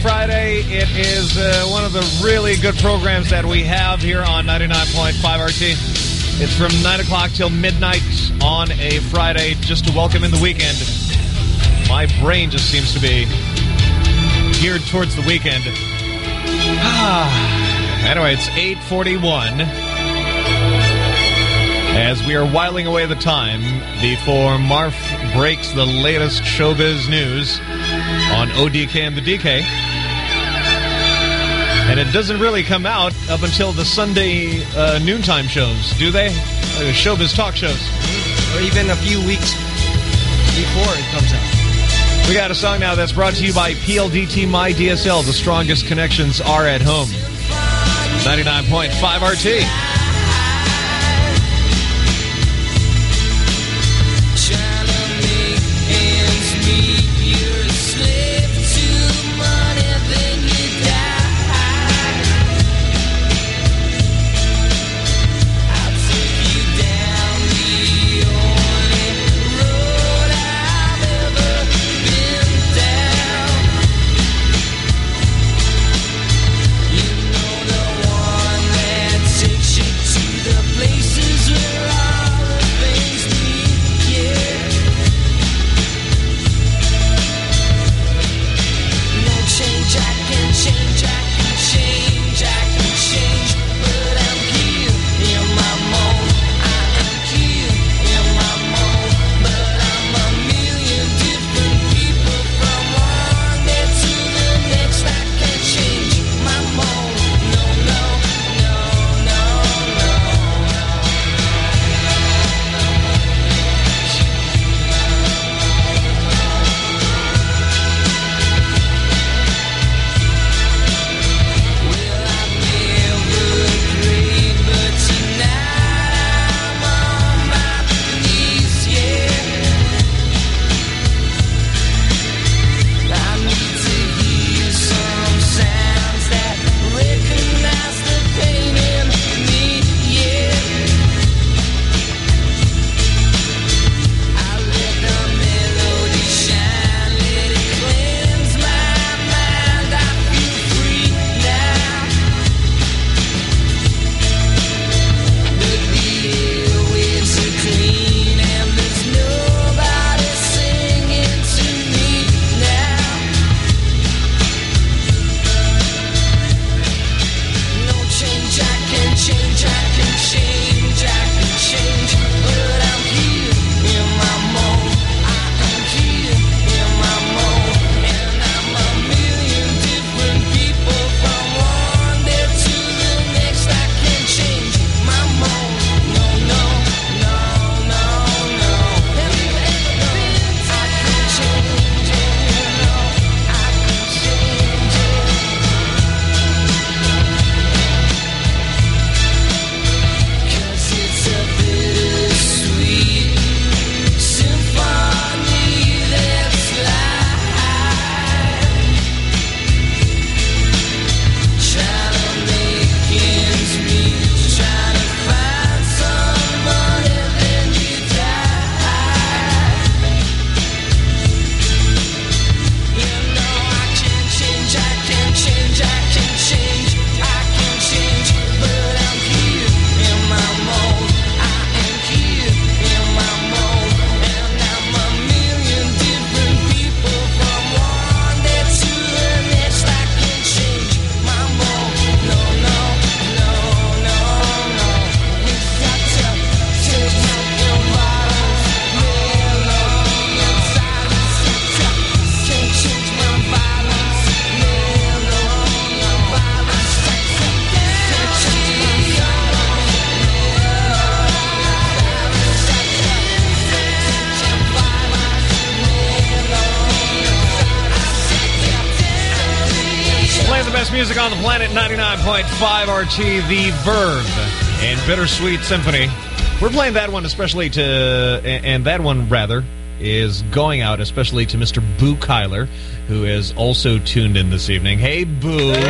Friday. It is uh, one of the really good programs that we have here on 99.5 RT. It's from 9 o'clock till midnight on a Friday just to welcome in the weekend. My brain just seems to be geared towards the weekend. anyway, it's 841 as we are whiling away the time before Marf breaks the latest showbiz news on ODK and the DK. And it doesn't really come out up until the Sunday uh, noontime shows, do they? Uh, showbiz talk shows. Or even a few weeks before it comes out. We got a song now that's brought to you by PLDT My DSL. The strongest connections are at home. 99.5 RT. Archie the Verve and Bittersweet Symphony. We're playing that one especially to, and that one rather, is going out especially to Mr. Boo Kyler, who is also tuned in this evening. Hey, Boo. Hey, Boo.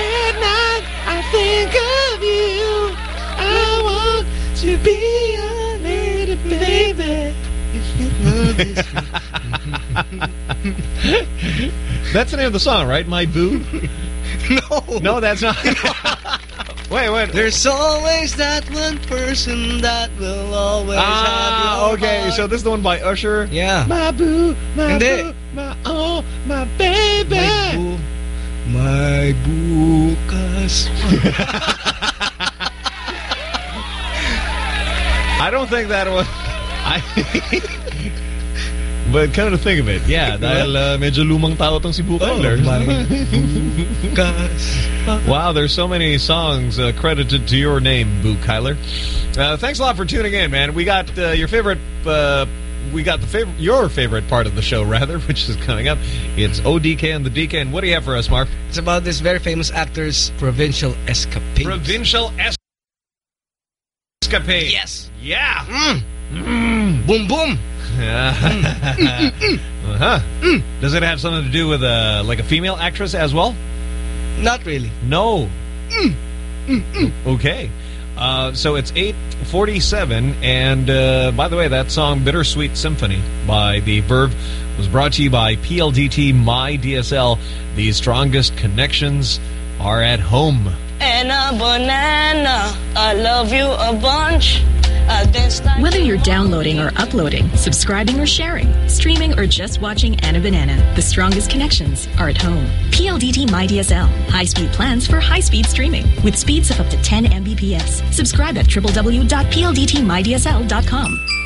At night, I think of you. I want to be a little baby. (laughs) That's the name of the song, right? My Boo? (laughs) no. No, that's not. (laughs) wait, wait. There's always that one person that will always Ah, have your okay. heart. So this is the one by Usher. Yeah. My boo, my Hindi. boo, my oh, my baby. My boo, my bukas. (laughs) I don't think that was. I. But come to think of it, yeah, (laughs) dahil uh, medyo lumang tao tong si Boo Kyler. (laughs) wow, there's so many songs uh, credited to your name, Boo Kyler. Uh, thanks a lot for tuning in, man. We got uh, your favorite. Uh, we got the favorite, your favorite part of the show, (laughs) rather, which is coming up. It's ODK and the DK. And what do you have for us, Mark? It's about this very famous actor's provincial escapade. Provincial escapade. Yes. Yeah. Mm. Boom, boom. (laughs) uh-huh. Does it have something to do with a like a female actress as well? Not really. No. Okay. Uh, so it's 8.47, and uh, by the way, that song Bittersweet Symphony by The Verve was brought to you by PLDT My DSL. The strongest connections are at home. And a banana, I love you a bunch. Whether you're downloading or uploading, subscribing or sharing, streaming or just watching Anna Banana, the strongest connections are at home. PLDT MyDSL. High-speed plans for high-speed streaming with speeds of up to 10 Mbps. Subscribe at www.pldtmydsl.com.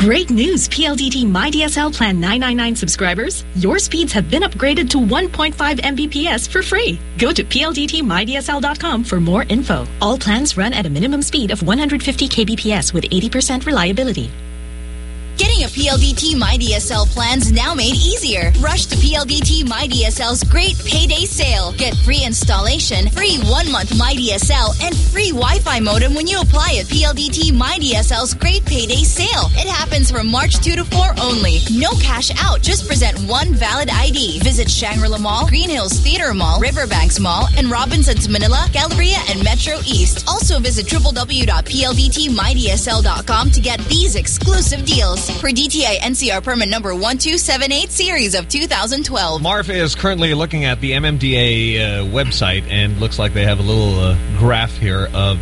Great news, PLDT MyDSL Plan 999 subscribers. Your speeds have been upgraded to 1.5 Mbps for free. Go to pldtmydsl.com for more info. All plans run at a minimum speed of 150 kbps with 80% reliability. Getting a PLDT MyDSL plan's now made easier. Rush to PLDT MyDSL's great payday sale. Get free installation, free one-month MyDSL, and free Wi-Fi modem when you apply at PLDT MyDSL's great payday sale. It happens from March 2 to 4 only. No cash out. Just present one valid ID. Visit Shangri-La Mall, Greenhills Theater Mall, Riverbanks Mall, and Robinsons Manila, Galleria, and Metro East. Also visit www.pldtmydsl.com to get these exclusive deals. For DTI NCR permit number 1278 series of 2012. Marv is currently looking at the MMDA uh, website and looks like they have a little uh, graph here of...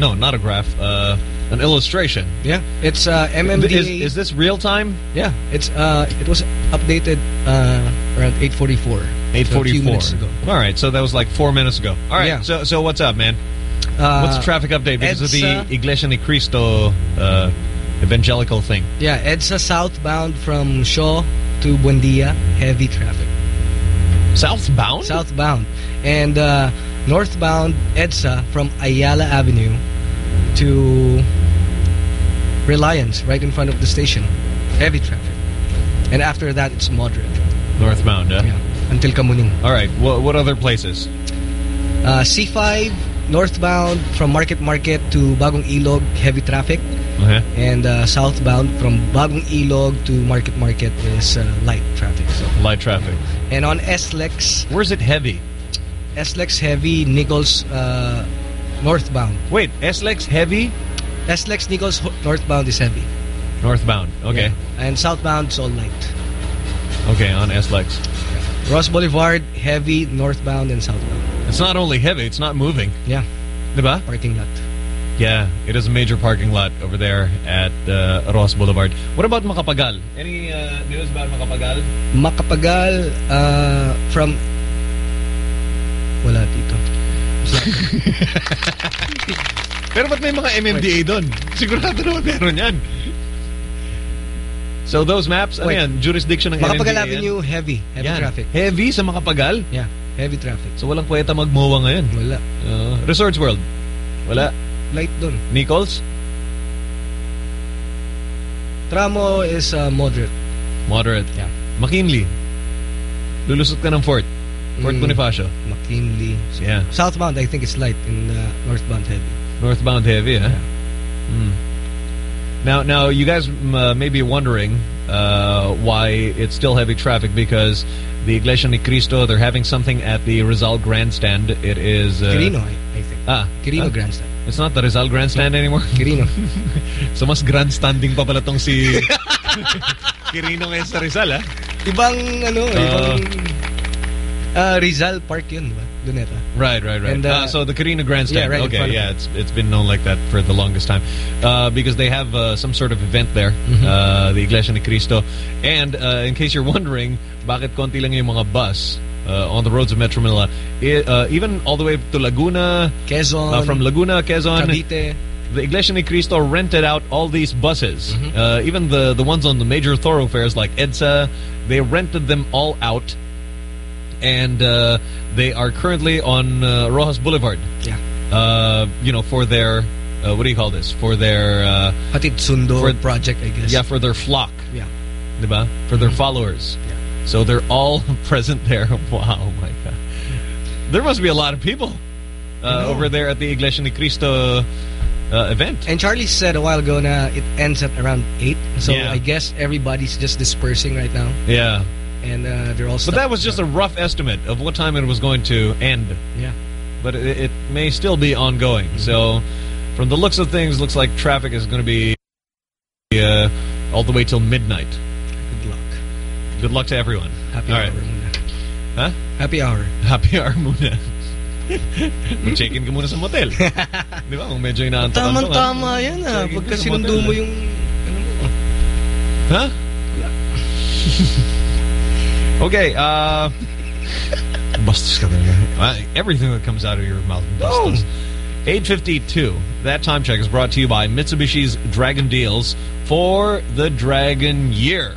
No, not a graph. Uh, an illustration. Yeah, it's uh, MMDA. Is, is this real time? Yeah, it's uh, it was updated uh, around 8:44. 8:44. So a few minutes ago. All right, so that was like four minutes ago. All right, Yeah. so so what's up, man? Uh, what's the traffic update because of EDSA the Iglesia ni Cristo uh, evangelical thing? Yeah, EDSA southbound from Shaw to Buendia, heavy traffic. Southbound? Southbound. And uh, northbound EDSA from Ayala Avenue to Reliance, right in front of the station. Heavy traffic. And after that, it's moderate. Northbound, huh? Yeah, until Kamuning. All right, what, what other places? Uh, C5, northbound from Market Market to Bagong Ilog, heavy traffic. Okay. And uh, southbound from Bagong Ilog to Market Market is uh, light traffic. So. Light traffic. And on SLEX... Where's it heavy? SLEX heavy, Nichols uh, northbound. Wait, SLEX heavy? SLEX Nichols northbound is heavy. Northbound, okay. Yeah. And southbound is all light. Okay, on SLEX. Roxas Boulevard, heavy, northbound and southbound. It's not only heavy, it's not moving. Yeah. Diba? Parking lot. Yeah, it is a major parking lot over there at uh, Roxas Boulevard. What about Macapagal? Any uh, news about Macapagal? Macapagal uh, from... Wala dito. (laughs) Pero ba't may mga MMDA doon? Sigurado naman meron yan. So those maps, ano Wait. yan? Jurisdiction ng Macapagal MMDA Avenue, heavy. Heavy Yan. traffic. Heavy sa Macapagal? Yeah, heavy traffic. So walang kweta magmowa ngayon? Wala. Uh, Resorts World? Wala. Light doon. Nichols? Tramo is uh, moderate. Moderate. Yeah. McKinley? Lulusot ka ng Fort? Fort Mm. Bonifacio? McKinley. Yeah. Southbound, I think it's light. In uh, northbound, heavy. Northbound heavy, huh? Hmm. Now, now you guys uh, may be wondering uh, why it's still heavy traffic because the Iglesia ni Cristo they're having something at the Rizal Grandstand. It is uh, Quirino, I, I think. Ah, Quirino ah, Grandstand. It's not the Rizal Grandstand anymore. Quirino. (laughs) so mas grandstanding pa pala tong si (laughs) Quirino Rizal, ah. Ibang, ano, Oo. ibang... ah, Rizal Park yun, ba? Luneta. Right, right, right. And, uh, uh, so the Quirino Grandstand. yeah, right okay, yeah, it. it's it's been known like that for the longest time uh, because they have uh, some sort of event there, Mm-hmm. uh, the Iglesia ni Cristo. And uh, in case you're wondering, bakit konti lang yung mga bus uh, on the roads of Metro Manila, i- uh, even all the way to Laguna, Quezon, uh, from Laguna, Quezon, Cavite. the Iglesia ni Cristo rented out all these buses. Mm-hmm. Uh, even the, the ones on the major thoroughfares like EDSA, they rented them all out. And uh, they are currently on uh, Roxas Boulevard. Yeah. Uh, you know, for their, uh, what do you call this? For their... Uh, Hatid Sundo for, project, I guess. Yeah, for their flock. Yeah. Diba? For their followers. Yeah. So they're all (laughs) present there. (laughs) Wow, my God. There must be a lot of people uh, over there at the Iglesia ni Cristo uh, event. And Charlie said a while ago na it ends at around 8. So Yeah. I guess everybody's just dispersing right now. Yeah. And uh, they're all But stuck. that was just a rough estimate of what time it was going to end. Yeah. But it, it may still be ongoing. So, from the looks of things, looks like traffic is going to be uh, all the way till midnight. Good luck. Good luck to everyone. Happy all hour right. muna. Huh? Happy hour. Happy hour muna. Mag-check-in ka muna sa motel. (laughs) Di ba? Kung medyo inaantok Tama-tama yan ah. Pagka sinundo mo yung... Ano mo. Huh? (laughs) Okay, uh... Bastos ka talaga. Uh, everything that comes out of your mouth bastos. 852. That time check is brought to you by Mitsubishi's Dragon Deals for the Dragon Year.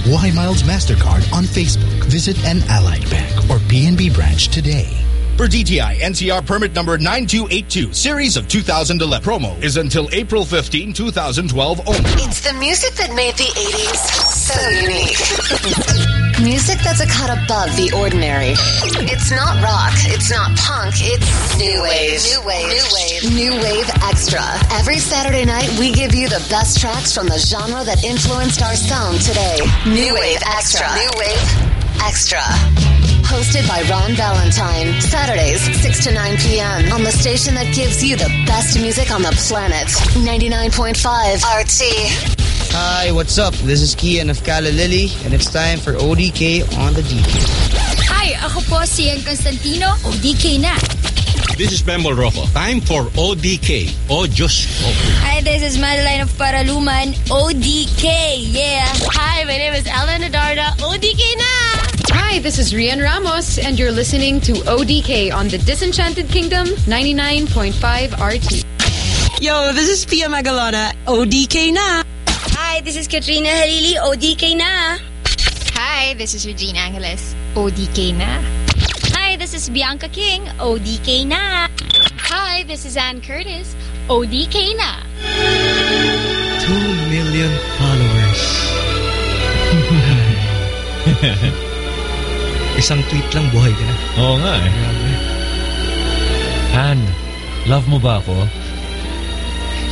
Miles MasterCard on Facebook. Visit an Allied Bank or PNB branch today. For DTI NCR permit number 9282, series of 2011. Promo is until April 15, 2012 only. It's the music that made the 80s so unique. Music that's a cut above the ordinary. It's not rock, it's not punk, it's new wave. New wave. New wave. New wave extra. Every Saturday night, we give you the best tracks from the genre that influenced our sound today. New wave extra. New wave extra. Hosted by Ron Valentine. Saturdays, 6 to 9 p.m. on the station that gives you the best music on the planet. 99.5 RT. Hi, what's up? This is Kean of Calalily, and it's time for ODK on the DK. Hi, ako po si Ian Constantino, ODK na. This is Bembol Rojo. Time for ODK. O Diyos ko. Hi, this is Madeline of Paraluman, ODK, yeah. Hi, my name is Ellen Adarna, ODK na! Hi, this is Rhian Ramos, and you're listening to ODK on the Disenchanted Kingdom 99.5 RT. Yo, this is Pia Magalona, ODK na! Hi, this is Katrina Halili, ODK na. Hi, this is Regina Angeles. ODK na. Hi, this is Bianca King, ODK na. Hi, this is Ann Curtis. ODK na. 2 million followers. (laughs) Isang tweet lang, buhay ka na. Oo nga eh. Han, love mo ba ako?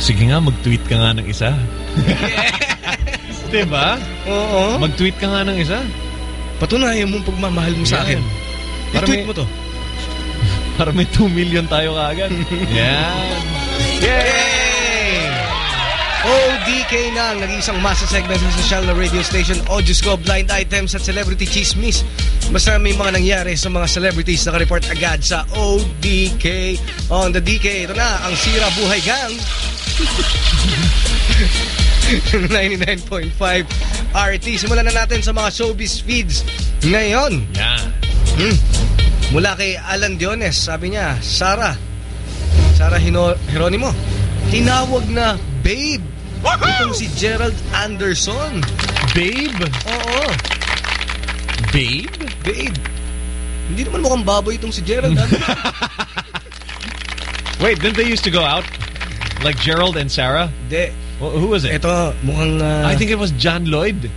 Sige nga, mag-tweet ka nga ng isa. (laughs) diba? Oo. Mag-tweet ka nga ng isa. Patunayan mo ang pagmamahal mo sa akin. I-tweet mo to. (laughs) Para may 2 million tayo kaagad. (laughs) Yan. Yay! ODK na ang nag-iisang masa segment sa social na radio station o Diyos ko, blind items at celebrity chismis. Basta may mga nangyari sa mga celebrities na report agad sa ODK on the DK. Ito na, ang Sira Buhay Gang. 99.5 RT. Simulan na natin sa mga showbiz feeds ngayon. Yan. Hmm. Mula kay Alan Diones, sabi niya, Sara, Sara Hino Heronimo, tinawag na babe. Itong si Gerald Anderson. Babe? Oo. Babe? Babe. Hindi naman mukhang baboy itong si Gerald Anderson. (laughs) Wait, didn't they used to go out? Like Gerald and Sarah? Hindi. Well, who was it? Ito, mukhang... uh, I think it was John Lloyd.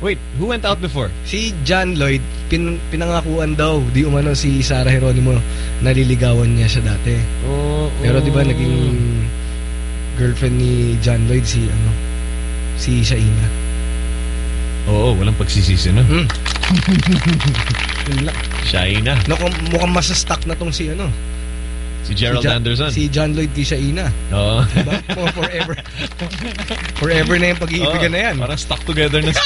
Wait, who went out before? Si John Lloyd, pin, pinangakuan daw, di umano si Sarah Heronimo, naliligawan niya siya dati. Oh, Pero di ba naging girlfriend ni John Lloyd si ano si Shaina. Oo, walang pagsisisi, no? Hmm. (laughs) Lang. Shaina. Naku, mukhang masastuck na tong si ano. Si Gerald si Anderson. Si John Lloyd kay Shaina. Oo. Diba? For forever. (laughs) forever na yung pag-iibigan Oo, na yan. Parang stuck together na. (laughs)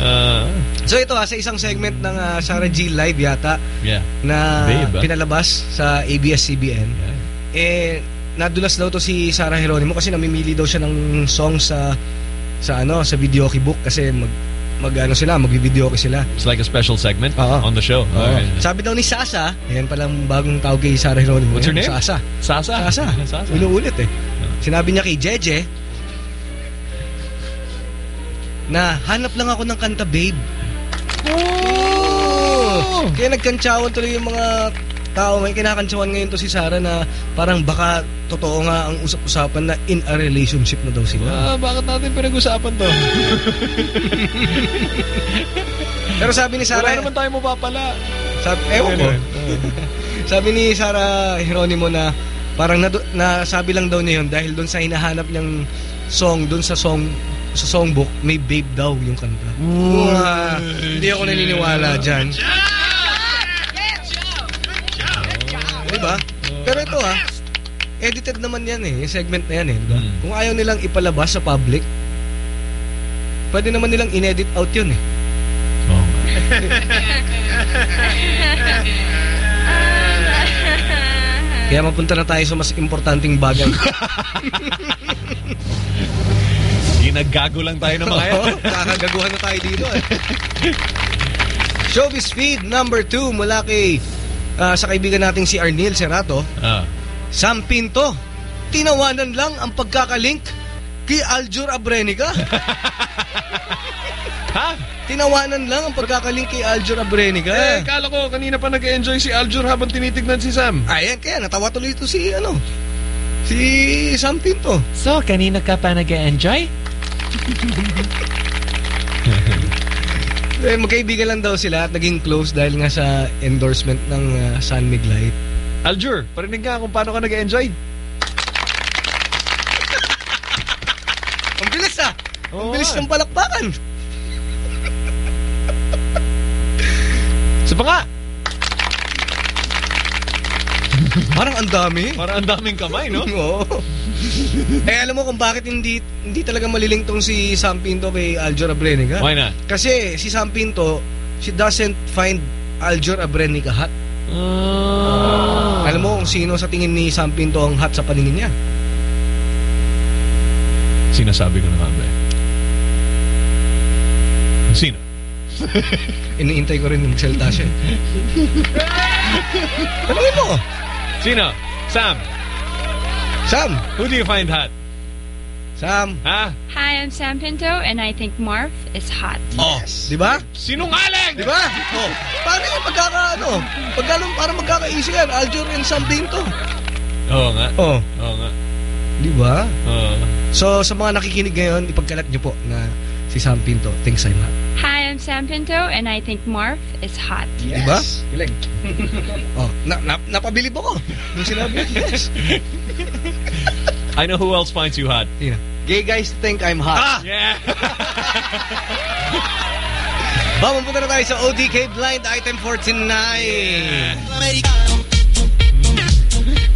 Ah, So ito ha, sa isang segment ng ah, Sarah G Live yata yeah. na Babe, ah. pinalabas sa ABS-CBN, eh, nadulas daw to si Sarah Geronimo kasi namimili daw siya ng song sa sa ano sa videoke book kasi mag mag ano sila, magbi-videoke sila. It's like a special segment on the show. Oo. Okay. Sabi daw ni Sasa, ayan palang bagong tawag kay Sarah Geronimo. What's her name? Sasa. Sasa? Sasa. (laughs) Sasa. Inuulit eh. Sinabi niya kay Jeje na hanap lang ako ng kanta, babe. Oh! Kaya nagkantsawan tuloy yung mga tao. May kinakantsawan ngayon to si Sarah na parang baka totoo nga ang usap-usapan na in a relationship na daw sila. Ah, bakit natin pinag-usapan to? (laughs) Pero sabi ni Sarah... Wala naman tayo mapapala. Sabi, ewan ko. (laughs) sabi ni Sarah Geronimo na parang na, nasabi lang daw niya yun dahil doon sa hinahanap niyang song, doon sa song sa songbook, may babe daw yung kanta. Wow. Hindi ako naniniwala dyan. Diba? Pero ito ha, edited naman yan eh, yung segment na yan eh. Diba? Kung ayaw nilang ipalabas sa public, pwede naman nilang inedit out yun eh. Kaya mapunta na tayo sa mas importanteng bagay. Ginagago lang tayo ng mga yan. Oo, Kakagaguhan na tayo dito eh. Showbiz feed number 2 mula kay ah, sa kaibigan nating si Arnil Serato. Ah. Sam Pinto, tinawanan lang ang pagkakalink kay Aljur Abrenica. (laughs) ha? Tinawanan lang ang pagkakalink kay Aljur Abrenica. Eh, kala ko kanina pa nag-enjoy si Aljur habang tinitignan si Sam. Ayan, kaya natawa tuloy ito si ano, si Sam Pinto. So, kanina ka pa nag-enjoy? (laughs) Eh, magkaibigan lang daw sila at naging close dahil nga sa endorsement ng uh, San Mig Light. Aljur, parinig ka kung paano ka nag-enjoy. (laughs) Ang bilis ah! Ang Oo, bilis ng palakpakan! Sa pa nga! Parang ang dami. Parang ang daming kamay, no? (laughs) Oo. eh, alam mo kung bakit hindi hindi talaga maliling tong si Sam Pinto kay Aljor Abrenica? Why not? Kasi si Sam Pinto, she doesn't find Aljor Abrenica hot. Ah. Alam mo kung sino sa tingin ni Sam Pinto ang hot sa paningin niya? Sinasabi ko na nga ba eh. Sino? (laughs) Iniintay ko rin magsalita siya. (laughs) Tanungin mo! Sino? Sam. Sam! Who do you find hot? Sam. Ha? Hi, I'm Sam Pinto, and I think Marv is hot. Oh, di ba? Sinungaling! Di ba? Oh, paano yung pagkaka, ano? Pagkano, para magkakaisi yan, Aljor and Sam Pinto. Oo nga. Oh. Oo nga. Di ba? Oo. So, sa mga nakikinig ngayon, ipagkalat niyo po na si Sam Pinto thinks I'm hot. Hi, Sam Pinto, and I think Marv is hot. Di ba? Galing. (laughs) oh, na, na, napabilib ako. Nung sinabi niya, yes. I know who else finds you hot. Yeah. Gay guys think I'm hot. Ah! Yeah! (laughs) Ba, mapunta na tayo sa ODK Blind Item 49.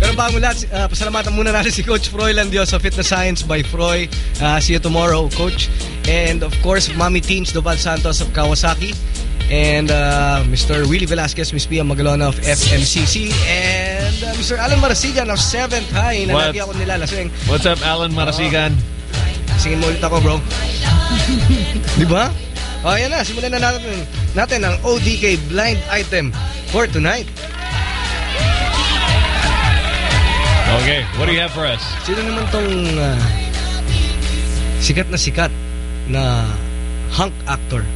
Pero bago lahat, uh, pasalamatan muna natin si Coach Froy Landios sa Fitness Science by Froy. Uh, see you tomorrow, Coach. And of course, Mami Teens Doval Santos of Kawasaki. And uh, Mr. Willie Velasquez, Miss Pia Magalona of FMCC, and uh, Mr. Alan Marasigan of 7th High, na What? lagi ako nilalasing. What's up, Alan Marasigan? Singin mo ulit ako, bro. (laughs) Di ba? O, yan na. Simulan na natin, natin ang ODK blind item for tonight. Okay, what do you have for us? Sino naman tong uh, sikat na sikat na hunk actor?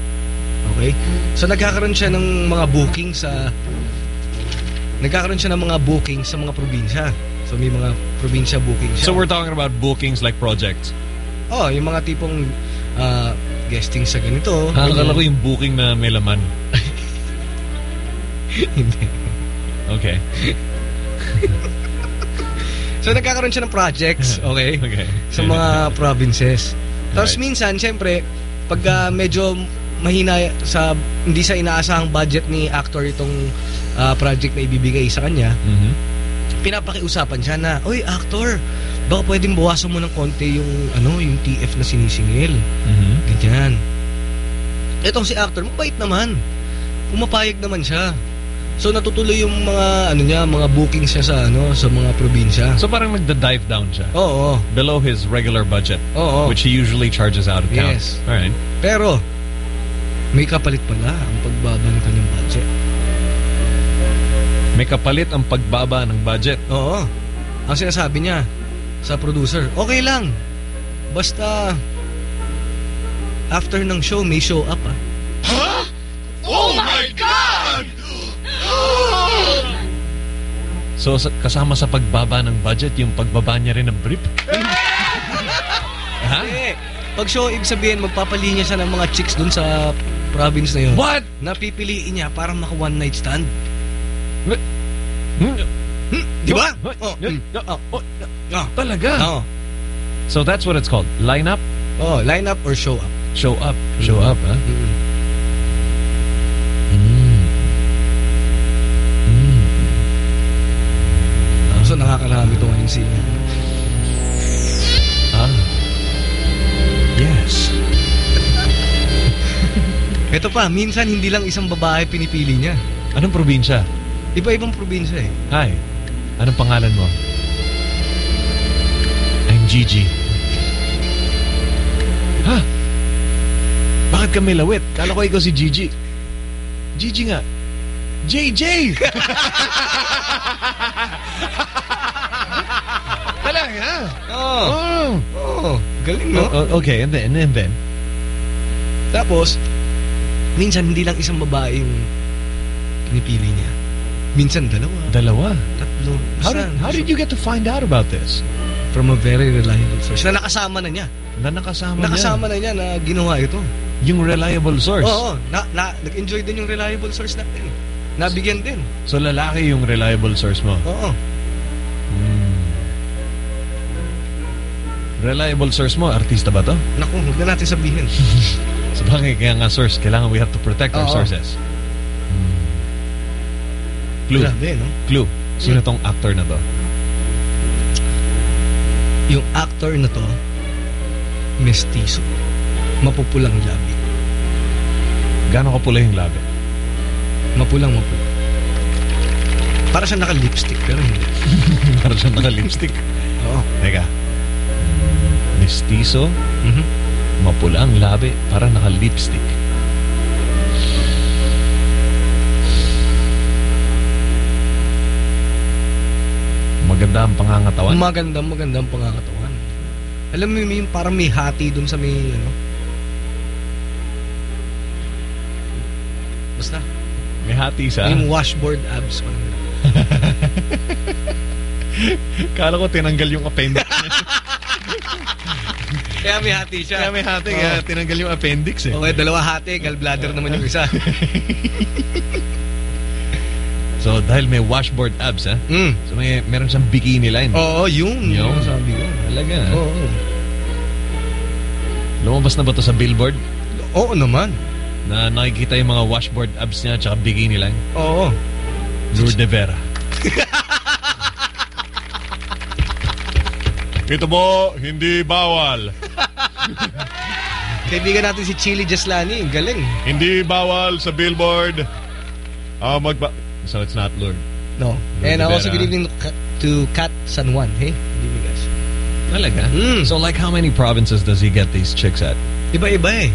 Okay? So nagkakaroon siya ng mga booking sa nagkakaroon siya ng mga booking sa mga probinsya. So may mga probinsya booking siya. So we're talking about bookings like projects. Oh, yung mga tipong uh, guesting sa ganito. Akala ko yung booking na may laman. (laughs) Hindi. Okay. (laughs) So nagkakaroon siya ng projects, (laughs) okay? Okay. Sa mga provinces. Tapos minsan, syempre, pag ah, medyo mahina sa hindi sa inaasahang budget ni actor itong ah, project na ibibigay sa kanya, Mhm. pinapakiusapan siya na, Oy, actor, baka pwedeng bawasan mo ng konti yung ano, yung TF na sinisingil. Mhm. Ganyan. Etong si actor, mabait naman. Pumapayag naman siya. So natutuloy yung mga ano niya, mga bookings siya sa ano, sa mga probinsya. So parang nagda-dive down siya. Oo. Below his regular budget. Oo. Which he usually charges out of town. Yes. Alright. Pero may kapalit pala ang pagbaba ng kanyang budget. May kapalit ang pagbaba ng budget. Oo. Ang sinasabi niya sa producer, okay lang. Basta after ng show, may show up ah. So sa- kasama sa pagbaba ng budget, yung pagbaba niya rin ng brief? ha? Hindi. Pag show, ibig sabihin, magpapalinya siya ng mga chicks dun sa province na yun. What? Napipiliin niya para maka one night stand. Hmm? Di ba? Oh, mm. oh, oh, Ah. Talaga? Oo. So that's what it's called. Line up? Oh, line up or show up. Show up. Show up, ha? So nakakarami MC niya. Ah. Yes. (laughs) Ito pa, minsan hindi lang isang babae pinipili niya. Anong probinsya? Iba-ibang probinsya eh. Hi. Anong pangalan mo? I'm Gigi. Ha? Bakit ka may lawit? Kala ko ikaw si Gigi. Gigi nga. JJ! Talaga? Oo. Oh. Oh, galing no? Oh, okay, and then, and then. Tapos, minsan hindi lang isang babae yung pinipili niya. Minsan dalawa, Dalawa. tatlo. How did, how did you get to find out about this? From a very reliable source. Na nakasama na niya. Na nakasama, Nakasama na niya na ginawa ito. niya. Yung reliable source. Oo, na, na, nag-enjoy din yung reliable source natin. Nabigyan din. So lalaki yung reliable source mo. Oo. Hmm. Reliable source mo, artista ba to? Naku, huwag na natin sabihin. (laughs) Sa bagay, kaya nga source, kailangan we have to protect our Oo. sources. Hmm. Clue. Grabe, no? Clue. Sino tong actor na to? Yung actor na to, mestizo. Mapupulang labi. Gano'n kapula yung labi? Mapulang mapula. Para siya naka-lipstick, pero hindi. (laughs) Para siya naka-lipstick. Oo. Teka. Mestizo, Mhm. mapula ang labi, para naka-lipstick. Maganda ang pangangatawan. Magandang magandang pangangatawan. Alam mo yung parang may hati dun sa may ano. Basta. May hati sa... Yung washboard abs pa. (laughs) Kala ko tinanggal yung appendix. (laughs) Kaya may hati siya. Kaya may hati, Oo. kaya tinanggal yung appendix eh. Okay, dalawa hati, gallbladder naman yung isa. (laughs) So, dahil may washboard abs, ha? Mm. So, may, meron siyang bikini line. Oo, yun. Yun. Yung sabi ko. Talaga, ha? Oo. Lumabas na ba to sa billboard? Oo naman. Na nakikita yung mga washboard abs niya at bikini line? Oo. Lourdes de Vera. (laughs) Ito po, hindi bawal. (laughs) Kaibigan natin si Chili Jaslani. Galing. Hindi bawal sa billboard. Ah, magba... So it's not Lord. No. Lord And uh, also, good evening to Kat San Juan. Hey, good evening, guys. Talaga? Hmm. So like how many provinces does he get these chicks at? Iba-iba eh.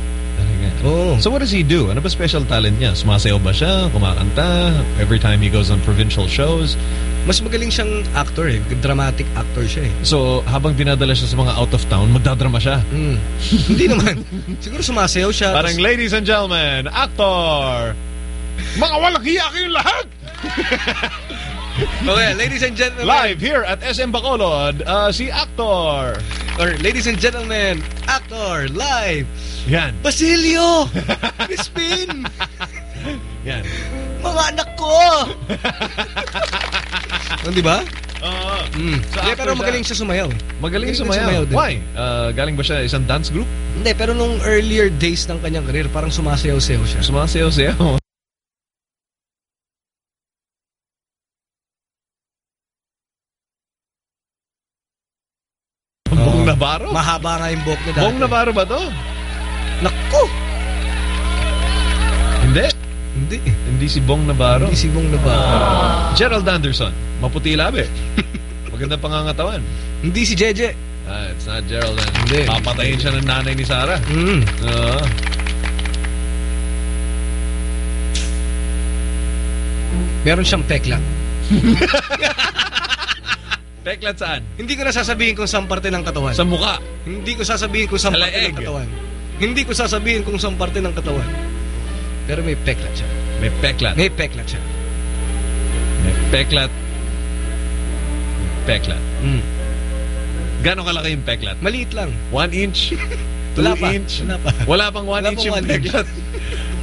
Oh. So what does he do? Ano ba special talent niya? Sumasayaw ba siya? Kumakanta? Every time he goes on provincial shows? Mas magaling siyang actor eh. Dramatic actor siya eh. So habang dinadala siya sa mga out of town, magdadrama siya? Mm. (laughs) Hindi naman. Siguro sumasayaw siya. Parang ladies and gentlemen, actor! Mga walang hiya kayong lahat! (laughs) Okay, ladies and gentlemen. Live here at SM Bacolod, uh, si actor. Or ladies and gentlemen, actor, live. Yan. Basilio! (laughs) Crispin! Yan. Mga anak ko! (laughs) oh, di ba? Oo. Mm. So, Hindi, actor pero magaling siya sumayaw. Magaling din sumayaw. din. Why? Uh, galing ba siya isang dance group? Hindi, pero nung earlier days ng kanyang career, parang sumasayaw-sayaw siya. Sumasayaw-sayaw. Navarro? Mahaba nga yung buhok niya dati. Bong Navarro ba to? Naku! Hindi. Hindi. Hindi si Bong Navarro. Hindi si Bong Navarro. Gerald Anderson. Maputi labi. (laughs) Maganda pangangatawan. Hindi si Jeje. Ah, it's not Gerald Anderson. Hindi. Papatayin siya ng nanay ni Sarah. Mm. Oo. Meron siyang pekla. (laughs) Peklat saan? Hindi ko na sasabihin kung saan parte ng katawan. Sa muka. Hindi ko sasabihin kung saan Sa parte ng katawan. Hindi ko sasabihin kung saan parte ng katawan. Pero may peklat siya. May peklat. May peklat siya. May peklat. Peklat. Mm. Gano'ng kalaki yung peklat? Maliit lang. One inch? (laughs) Two Wala pa. inch? Wala pa. Wala pang one Wala inch yung one inch. peklat.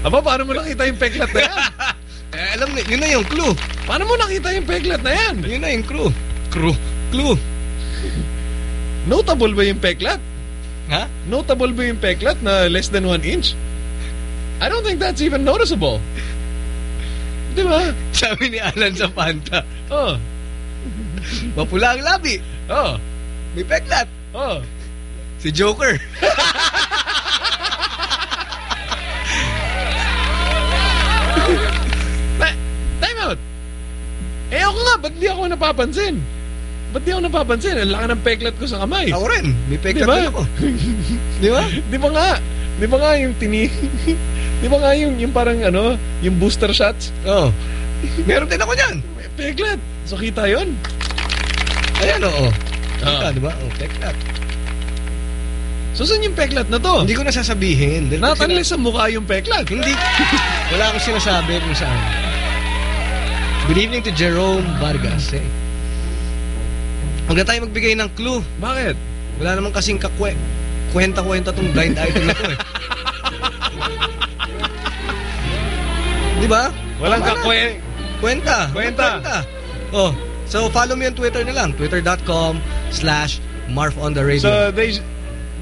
Aba, paano mo nakita yung peklat na yan? (laughs) Eh, alam niyo, yun na yung clue. Paano mo nakita yung peklat na yan? Yun na yung clue. Clue. Clue. Notable ba yung peklat? Ha? Notable ba yung peklat na less than one inch? I don't think that's even noticeable. Di ba? (laughs) Sabi ni Alan sa Fanta, Oh. mapula ang labi. Oh. May peklat. Oh. Si Joker. (laughs) Time out. Eh ako nga, ba't di ako napapansin? Ba't di ako napapansin? Ang laki ng peklat ko sa kamay. Ako rin. May peklat Di ba? din ako. Di ba? (laughs) Di ba nga? Di ba nga yung tini... (laughs) di ba nga yung, yung parang ano, yung booster shots? Oo. Oh. Meron din ako niyan. May peklat. So kita yun. Ayan, oo. Ah. Kita, di ba? Oh, peklat. So saan yung peklat na to? Hindi ko na sasabihin. Dahil pag Natanli sa mukha yung peklat. Hindi. Wala akong sinasabi kung saan. Good evening to Jerome Vargas. Eh. Huwag na tayo magbigay ng clue. Bakit? Wala namang kasing kakwe. Kwenta-kwenta tong blind (laughs) item na to eh. Di ba? Walang Tama na. kakwe. Kwenta. Kwenta. Oh, so follow me on Twitter na lang. Twitter.com slash Marf on the radio. So they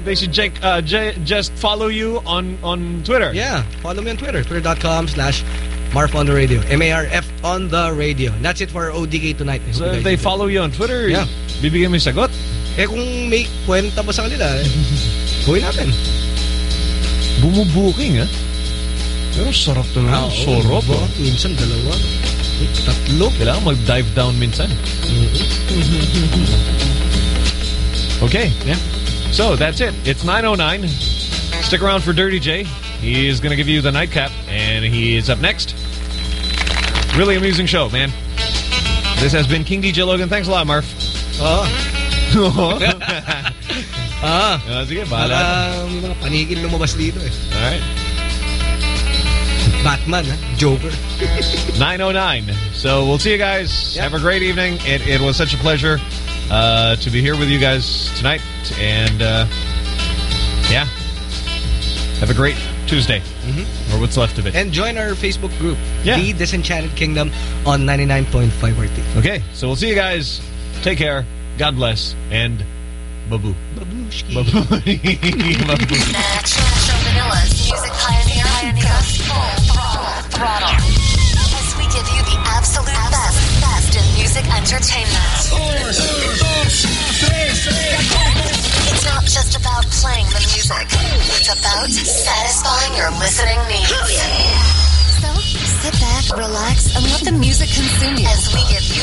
they should check, uh, just follow you on on Twitter. Yeah, follow me on Twitter. Twitter.com slash Marf on the radio. M-A-R-F on the radio. And that's it for ODK tonight. So if they follow you on Twitter, Yeah. bibigyan mo yung sagot. Eh kung may kwenta ba sa kanila, eh, (laughs) gawin natin. Bumubuking, ah. Pero sarap to Ah, Sarap, diba? Minsan dalawa. Tatlo. Kailangan mag-dive down minsan. (laughs) Okay. Yeah. So that's it. It's 9.09. Stick around for Dirty J. He is going to give you the nightcap, and he is up next. Really amusing show, man. This has been King DJ Logan. Thanks a lot, Marf. Oo. ah. Ah, sige, Baka bahala. may mga panigil lumabas dito eh. All right. Batman? Joker. (laughs) 909. So we'll see you guys. Have a great evening. It, it was such a pleasure uh, to be here with you guys tonight. And uh, yeah, have a great Tuesday or what's left of it. And join our Facebook group, Yeah. The Disenchanted Kingdom on 99.5 RT. Okay, so we'll see you guys. Take care. God bless. And babu. Babushki. Babu. (laughs) babu. Metro music pioneer, pioneer full throttle, music entertainment. It's not just about playing the music. It's about Satisfying your listening needs. So sit back, relax, and let the music consume you as we give you